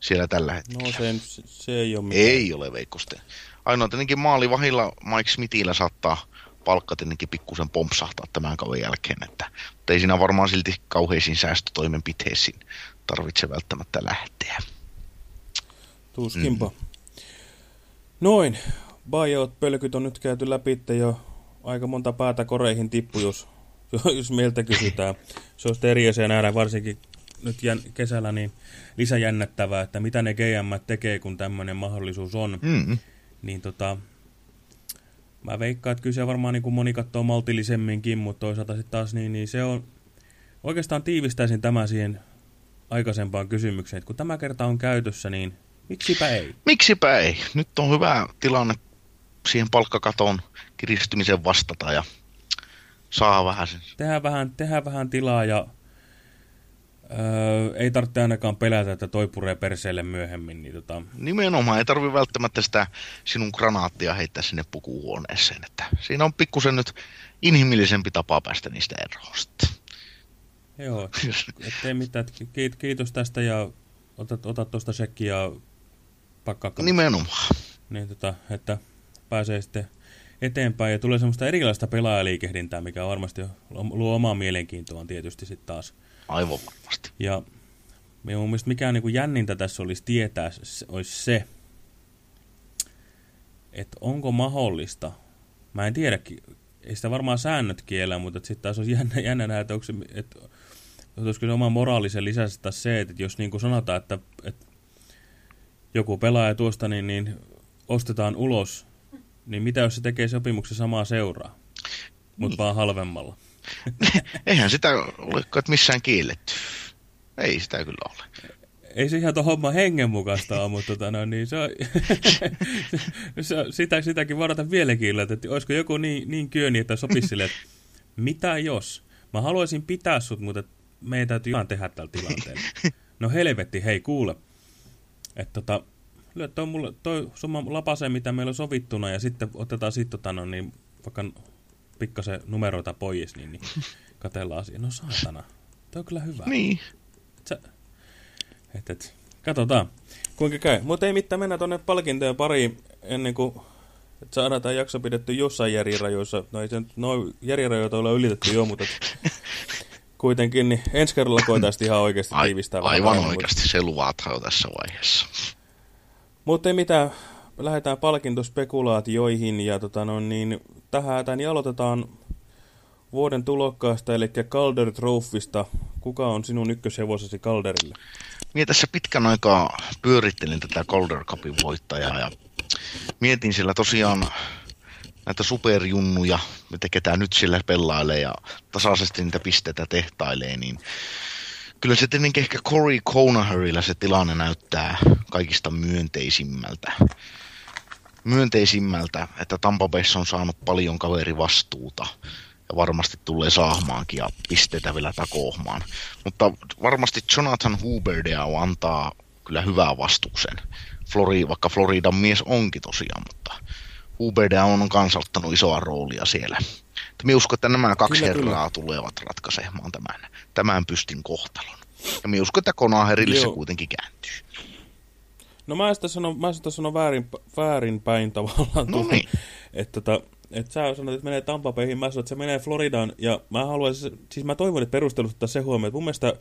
Siellä tällä hetkellä. No se, se ei ole mitään. Ei ole Veikkoste. Ainoa tietenkin maalivahilla Mike Smithillä saattaa palkka tietenkin pikkusen pompsahtaa tämän kauden jälkeen, että, mutta ei siinä varmaan silti kauheisiin säästötoimenpiteisiin tarvitse välttämättä lähteä. Tuskinpa. Mm. Noin. Buyout pölkyt on nyt käyty läpi jo aika monta päätä koreihin tippu, jos, jos meiltä kysytään. Se on eri asia nähdä varsinkin nyt jän, kesällä niin lisäjännettävää, että mitä ne GM tekee, kun tämmöinen mahdollisuus on. Mm. Niin tota, mä veikkaan, että kyllä se varmaan niin kuin moni katsoo maltillisemminkin, mutta toisaalta sitten taas niin, niin se on, oikeastaan tiivistäisin tämä siihen aikaisempaan kysymykseen, että kun tämä kerta on käytössä, niin miksipä ei? Miksipä ei? Nyt on hyvä tilanne siihen palkkakaton kiristymisen vastata ja saa vähän sen. Tehdään vähän, tehdään vähän tilaa ja öö, ei tarvitse ainakaan pelätä, että toi puree perseelle myöhemmin. Niin tota... Nimenomaan ei tarvitse välttämättä sitä sinun granaattia heittää sinne pukuhuoneeseen. Että siinä on pikkusen nyt inhimillisempi tapa päästä niistä eroon Joo, ettei mitään. Kiitos tästä ja otat, otat tuosta shekkiä ja pakkaa. Nimenomaan. Niin tota, että pääsee sitten eteenpäin ja tulee semmoista erilaista pelaajaliikehdintää, mikä varmasti luo omaa mielenkiintoa tietysti sitten taas. Aivan varmasti. Ja minun mielestä mikään niin kuin jännintä tässä olisi tietää, olisi se, että onko mahdollista, mä en tiedä, ei sitä varmaan säännöt kiellä, mutta sitten taas olisi jännä, jännä nähdä, että, onko se, että olisiko se oma moraalisen lisästä se, että jos niin kuin sanotaan, että, että joku pelaaja tuosta niin, niin ostetaan ulos, niin mitä jos se tekee sopimuksen samaa seuraa, mutta niin. vaan halvemmalla? Eihän sitä ole missään kielletty. Ei sitä kyllä ole. Ei se ihan tuon homman hengen mukaista ole, mutta tota, no, niin se on, se, sitä, sitäkin varata vieläkin, että olisiko joku niin, niin kyöni, että sopisi sille, että mitä jos? Mä haluaisin pitää sut, mutta meidän täytyy ihan tehdä tällä tilanteella. No helvetti, hei kuule. Että tota, lyö toi, mulle, toi summa lapase, mitä meillä on sovittuna, ja sitten otetaan sitten tota, no, niin, vaikka pikkasen numeroita pois, niin, niin katellaan siihen. No saatana, toi on kyllä hyvä. Niin. Et sä, et, et, katsotaan, kuinka käy. Mutta ei mitään, mennä tuonne palkintojen pariin ennen kuin että saadaan tämä jakso pidetty jossain järjirajoissa. No ei se nyt, no järjirajoita ole ylitetty jo, mutta kuitenkin, niin ensi kerralla koitaisiin ihan oikeasti tiivistää. Aivan vähän oikeasti, se luvataan jo tässä vaiheessa. Mutta ei mitään, lähdetään palkintospekulaatioihin ja tota, no, niin, tähän niin aloitetaan vuoden tulokkaasta, eli Calder Trophysta. Kuka on sinun ykköshevosesi Calderille? Minä tässä pitkän aikaa pyörittelin tätä Calder Cupin voittajaa ja mietin sillä tosiaan näitä superjunnuja, mitä ketään nyt sillä pelailee ja tasaisesti niitä pisteitä tehtailee, niin kyllä se tietenkin ehkä Corey Conaherilla se tilanne näyttää kaikista myönteisimmältä. Myönteisimmältä, että Tampa Bay on saanut paljon kaverivastuuta ja varmasti tulee saamaankin ja pisteitä vielä takohmaan. Mutta varmasti Jonathan Huberdeau antaa kyllä hyvää vastuksen. Flori, vaikka Floridan mies onkin tosiaan, mutta Ubeda on kansaltanut isoa roolia siellä. Minä uskon, että nämä kaksi kyllä, herraa kyllä. tulevat ratkaisemaan tämän, tämän pystin kohtalon. Ja minä uskon, että Konaherille se kuitenkin kääntyy. No mä sitä sanon, mä sitä sanon väärin, väärin päin tavallaan. No niin. Että, tota, että sä sanoit, että menee Tampapeihin, mä sanoin, että se menee Floridaan. Ja mä haluaisin, siis mä toivon, että perustelut se huomioon, että mun mielestä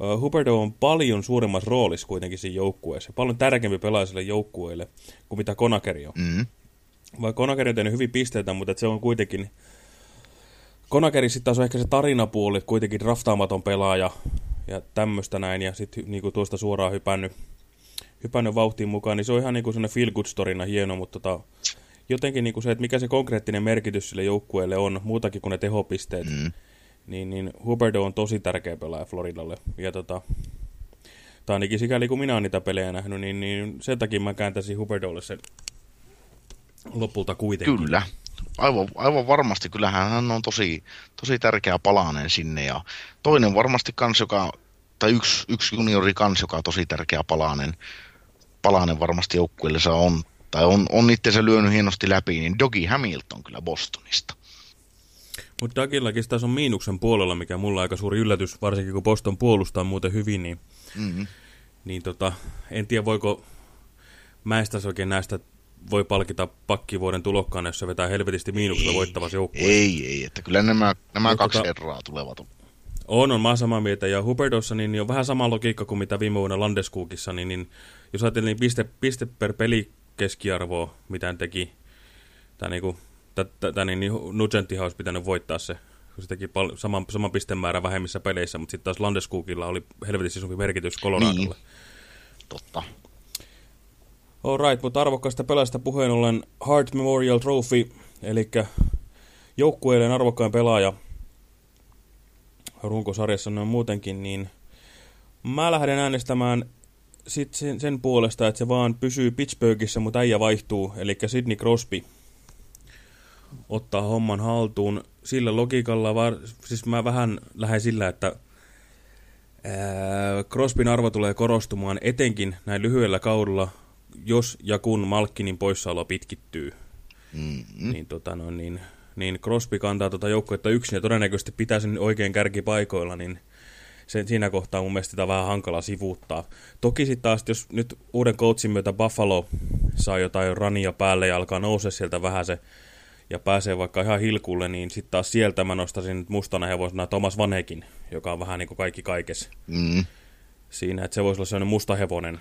uh, Huberto on paljon suuremmassa roolissa kuitenkin siinä joukkueessa. Paljon tärkeämpi pelaajille joukkueille kuin mitä Konakeri on. Mm vaikka Konakeri on tehnyt hyvin pisteitä, mutta se on kuitenkin... Konakeri sitten taas on ehkä se tarinapuoli, kuitenkin draftaamaton pelaaja ja tämmöistä näin, ja sitten niinku tuosta suoraan hypännyt, hypännyt vauhtiin mukaan, niin se on ihan niinku sellainen feel good storina hieno, mutta tota, jotenkin niinku se, että mikä se konkreettinen merkitys sille joukkueelle on, muutakin kuin ne tehopisteet, mm. niin, niin Huberto on tosi tärkeä pelaaja Floridalle, ja tota, tai ainakin sikäli kun minä olen niitä pelejä nähnyt, niin, niin sen takia mä kääntäisin Hubertolle sen lopulta kuitenkin. Kyllä. Aivan, aivan varmasti. Kyllähän hän on tosi, tosi tärkeä palanen sinne. Ja toinen varmasti kans, joka, tai yksi, yksi juniori kans, joka on tosi tärkeä palanen, palanen varmasti joukkueelle on, tai on, on itse lyönyt hienosti läpi, niin Dogi Hamilton kyllä Bostonista. Mutta Dagillakin taas on miinuksen puolella, mikä mulla on aika suuri yllätys, varsinkin kun Boston puolustaa muuten hyvin, niin, mm -hmm. niin tota, en tiedä voiko mäestäs oikein näistä voi palkita pakkivuoden tulokkaan, jos se vetää helvetisti miinuksella voittavassa joukkueessa. Ei, ei, että kyllä nämä, nämä kaksi tota, herraa tulevat. On, on, mä samaa mieltä. Ja Huberdossa niin, niin on vähän sama logiikka kuin mitä viime vuonna Landeskuukissa, niin, niin jos ajattelee, niin piste, piste per peli keskiarvoa, mitä hän teki. Tämä niinku, tätä niin, niin Nugenttihan olisi pitänyt voittaa se, kun se teki saman, saman pistemäärän vähemmissä peleissä, mutta sitten taas Landeskukilla oli helvetissä isompi merkitys Coloradolle. Niin. Totta. Alright, mutta arvokkaasta pelaajasta puheen ollen Hart Memorial Trophy, eli joukkueiden arvokkain pelaaja runkosarjassa noin muutenkin, niin mä lähden äänestämään sit sen, sen puolesta, että se vaan pysyy Pittsburghissa, mutta äijä vaihtuu, eli Sidney Crosby ottaa homman haltuun. Sillä logiikalla, var, siis mä vähän lähden sillä, että ää, Crosbyn arvo tulee korostumaan etenkin näin lyhyellä kaudella, jos ja kun Malkkinin poissaolo pitkittyy. Mm -hmm. Niin, tota, no, niin, niin Crosby kantaa tuota joukkuetta yksin ja todennäköisesti pitää sen oikein kärkipaikoilla, niin sen, siinä kohtaa mun mielestä sitä vähän hankala sivuuttaa. Toki sitten taas, jos nyt uuden coachin myötä Buffalo saa jotain rania päälle ja alkaa nousea sieltä vähän se ja pääsee vaikka ihan hilkulle, niin sitten taas sieltä mä nostaisin mustana hevosena Thomas Vanekin, joka on vähän niin kuin kaikki kaikessa. Mm. Siinä, että se voisi olla sellainen musta hevonen.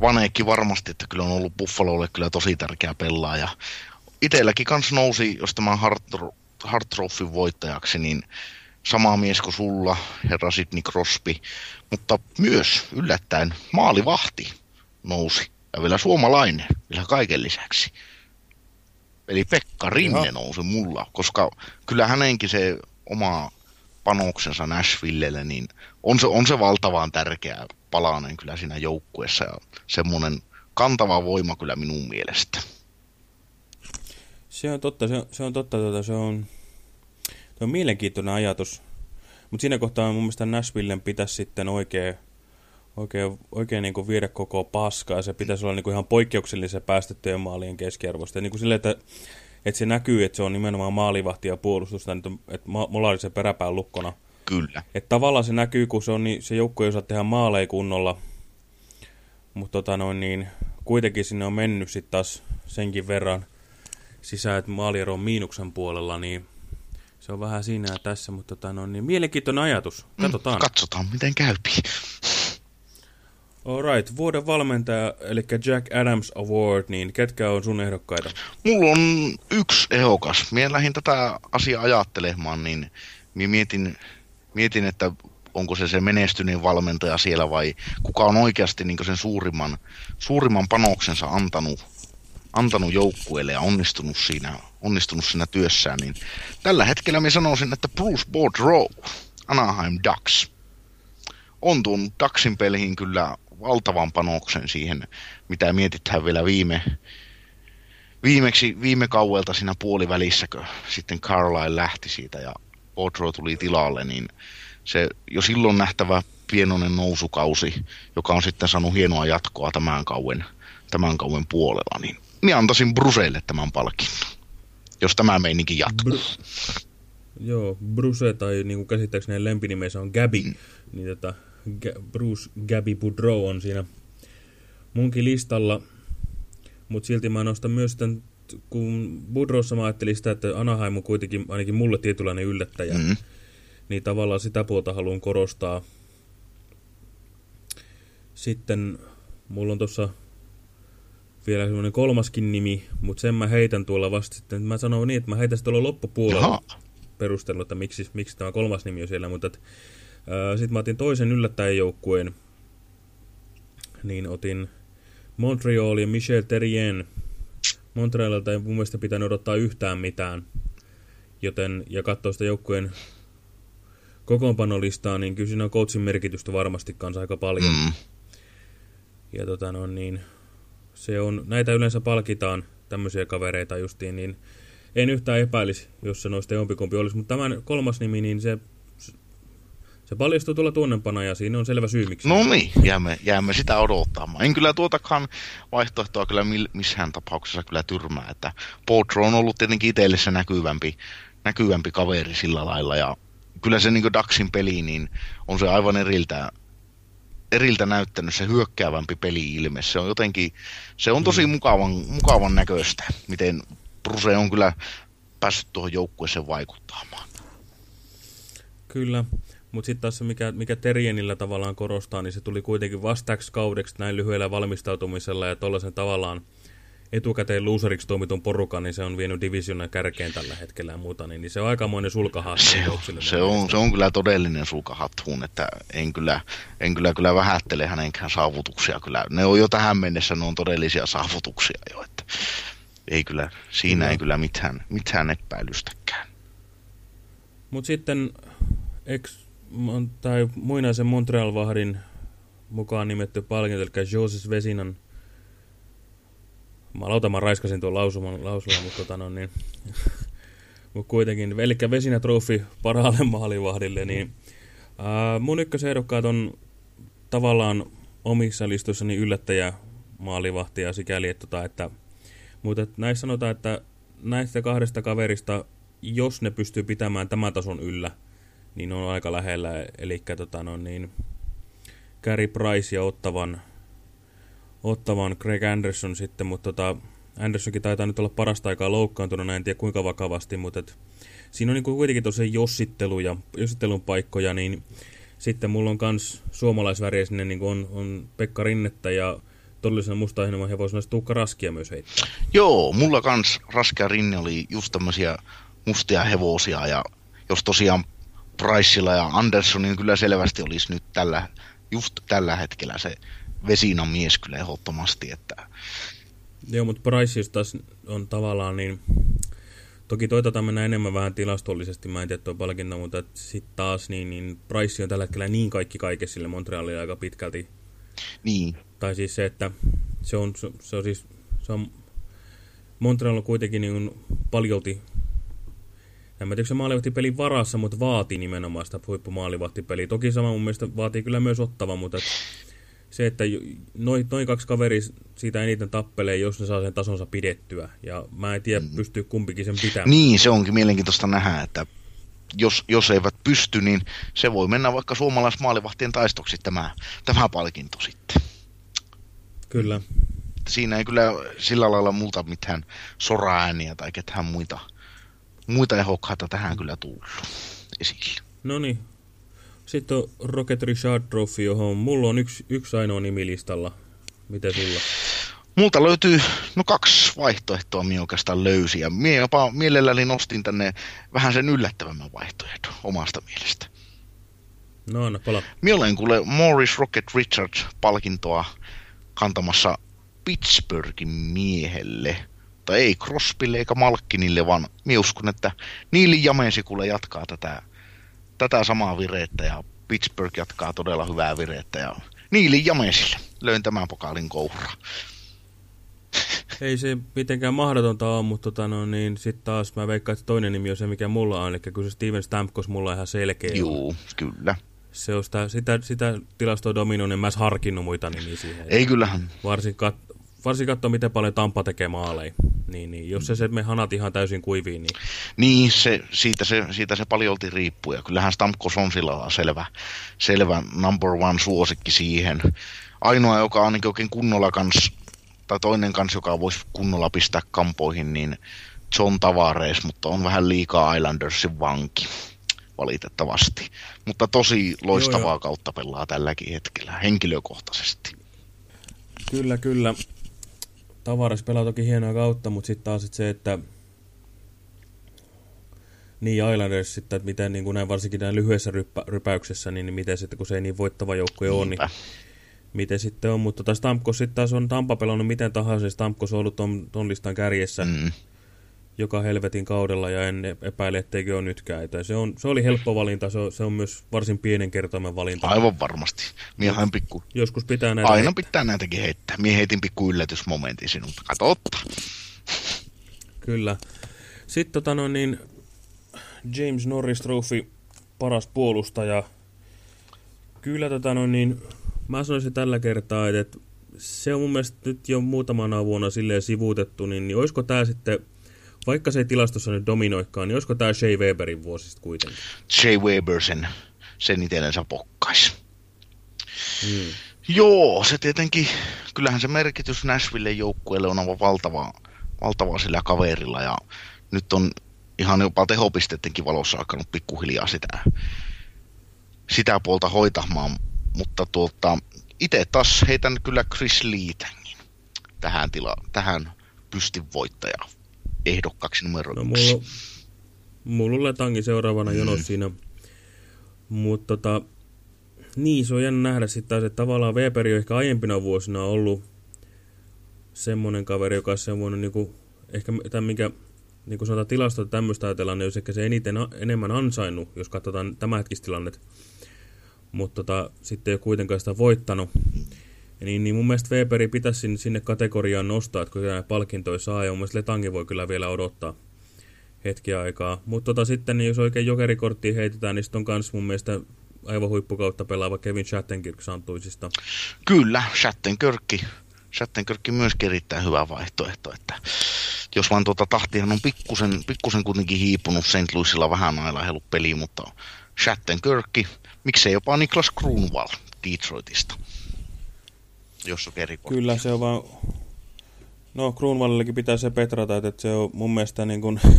Vanekki varmasti, että kyllä on ollut Buffalolle kyllä tosi tärkeä pelaaja. Itelläkin kans nousi, jos tämä Hart, voittajaksi, niin sama mies kuin sulla, herra Sidney Crosby, mutta myös yllättäen maalivahti nousi. Ja vielä suomalainen, vielä kaiken lisäksi. Eli Pekka Rinne Jaha. nousi mulla, koska kyllä hänenkin se oma panoksensa Nashvillelle, niin on se, on se valtavan tärkeä palanen kyllä siinä joukkueessa ja semmoinen kantava voima kyllä minun mielestä. Se on totta, se on, se on totta, tuota, se on, se on mielenkiintoinen ajatus. Mutta siinä kohtaa mun mielestä Nashvillen pitäisi sitten oikein, oikein, oikein niin kuin viedä koko paskaa. Se pitäisi olla niin kuin ihan poikkeuksellisen päästettyjen maalien keskiarvosta. Niin kuin sille, että, että se näkyy, että se on nimenomaan maalivahti ja puolustusta, että, että mulla oli se peräpään lukkona. Kyllä. Että tavallaan se näkyy, kun se, on, niin, se joukko ei osaa tehdä maaleja kunnolla. Mutta tota noin, niin, kuitenkin sinne on mennyt sitten taas senkin verran sisään, että maaliero on miinuksen puolella, niin se on vähän siinä ja tässä, mutta tota, no, niin mielenkiintoinen ajatus. Katsotaan. Mm, katsotaan, miten käypi. Alright, vuoden valmentaja, eli Jack Adams Award, niin ketkä on sun ehdokkaita? Mulla on yksi ehdokas. Mie lähdin tätä asiaa ajattelemaan, niin mie mietin, mietin, että onko se se menestyneen valmentaja siellä vai kuka on oikeasti niin sen suurimman, suurimman panoksensa antanut antanut joukkueelle ja onnistunut siinä, onnistunut siinä työssään, niin tällä hetkellä minä sanoisin, että Bruce Boudreau, Anaheim Ducks, on tuon Ducksin peliin kyllä valtavan panoksen siihen, mitä mietitään vielä viime, viimeksi, viime kauelta siinä puolivälissä, kun sitten Carlisle lähti siitä ja Boudreau tuli tilalle, niin se jo silloin nähtävä pienoinen nousukausi, joka on sitten saanut hienoa jatkoa tämän kauen, tämän kauen puolella, niin minä antaisin Bruseille tämän palkinnon, jos tämä meininki jatkuu. Br Joo, Bruse tai niin kuin käsittääkseni lempinimensä on Gabi, mm. niin tota, Bruce Gabi Boudreau on siinä munkin listalla. Mutta silti mä nostan myös tämän, kun Boudreaussa mä ajattelin sitä, että Anaheim on kuitenkin ainakin mulle tietynlainen yllättäjä. Mm. Niin tavallaan sitä puolta haluan korostaa. Sitten mulla on tuossa vielä semmoinen kolmaskin nimi, mutta sen mä heitän tuolla vasta sitten. Mä sanon niin, että mä heitän tuolla loppupuolella perustella, että miksi, miksi tämä kolmas nimi on siellä, mutta sitten mä otin toisen yllättäjäjoukkueen, niin otin Montreal ja Michel Terrien. Montrealilta ei mun mielestä pitänyt odottaa yhtään mitään, joten, ja katsoa sitä joukkueen kokoonpanolistaa, niin kyllä siinä on coachin merkitystä varmasti kanssa aika paljon. Mm. Ja tota no niin, se on, näitä yleensä palkitaan, tämmöisiä kavereita justiin, niin en yhtään epäilisi, jos se noista jompikumpi olisi. Mutta tämän kolmas nimi, niin se, se paljastuu tuolla tuonnepana ja siinä on selvä syy, miksi. No niin, jäämme, jäämme sitä odottamaan. En kyllä tuotakaan vaihtoehtoa kyllä missään tapauksessa kyllä tyrmää, että Potro on ollut tietenkin itselle se näkyvämpi, näkyvämpi kaveri sillä lailla ja kyllä se niin Daxin peli, niin on se aivan eriltä eriltä näyttänyt se hyökkäävämpi peli-ilme. Se on jotenkin, se on tosi mm. mukavan, mukavan näköistä, miten Bruse on kyllä päässyt tuohon joukkueeseen vaikuttamaan. Kyllä, mutta sitten taas se, mikä, mikä Terienillä tavallaan korostaa, niin se tuli kuitenkin vastaksi kaudeksi näin lyhyellä valmistautumisella ja tuollaisen tavallaan etukäteen loseriksi tuomitun porukan, niin se on vienyt divisionan kärkeen tällä hetkellä ja muuta, niin se on aikamoinen sulkahaaste. Se on, se, on, se on kyllä todellinen sulkahattuun, että en kyllä, en kyllä, kyllä vähättele hänenkään saavutuksia. Kyllä. Ne on jo tähän mennessä, ne on todellisia saavutuksia jo, että ei kyllä, siinä no. ei kyllä mitään, mitään epäilystäkään. Mutta sitten ex, tai muinaisen Montreal-vahdin mukaan nimetty palkinto, eli Joses Vesinan Mä lautan, mä raiskasin tuon lausuman, lausuman mutta tota no niin. Mut kuitenkin, eli Vesinä Trophy parhaalle maalivahdille, niin ää, mun ykkösehdokkaat on tavallaan omissa listoissani yllättäjä maalivahtia sikäli, että, tota, että mutta näissä sanotaan, että näistä kahdesta kaverista, jos ne pystyy pitämään tämän tason yllä, niin on aika lähellä. Eli tota, no, niin, Gary Price ja Ottavan, Ottavan Greg Anderson sitten, mutta tota, Andersonkin taitaa nyt olla parasta aikaa loukkaantunut, en tiedä kuinka vakavasti, mutta et, siinä on niin kuitenkin tosiaan jossittelu ja, jossittelun paikkoja, niin sitten mulla on myös suomalaisvärjäisinen, niin on, on Pekka Rinnettä ja todellisena musta he voisi myös Tuukka Raskia myös heittää. Joo, mulla kans Raskia Rinne oli just tämmöisiä mustia hevosia ja jos tosiaan Priceilla ja Andersonin kyllä selvästi olisi nyt tällä, just tällä hetkellä se Vesinan mies kyllä ehdottomasti, että... Joo, mutta Price taas on tavallaan niin... Toki toitotaan mennä enemmän vähän tilastollisesti, mä en tiedä tuo palkinto, mutta sitten taas niin, niin Price on tällä hetkellä niin kaikki kaikessa sille Montrealille aika pitkälti. Niin. Tai siis se, että se on, se, on siis, se on, Montreal on kuitenkin niin paljolti, en tiedä, se maalivahtipelin varassa, mutta vaatii nimenomaan sitä huippumaalivahtipeliä. Toki sama mun mielestä vaatii kyllä myös ottava, mutta se, että noin noi kaksi kaveri siitä eniten tappelee, jos ne saa sen tasonsa pidettyä. Ja mä en tiedä, mm. pystyy kumpikin sen pitämään. Niin, se onkin mielenkiintoista nähdä, että jos, jos eivät pysty, niin se voi mennä vaikka suomalaismaalivahtien taistoksi tämä, tämä palkinto sitten. Kyllä. Siinä ei kyllä sillä lailla muuta mitään soraääniä tai ketään muita, muita ehokkaita tähän kyllä tullut esille. No niin. Sitten on Rocket Richard Trophy, johon mulla on yksi, yksi ainoa nimi listalla. Miten sulla? Multa löytyy, no kaksi vaihtoehtoa minä oikeastaan löysin, ja minä jopa mielelläni nostin tänne vähän sen yllättävämmän vaihtoehdon omasta mielestä. No anna pala. Minä olen kuule Morris Rocket Richards-palkintoa kantamassa Pittsburghin miehelle. Tai ei Crosbylle eikä Malkkinille, vaan minä uskon, että Niili Jamesi kuule jatkaa tätä, tätä samaa vireettä ja Pittsburgh jatkaa todella hyvää vireettä ja Niili Jamesille löin tämän pokaalin koura. Ei se mitenkään mahdotonta ole, mutta tota, no, niin sitten taas mä veikkaan, että toinen nimi on se, mikä mulla on. Eli kyllä se Steven Stamkos mulla on ihan selkeä. Joo, kyllä. Se on sitä, sitä, sitä tilastoa dominoinen, mä harkinnut muita nimiä siihen. Ei kyllähän. Varsin, kat, varsin katsoa, miten paljon Tampa tekee maaleja. Niin, niin, jos se, se me hanat ihan täysin kuiviin, niin... Niin, se, siitä, se, siitä se paljolti riippuu. Ja kyllähän Stamkos on sillä selvä, selvä number one suosikki siihen. Ainoa, joka on niin oikein kunnolla kans tai toinen kanssa, joka voisi kunnolla pistää kampoihin, niin John Tavares, mutta on vähän liikaa Islandersin vanki valitettavasti. Mutta tosi loistavaa joo, joo. kautta pelaa tälläkin hetkellä, henkilökohtaisesti. Kyllä, kyllä. Tavares pelaa toki hienoa kautta, mutta sitten taas sit se, että niin Islanders sitten, että miten niin kuin näin varsinkin näin lyhyessä ryppä, rypäyksessä, niin, niin miten sitten, kun se ei niin voittava joukkue ole, niin miten sitten on, mutta tota Stamkos sitten taas on Tampa pelannut miten tahansa, Stamkos on ollut ton, ton listan kärjessä. Mm. Joka helvetin kaudella ja en epäile, etteikö ole nytkään. Että se, on, se oli helppo valinta, se on, se on myös varsin pienen kertoimen valinta. Aivan varmasti. Miehän pikku... Joskus pitää näitä... Aina pitää näitäkin heittää. Mie heitin pikku yllätysmomentin sinulta. Katotta. Kyllä. Sitten tota no niin, James Norris Trophy, paras puolustaja. Kyllä tota no niin, Mä sanoisin tällä kertaa, että se on mun mielestä nyt jo muutamana vuonna silleen sivuutettu, niin, niin olisiko tämä sitten, vaikka se ei tilastossa nyt dominoikaan, niin olisiko tämä Shea Weberin vuosista kuitenkin? Shea Weber sen, sen itsellensä pokkaisi. Hmm. Joo, se tietenkin, kyllähän se merkitys Nashville joukkueelle on aivan valtava, valtava sillä kaverilla ja nyt on ihan jopa tehopistettenkin valossa alkanut pikkuhiljaa sitä, sitä puolta hoitamaan, mutta tuota, itse taas heitän kyllä Chris Leetangin tähän, tila, tähän pystin voittaja ehdokkaksi numero No, yksi. mulla, mulla on Letangi seuraavana mm. jonossa siinä. Mutta tota, niin, se on jännä nähdä sitten taas, että tavallaan Weberi on ehkä aiempina vuosina ollut semmoinen kaveri, joka on semmoinen, niin kuin, ehkä tämän mikä, niin kuin sanotaan tilastot tämmöistä ajatellaan, niin olisi ehkä se eniten, enemmän ansainnut, jos katsotaan tämänhetkistä tilannet. Mutta tota, sitten ei ole kuitenkaan sitä voittanut. Niin, niin mun mielestä Weberi pitäisi sinne, kategoriaan nostaa, että kun palkintoja saa, ja mun mielestä Letangi voi kyllä vielä odottaa hetki aikaa. Mutta tota, sitten niin jos oikein jokerikorttia heitetään, niin sitten on myös mun mielestä aivan huippukautta pelaava Kevin Shattenkirk Santuisista. Kyllä, Shattenkirkki. Shattenkirkki myöskin erittäin hyvä vaihtoehto, että jos vaan tuota tahtihan on pikkusen, pikkusen kuitenkin hiipunut St. Louisilla vähän ailahellut peli, mutta Shattenkirkki, miksei jopa Niklas Kruunval Detroitista, jos on kerikort. Kyllä se on vaan... No Kruunvallillekin pitää se petrata, että se on mun mielestä niin kuin...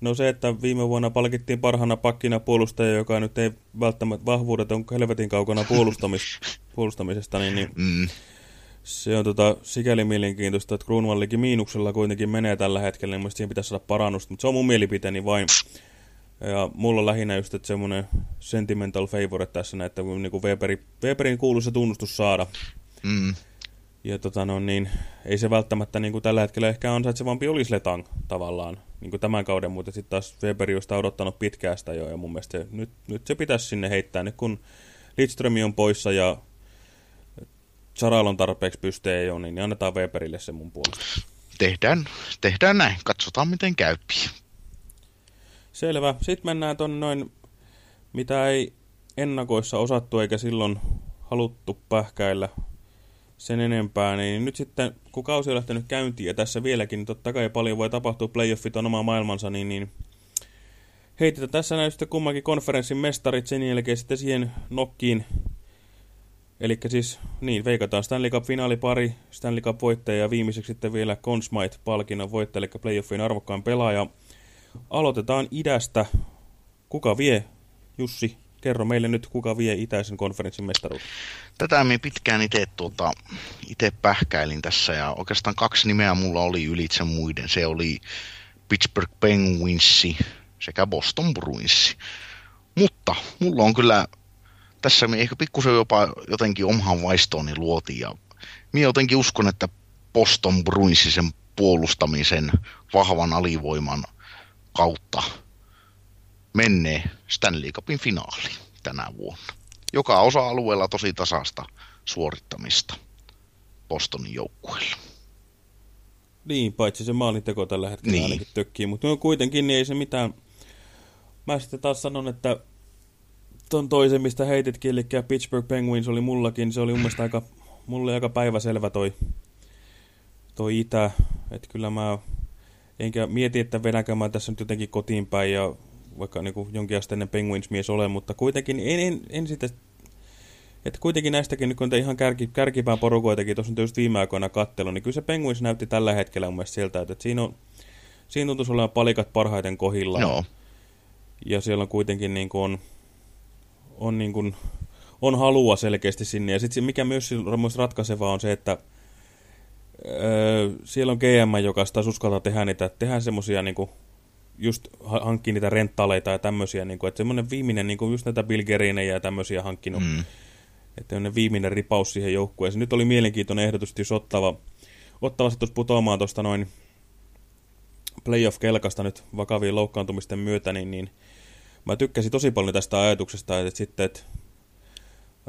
No se, että viime vuonna palkittiin parhana pakkina puolustaja, joka nyt ei välttämättä vahvuudet on helvetin kaukana puolustamis, puolustamisesta, niin, niin Mm. se on tota, sikäli mielenkiintoista, että Kruunvallikin miinuksella kuitenkin menee tällä hetkellä, niin siihen pitäisi saada parannusta, mutta se on mun mielipiteeni vain. Ja mulla on lähinnä just että semmoinen sentimental favorite tässä, että niin kuin Weberi, Weberin kuuluu se tunnustus saada. Mm. Ja tota no niin, ei se välttämättä niin kuin tällä hetkellä ehkä ansaitsevampi olisi Letang tavallaan, niin kuin tämän kauden, mutta sitten taas Weberi on sitä odottanut pitkäästä jo, ja mun mielestä se, nyt, nyt se pitäisi sinne heittää, nyt kun Lidström on poissa ja Charal on tarpeeksi pystyy ei ole, niin annetaan Weberille se mun puolesta. Tehdään, tehdään näin, katsotaan miten käypii. Selvä. Sitten mennään tuonne noin, mitä ei ennakoissa osattu eikä silloin haluttu pähkäillä sen enempää, niin nyt sitten, kun kausi on lähtenyt käyntiin ja tässä vieläkin, niin totta kai paljon voi tapahtua, playoffit on oma maailmansa, niin, niin heitetään tässä näin sitten kummankin konferenssin mestarit sen jälkeen sitten siihen nokkiin. Eli siis, niin, veikataan Stanley Cup-finaalipari, Stanley Cup-voittaja ja viimeiseksi sitten vielä Conn Smythe-palkinnon voittaja, eli playoffin arvokkaan pelaaja. Aloitetaan idästä. Kuka vie? Jussi, kerro meille nyt, kuka vie itäisen konferenssin mestaruuden. Tätä me pitkään itse tuota, pähkäilin tässä ja oikeastaan kaksi nimeä mulla oli ylitse muiden. Se oli Pittsburgh Penguinsi sekä Boston Bruinsi. Mutta mulla on kyllä, tässä me ehkä pikkusen jopa jotenkin omaan vaistooni luotiin ja minä jotenkin uskon, että Boston Bruinsi sen puolustamisen vahvan alivoiman kautta menee Stanley Cupin finaaliin tänä vuonna. Joka osa-alueella tosi tasasta suorittamista Bostonin joukkueella. Niin, paitsi se maalinteko tällä hetkellä. Niin. ainakin tökkii, mutta no kuitenkin niin ei se mitään. Mä sitten taas sanon, että ton toisen, mistä heititkin, eli Pittsburgh Penguins oli mullakin, se oli mun mielestä aika, mulle aika päiväselvä toi, toi itä, että kyllä mä enkä mieti, että vedänkö mä tässä nyt jotenkin kotiin päin ja vaikka niin jonkinasteinen Penguins-mies olen, mutta kuitenkin en, en, en sitä, että kuitenkin näistäkin, nyt kun te ihan kärki, kärkipään porukoitakin tuossa nyt just viime aikoina kattelu, niin kyllä se Penguins näytti tällä hetkellä mun mielestä siltä, että, että siinä, on, siinä tuntuisi olevan palikat parhaiten kohillaan. Joo. Ja siellä on kuitenkin niin kuin on, on, niin kuin, on halua selkeästi sinne. Ja sitten mikä myös on ratkaisevaa on se, että öö, siellä on GM, joka taas uskaltaa tehdä niitä, tehdään semmoisia niin kuin, just ha- hankkii niitä renttaaleita ja tämmöisiä, niin kuin, että semmoinen viimeinen, niin kuin just näitä Bill Gerinejä ja tämmöisiä hankkinut. Mm. Että on viimeinen ripaus siihen joukkueeseen. Nyt oli mielenkiintoinen ehdotus, jos ottava, ottava sitten putoamaan tuosta noin playoff-kelkasta nyt vakavien loukkaantumisten myötä, niin, niin mä tykkäsin tosi paljon tästä ajatuksesta, että sitten, että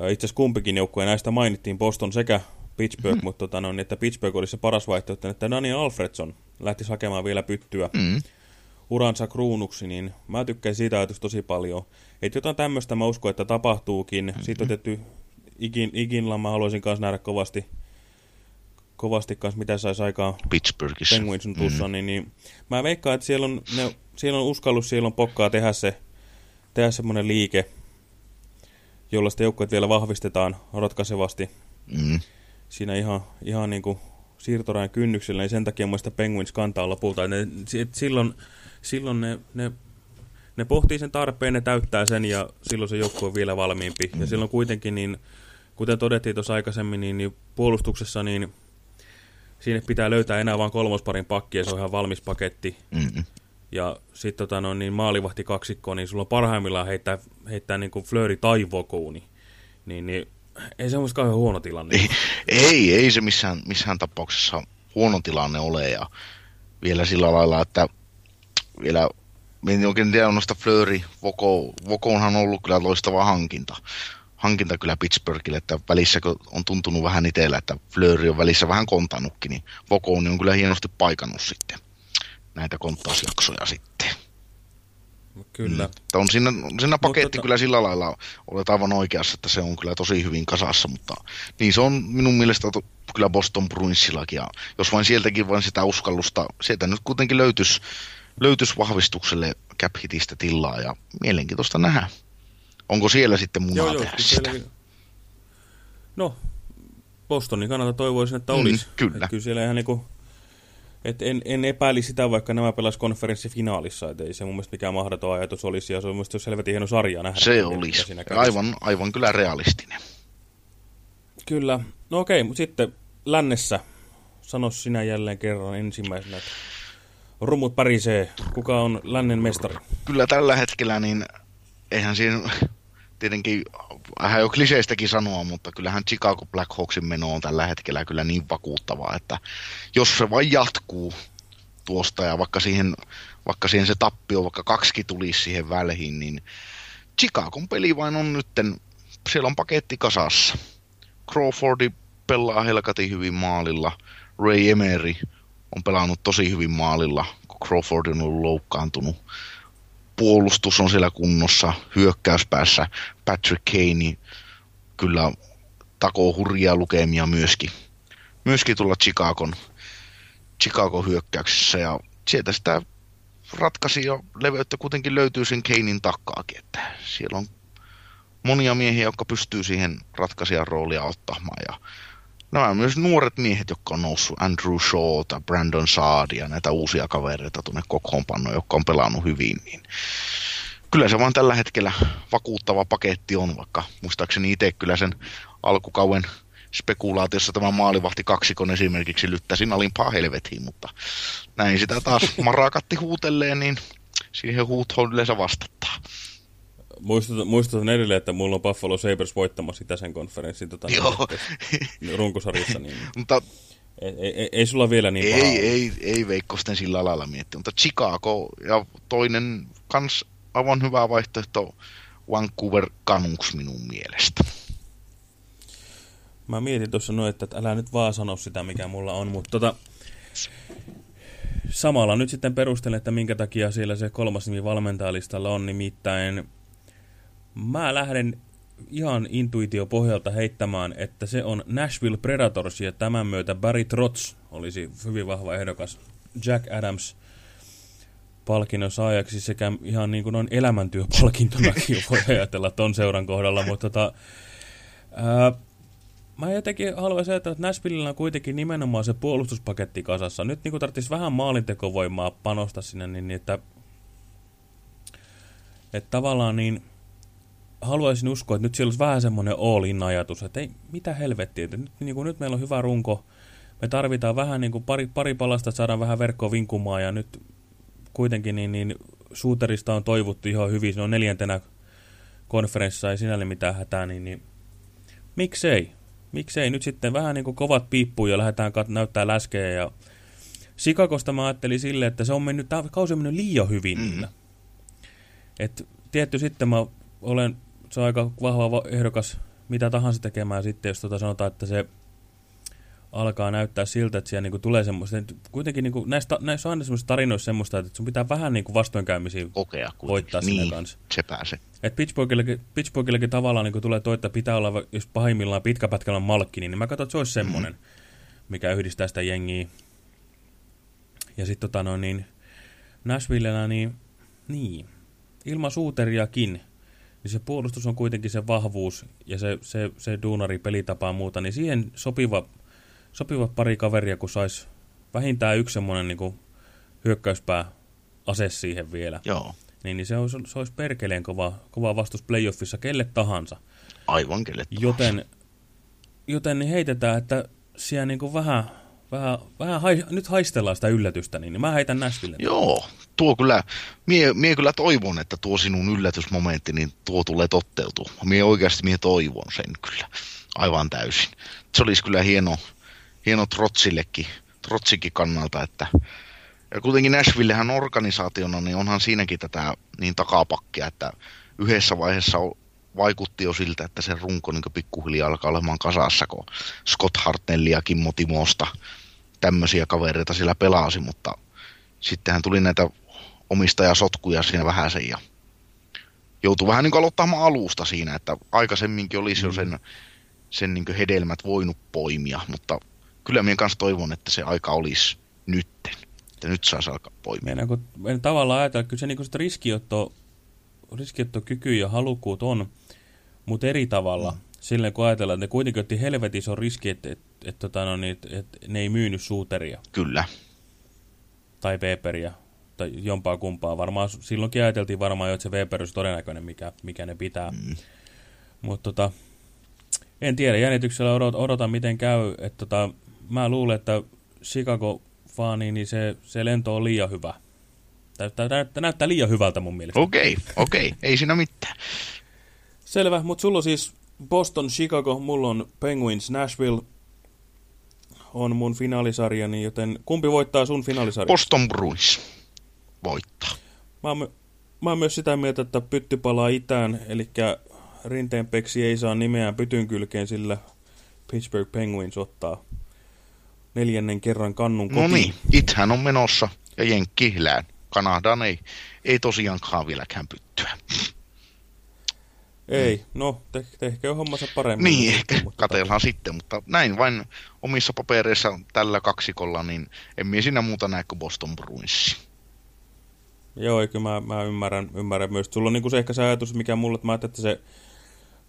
itse asiassa kumpikin joukkue näistä mainittiin, Boston sekä Pittsburgh, mm. mutta tota, no, niin, että Pittsburgh olisi se paras vaihtoehto, että Daniel Alfredson lähtisi hakemaan vielä pyttyä Mm. uransa kruunuksi, niin mä tykkään siitä ajatusta tosi paljon. Että jotain tämmöistä mä uskon, että tapahtuukin. Mm-hmm. Siitä on tehty Igin, Iginla mä haluaisin kanssa nähdä kovasti, kovasti kanssa, mitä saisi aikaan Pittsburghissa. Penguinsin tussa, mm. niin, niin mä veikkaan, että siellä on, ne, siellä on uskallus, siellä on pokkaa tehdä se, tehdä semmoinen liike, jolla sitä joukkueet vielä vahvistetaan ratkaisevasti. Mm. Siinä ihan, ihan niin kuin siirtorajan kynnyksellä, niin sen takia muista Penguins kantaa lopulta. Ne, et silloin silloin ne, ne, ne pohtii sen tarpeen, ne täyttää sen ja silloin se joukkue on vielä valmiimpi. Mm. Ja silloin kuitenkin, niin, kuten todettiin tuossa aikaisemmin, niin, niin puolustuksessa niin sinne pitää löytää enää vain kolmosparin pakki ja se on ihan valmis paketti. Mm. Ja sitten tota, no, niin maalivahti kaksikko, niin sulla on parhaimmillaan heittää, heittää niin kuin Flööri tai Vokuuni. Niin, niin ei se muista kauhean huono tilanne. Ei, ei, ei se missään, missään tapauksessa huono tilanne ole ja vielä sillä lailla, että vielä en oikein tiedä noista Flööri, Voko, Vokoonhan on ollut kyllä loistava hankinta. Hankinta kyllä Pittsburghille, että välissä on tuntunut vähän itsellä, että Flööri on välissä vähän kontannutkin, niin Vokoon on kyllä hienosti paikannut sitten näitä konttausjaksoja sitten. Kyllä. Mm. On siinä, siinä paketti Mutta, kyllä sillä lailla, olet aivan oikeassa, että se on kyllä tosi hyvin kasassa, mutta niin se on minun mielestä to, kyllä Boston Bruinsillakin, ja jos vain sieltäkin vain sitä uskallusta, sieltä nyt kuitenkin löytyisi, löytyisi vahvistukselle cap hitistä tilaa, ja mielenkiintoista nähdä. Onko siellä sitten munaa Joo, joo, tehdä kyllä sitä? siellä- No, Bostonin kannalta toivoisin, että Mm, olisi. kyllä. Et kyllä siellä ihan niinku, et en, en epäili sitä, vaikka nämä pelas konferenssifinaalissa, et ei se mun mielestä mikään mahdoton ajatus olisi, ja se on mun selvätin hieno sarja nähdä. Se olisi aivan, aivan kyllä realistinen. Kyllä. No okei, mutta sitten lännessä, sano sinä jälleen kerran ensimmäisenä, että rummut pärisee. Kuka on lännen mestari? kyllä tällä hetkellä, niin eihän siinä tietenkin vähän jo kliseistäkin sanoa, mutta kyllähän Chicago Blackhawksin meno on tällä hetkellä kyllä niin vakuuttavaa, että jos se vain jatkuu tuosta ja vaikka siihen, vaikka siihen se tappio, vaikka kaksikin tulisi siihen väliin, niin Chicagon peli vain on nytten, siellä on paketti kasassa. Crawfordi pelaa helkatin hyvin maalilla, Ray Emery on pelannut tosi hyvin maalilla, kun Crawford on ollut loukkaantunut puolustus on siellä kunnossa, hyökkäyspäässä Patrick Kane kyllä takoo hurjia lukemia myöskin. Myöskin tulla Chicagon, Chicago hyökkäyksessä ja sieltä sitä ratkaisija leveyttä kuitenkin löytyy sen Kanein takkaakin, että siellä on monia miehiä, jotka pystyy siihen ratkaisijan roolia ottamaan ja nämä myös nuoret miehet, jotka on noussut, Andrew Shaw, Brandon Saad ja näitä uusia kavereita tuonne kokoonpanoon, jotka on pelannut hyvin, niin kyllä se vaan tällä hetkellä vakuuttava paketti on, vaikka muistaakseni itse kyllä sen alkukauden spekulaatiossa tämä maalivahti kaksikon esimerkiksi lyttäsin alimpaa helvetiin, mutta näin sitä taas marakatti huutelleen, niin siihen huuthoon yleensä vastattaa. Muistutan, muistutan edelleen, että mulla on Buffalo Sabres voittamassa itäisen konferenssin tota, Joo. niin, runkosarjassa, niin mutta ei, ei, ei sulla vielä niin ei, paha ei, ei Veikko sitten sillä lailla mietti, mutta Chicago ja toinen kans aivan hyvä vaihtoehto Vancouver Canucks minun mielestä. Mä mietin tuossa noin, että älä nyt vaan sano sitä, mikä mulla on, mutta tota, samalla nyt sitten perustelen, että minkä takia siellä se kolmas nimi valmentajalistalla on, nimittäin mä lähden ihan intuitio pohjalta heittämään, että se on Nashville Predators ja tämän myötä Barry Trotz olisi hyvin vahva ehdokas Jack Adams palkinnon saajaksi sekä ihan niin kuin noin elämäntyöpalkintonakin voi ajatella ton seuran kohdalla, mutta tota, ää, Mä jotenkin haluaisin ajatella, että Nashvillellä on kuitenkin nimenomaan se puolustuspaketti kasassa. Nyt niin tarvitsisi vähän maalintekovoimaa panostaa sinne, niin, niin että, että tavallaan niin haluaisin uskoa, että nyt siellä olisi vähän semmoinen all-in ajatus, että ei, mitä helvettiä, että nyt, niin kuin, nyt meillä on hyvä runko, me tarvitaan vähän niin kuin pari, pari palasta, että saadaan vähän verkkoa vinkumaan ja nyt kuitenkin niin, niin suuterista on toivottu ihan hyvin, se on neljäntenä konferenssissa, ei sinälle mitään hätää, niin, niin miksei? Miksei nyt sitten vähän niin kuin kovat piippuun ja lähdetään kat- näyttää läskeä ja Sikakosta mä ajattelin silleen, että se on mennyt, tämä kausi on mennyt liian hyvin Mm. niillä. Et tietty sitten mä olen, se on aika vahva va- ehdokas mitä tahansa tekemään sitten, jos tota sanotaan, että se alkaa näyttää siltä, että siellä niinku tulee semmoista, kuitenkin niinku näistä, näissä on aina semmoisissa tarinoissa semmoista, että sun pitää vähän niinku vastoinkäymisiä Kokea voittaa niin, sinne kanssa. se pääsee. Et Pittsburghillekin, Pittsburghillekin tavallaan niin tulee toi, että pitää olla, jos pahimmillaan pitkäpätkällä malkki, niin mä katson, että se olisi semmoinen, mikä yhdistää sitä jengiä. Ja sitten tota no niin, Nashvillellä niin, niin, ilman suuteriakin, niin se puolustus on kuitenkin se vahvuus ja se, se, se duunari pelitapa ja muuta, niin siihen sopiva, sopiva pari kaveria, kun sais vähintään yksi semmoinen niin hyökkäyspää ase siihen vielä. Joo, Niin, niin se, olisi, se olisi perkeleen kova, kova vastus playoffissa kelle tahansa. aivan kelle tahansa. Joten, joten niin heitetään, että siellä niin kuin vähän, vähän, vähän hai, nyt haistellaan sitä yllätystä, niin mä heitän Nashville. Joo, tuo kyllä, mie, mie kyllä toivon, että tuo sinun yllätysmomentti, niin tuo tulee totteutua. Mie oikeasti mie toivon sen kyllä, aivan täysin. Se olisi kyllä hieno, hieno Trotsillekin, Trotsikin kannalta, että ja kuitenkin Nashvillehän organisaationa, niin onhan siinäkin tätä niin takapakkia, että yhdessä vaiheessa vaikutti jo siltä, että se runko niin pikkuhiljaa alkaa olemaan kasassa, kun Scott Hartnell ja Kimmo Timosta tämmöisiä kavereita siellä pelasi, mutta sittenhän tuli näitä omistajasotkuja siinä vähän sen ja joutui vähän niin aloittamaan alusta siinä, että aikaisemminkin olisi mm. jo sen, sen niin hedelmät voinut poimia, mutta kyllä minä kanssa toivon, että se aika olisi nytten, että nyt saisi alkaa poimia. Meidän, kun, meidän tavallaan ajatella, kyllä se niin sitä riskiotto, riskiottokyky ja halukkuut on, mutta eri tavalla. Mm. Silleen kun ajatellaan, että ne kuitenkin otti helvetin on riski, että et, et, tota, no, niin, et, et, ne ei myynyt suuteria. Kyllä. Tai Weberia. Tai jompaa kumpaa. Varmaan, silloinkin ajateltiin varmaan jo, että se Weber olisi todennäköinen, mikä, mikä ne pitää. Mm. Mutta tota, en tiedä, jännityksellä odot, odotan miten käy. Että tota, mä luulen, että Chicago faani, niin se, se lento on liian hyvä. Näyttää, näyttää, näyttää liian hyvältä mun mielestä. Okei, okay, okei, okay. ei siinä mitään. Selvä, mutta sulla on siis Boston, Chicago, mulla on Penguins, Nashville on mun finaalisarjani, joten kumpi voittaa sun finaalisarja? Boston Bruins voittaa. Mä oon, mä oon myös sitä mieltä, että pytty palaa itään, eli rinteenpeksi ei saa nimeään pytyn kylkeen, sillä Pittsburgh Penguins ottaa neljännen kerran kannun kotiin. No niin, ithän on menossa ja Jenkkilään. Kanadaan ei, ei tosiaankaan vieläkään pyttyä. Ei, no te, tehkö hommansa paremmin. Niin, ehkä mutta katellaan sitten, mutta näin vain omissa papereissa tällä kaksikolla, niin en minä siinä muuta näe kuin Boston Bruins. Joo, eikö mä, mä ymmärrän, ymmärrän myös. Sulla on niin se ehkä se ajatus, mikä mulle, että mä ajattelin, että se,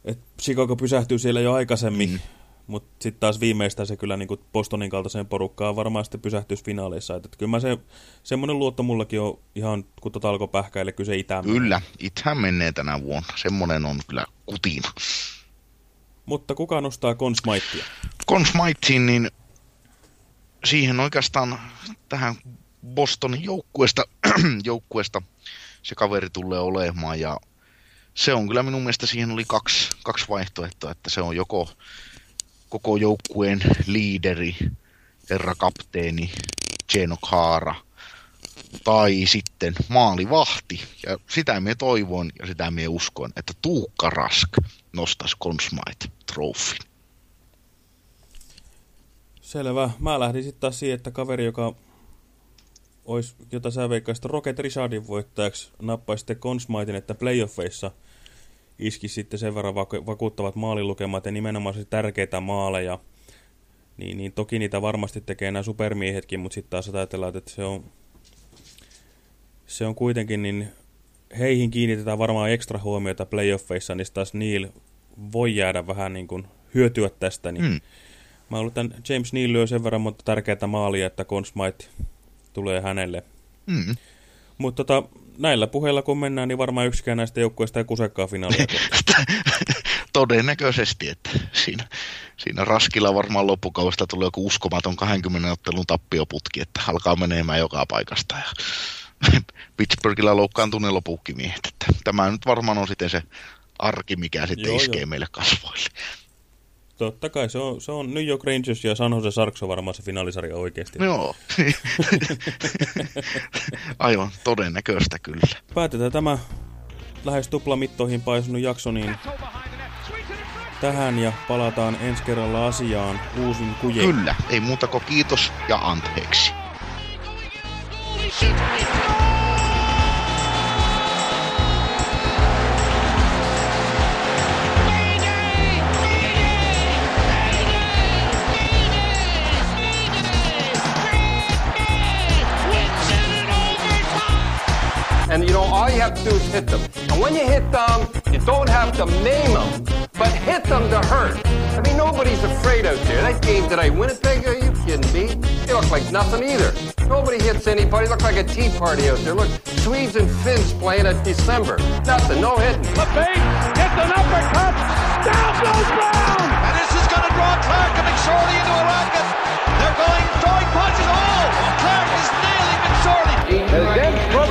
että Chicago pysähtyy siellä jo aikaisemmin, mm. mutta sitten taas viimeistään se kyllä niin kuin Bostonin kaltaiseen porukkaan varmaan sitten pysähtyisi finaaleissa. Että, kyllä mä se, semmoinen luotto mullakin on ihan, kun tota alkoi pähkäille, kyllä se itään Kyllä, itään menee tänä vuonna. Semmoinen on kyllä kutina. Mutta kuka nostaa Consmitea? Consmiteen, niin siihen oikeastaan tähän Bostonin joukkueesta, joukkueesta se kaveri tulee olemaan ja se on kyllä minun mielestä siihen oli kaksi, kaksi vaihtoehtoa, että se on joko koko joukkueen liideri, herra kapteeni, Geno Kaara, tai sitten maalivahti. Ja sitä me toivon ja sitä me uskon, että Tuukka Rask nostaisi Consmite Trophy. Selvä. Mä lähdin sitten taas siihen, että kaveri, joka olisi, jota sä veikkaisit Rocket Richardin voittajaksi, nappaisi sitten Consmitein, että playoffeissa iski sitten sen verran vaku vakuuttavat maalilukemat ja nimenomaan se tärkeitä maaleja. Niin, niin toki niitä varmasti tekee nämä supermiehetkin, mutta sitten taas ajatellaan, että se on, se on kuitenkin, niin heihin kiinnitetään varmaan ekstra huomiota playoffeissa, niin taas Neil voi jäädä vähän niin kuin hyötyä tästä. Niin mm. Mä ollut tämän James Neal lyö sen verran monta tärkeää maalia, että Consmite tulee hänelle. Mm. Mutta tota, näillä puheilla kun mennään, niin varmaan yksikään näistä joukkueista ei kusekkaa finaalia. Todennäköisesti, että siinä, siinä raskilla varmaan loppukaudesta tulee joku uskomaton 20 ottelun tappioputki, että alkaa menemään joka paikasta. Ja Pittsburghilla loukkaantuu ne lopukkimiehet. Että tämä nyt varmaan on sitten se arki, mikä sitten joo, iskee joo. meille kasvoille. Totta kai, se on, se on New York Rangers ja San Jose Sharks on varmaan se finaalisarja oikeasti. Joo. Aivan todennäköistä kyllä. Päätetään tämä lähes tuplamittoihin paisunut jakso niin tähän ja palataan ensi kerralla asiaan uusin kuje. Kyllä, ei muuta kuin kiitos ja anteeksi. And you know, all you have to do is hit them. And when you hit them, you don't have to maim them, but hit them to hurt. I mean, nobody's afraid out there. That game today, Winnipeg, are you kidding me? They look like nothing either. Nobody hits anybody. Look like a tea party out there. Look, Swedes and Finns playing at December. Nothing, no hitting. The bait gets an uppercut. Down goes Brown. And this is going to draw Clark and McSorley into a racket. They're going, throwing punches. Oh, Clark is nailing McSorley.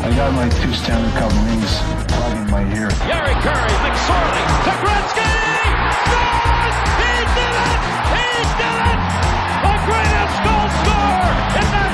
I got my two Stanley Cup rings plug in my ear. Gary Curry, McSorley, to Gretzky! Scores! He did it! He did it! The greatest goal scorer in the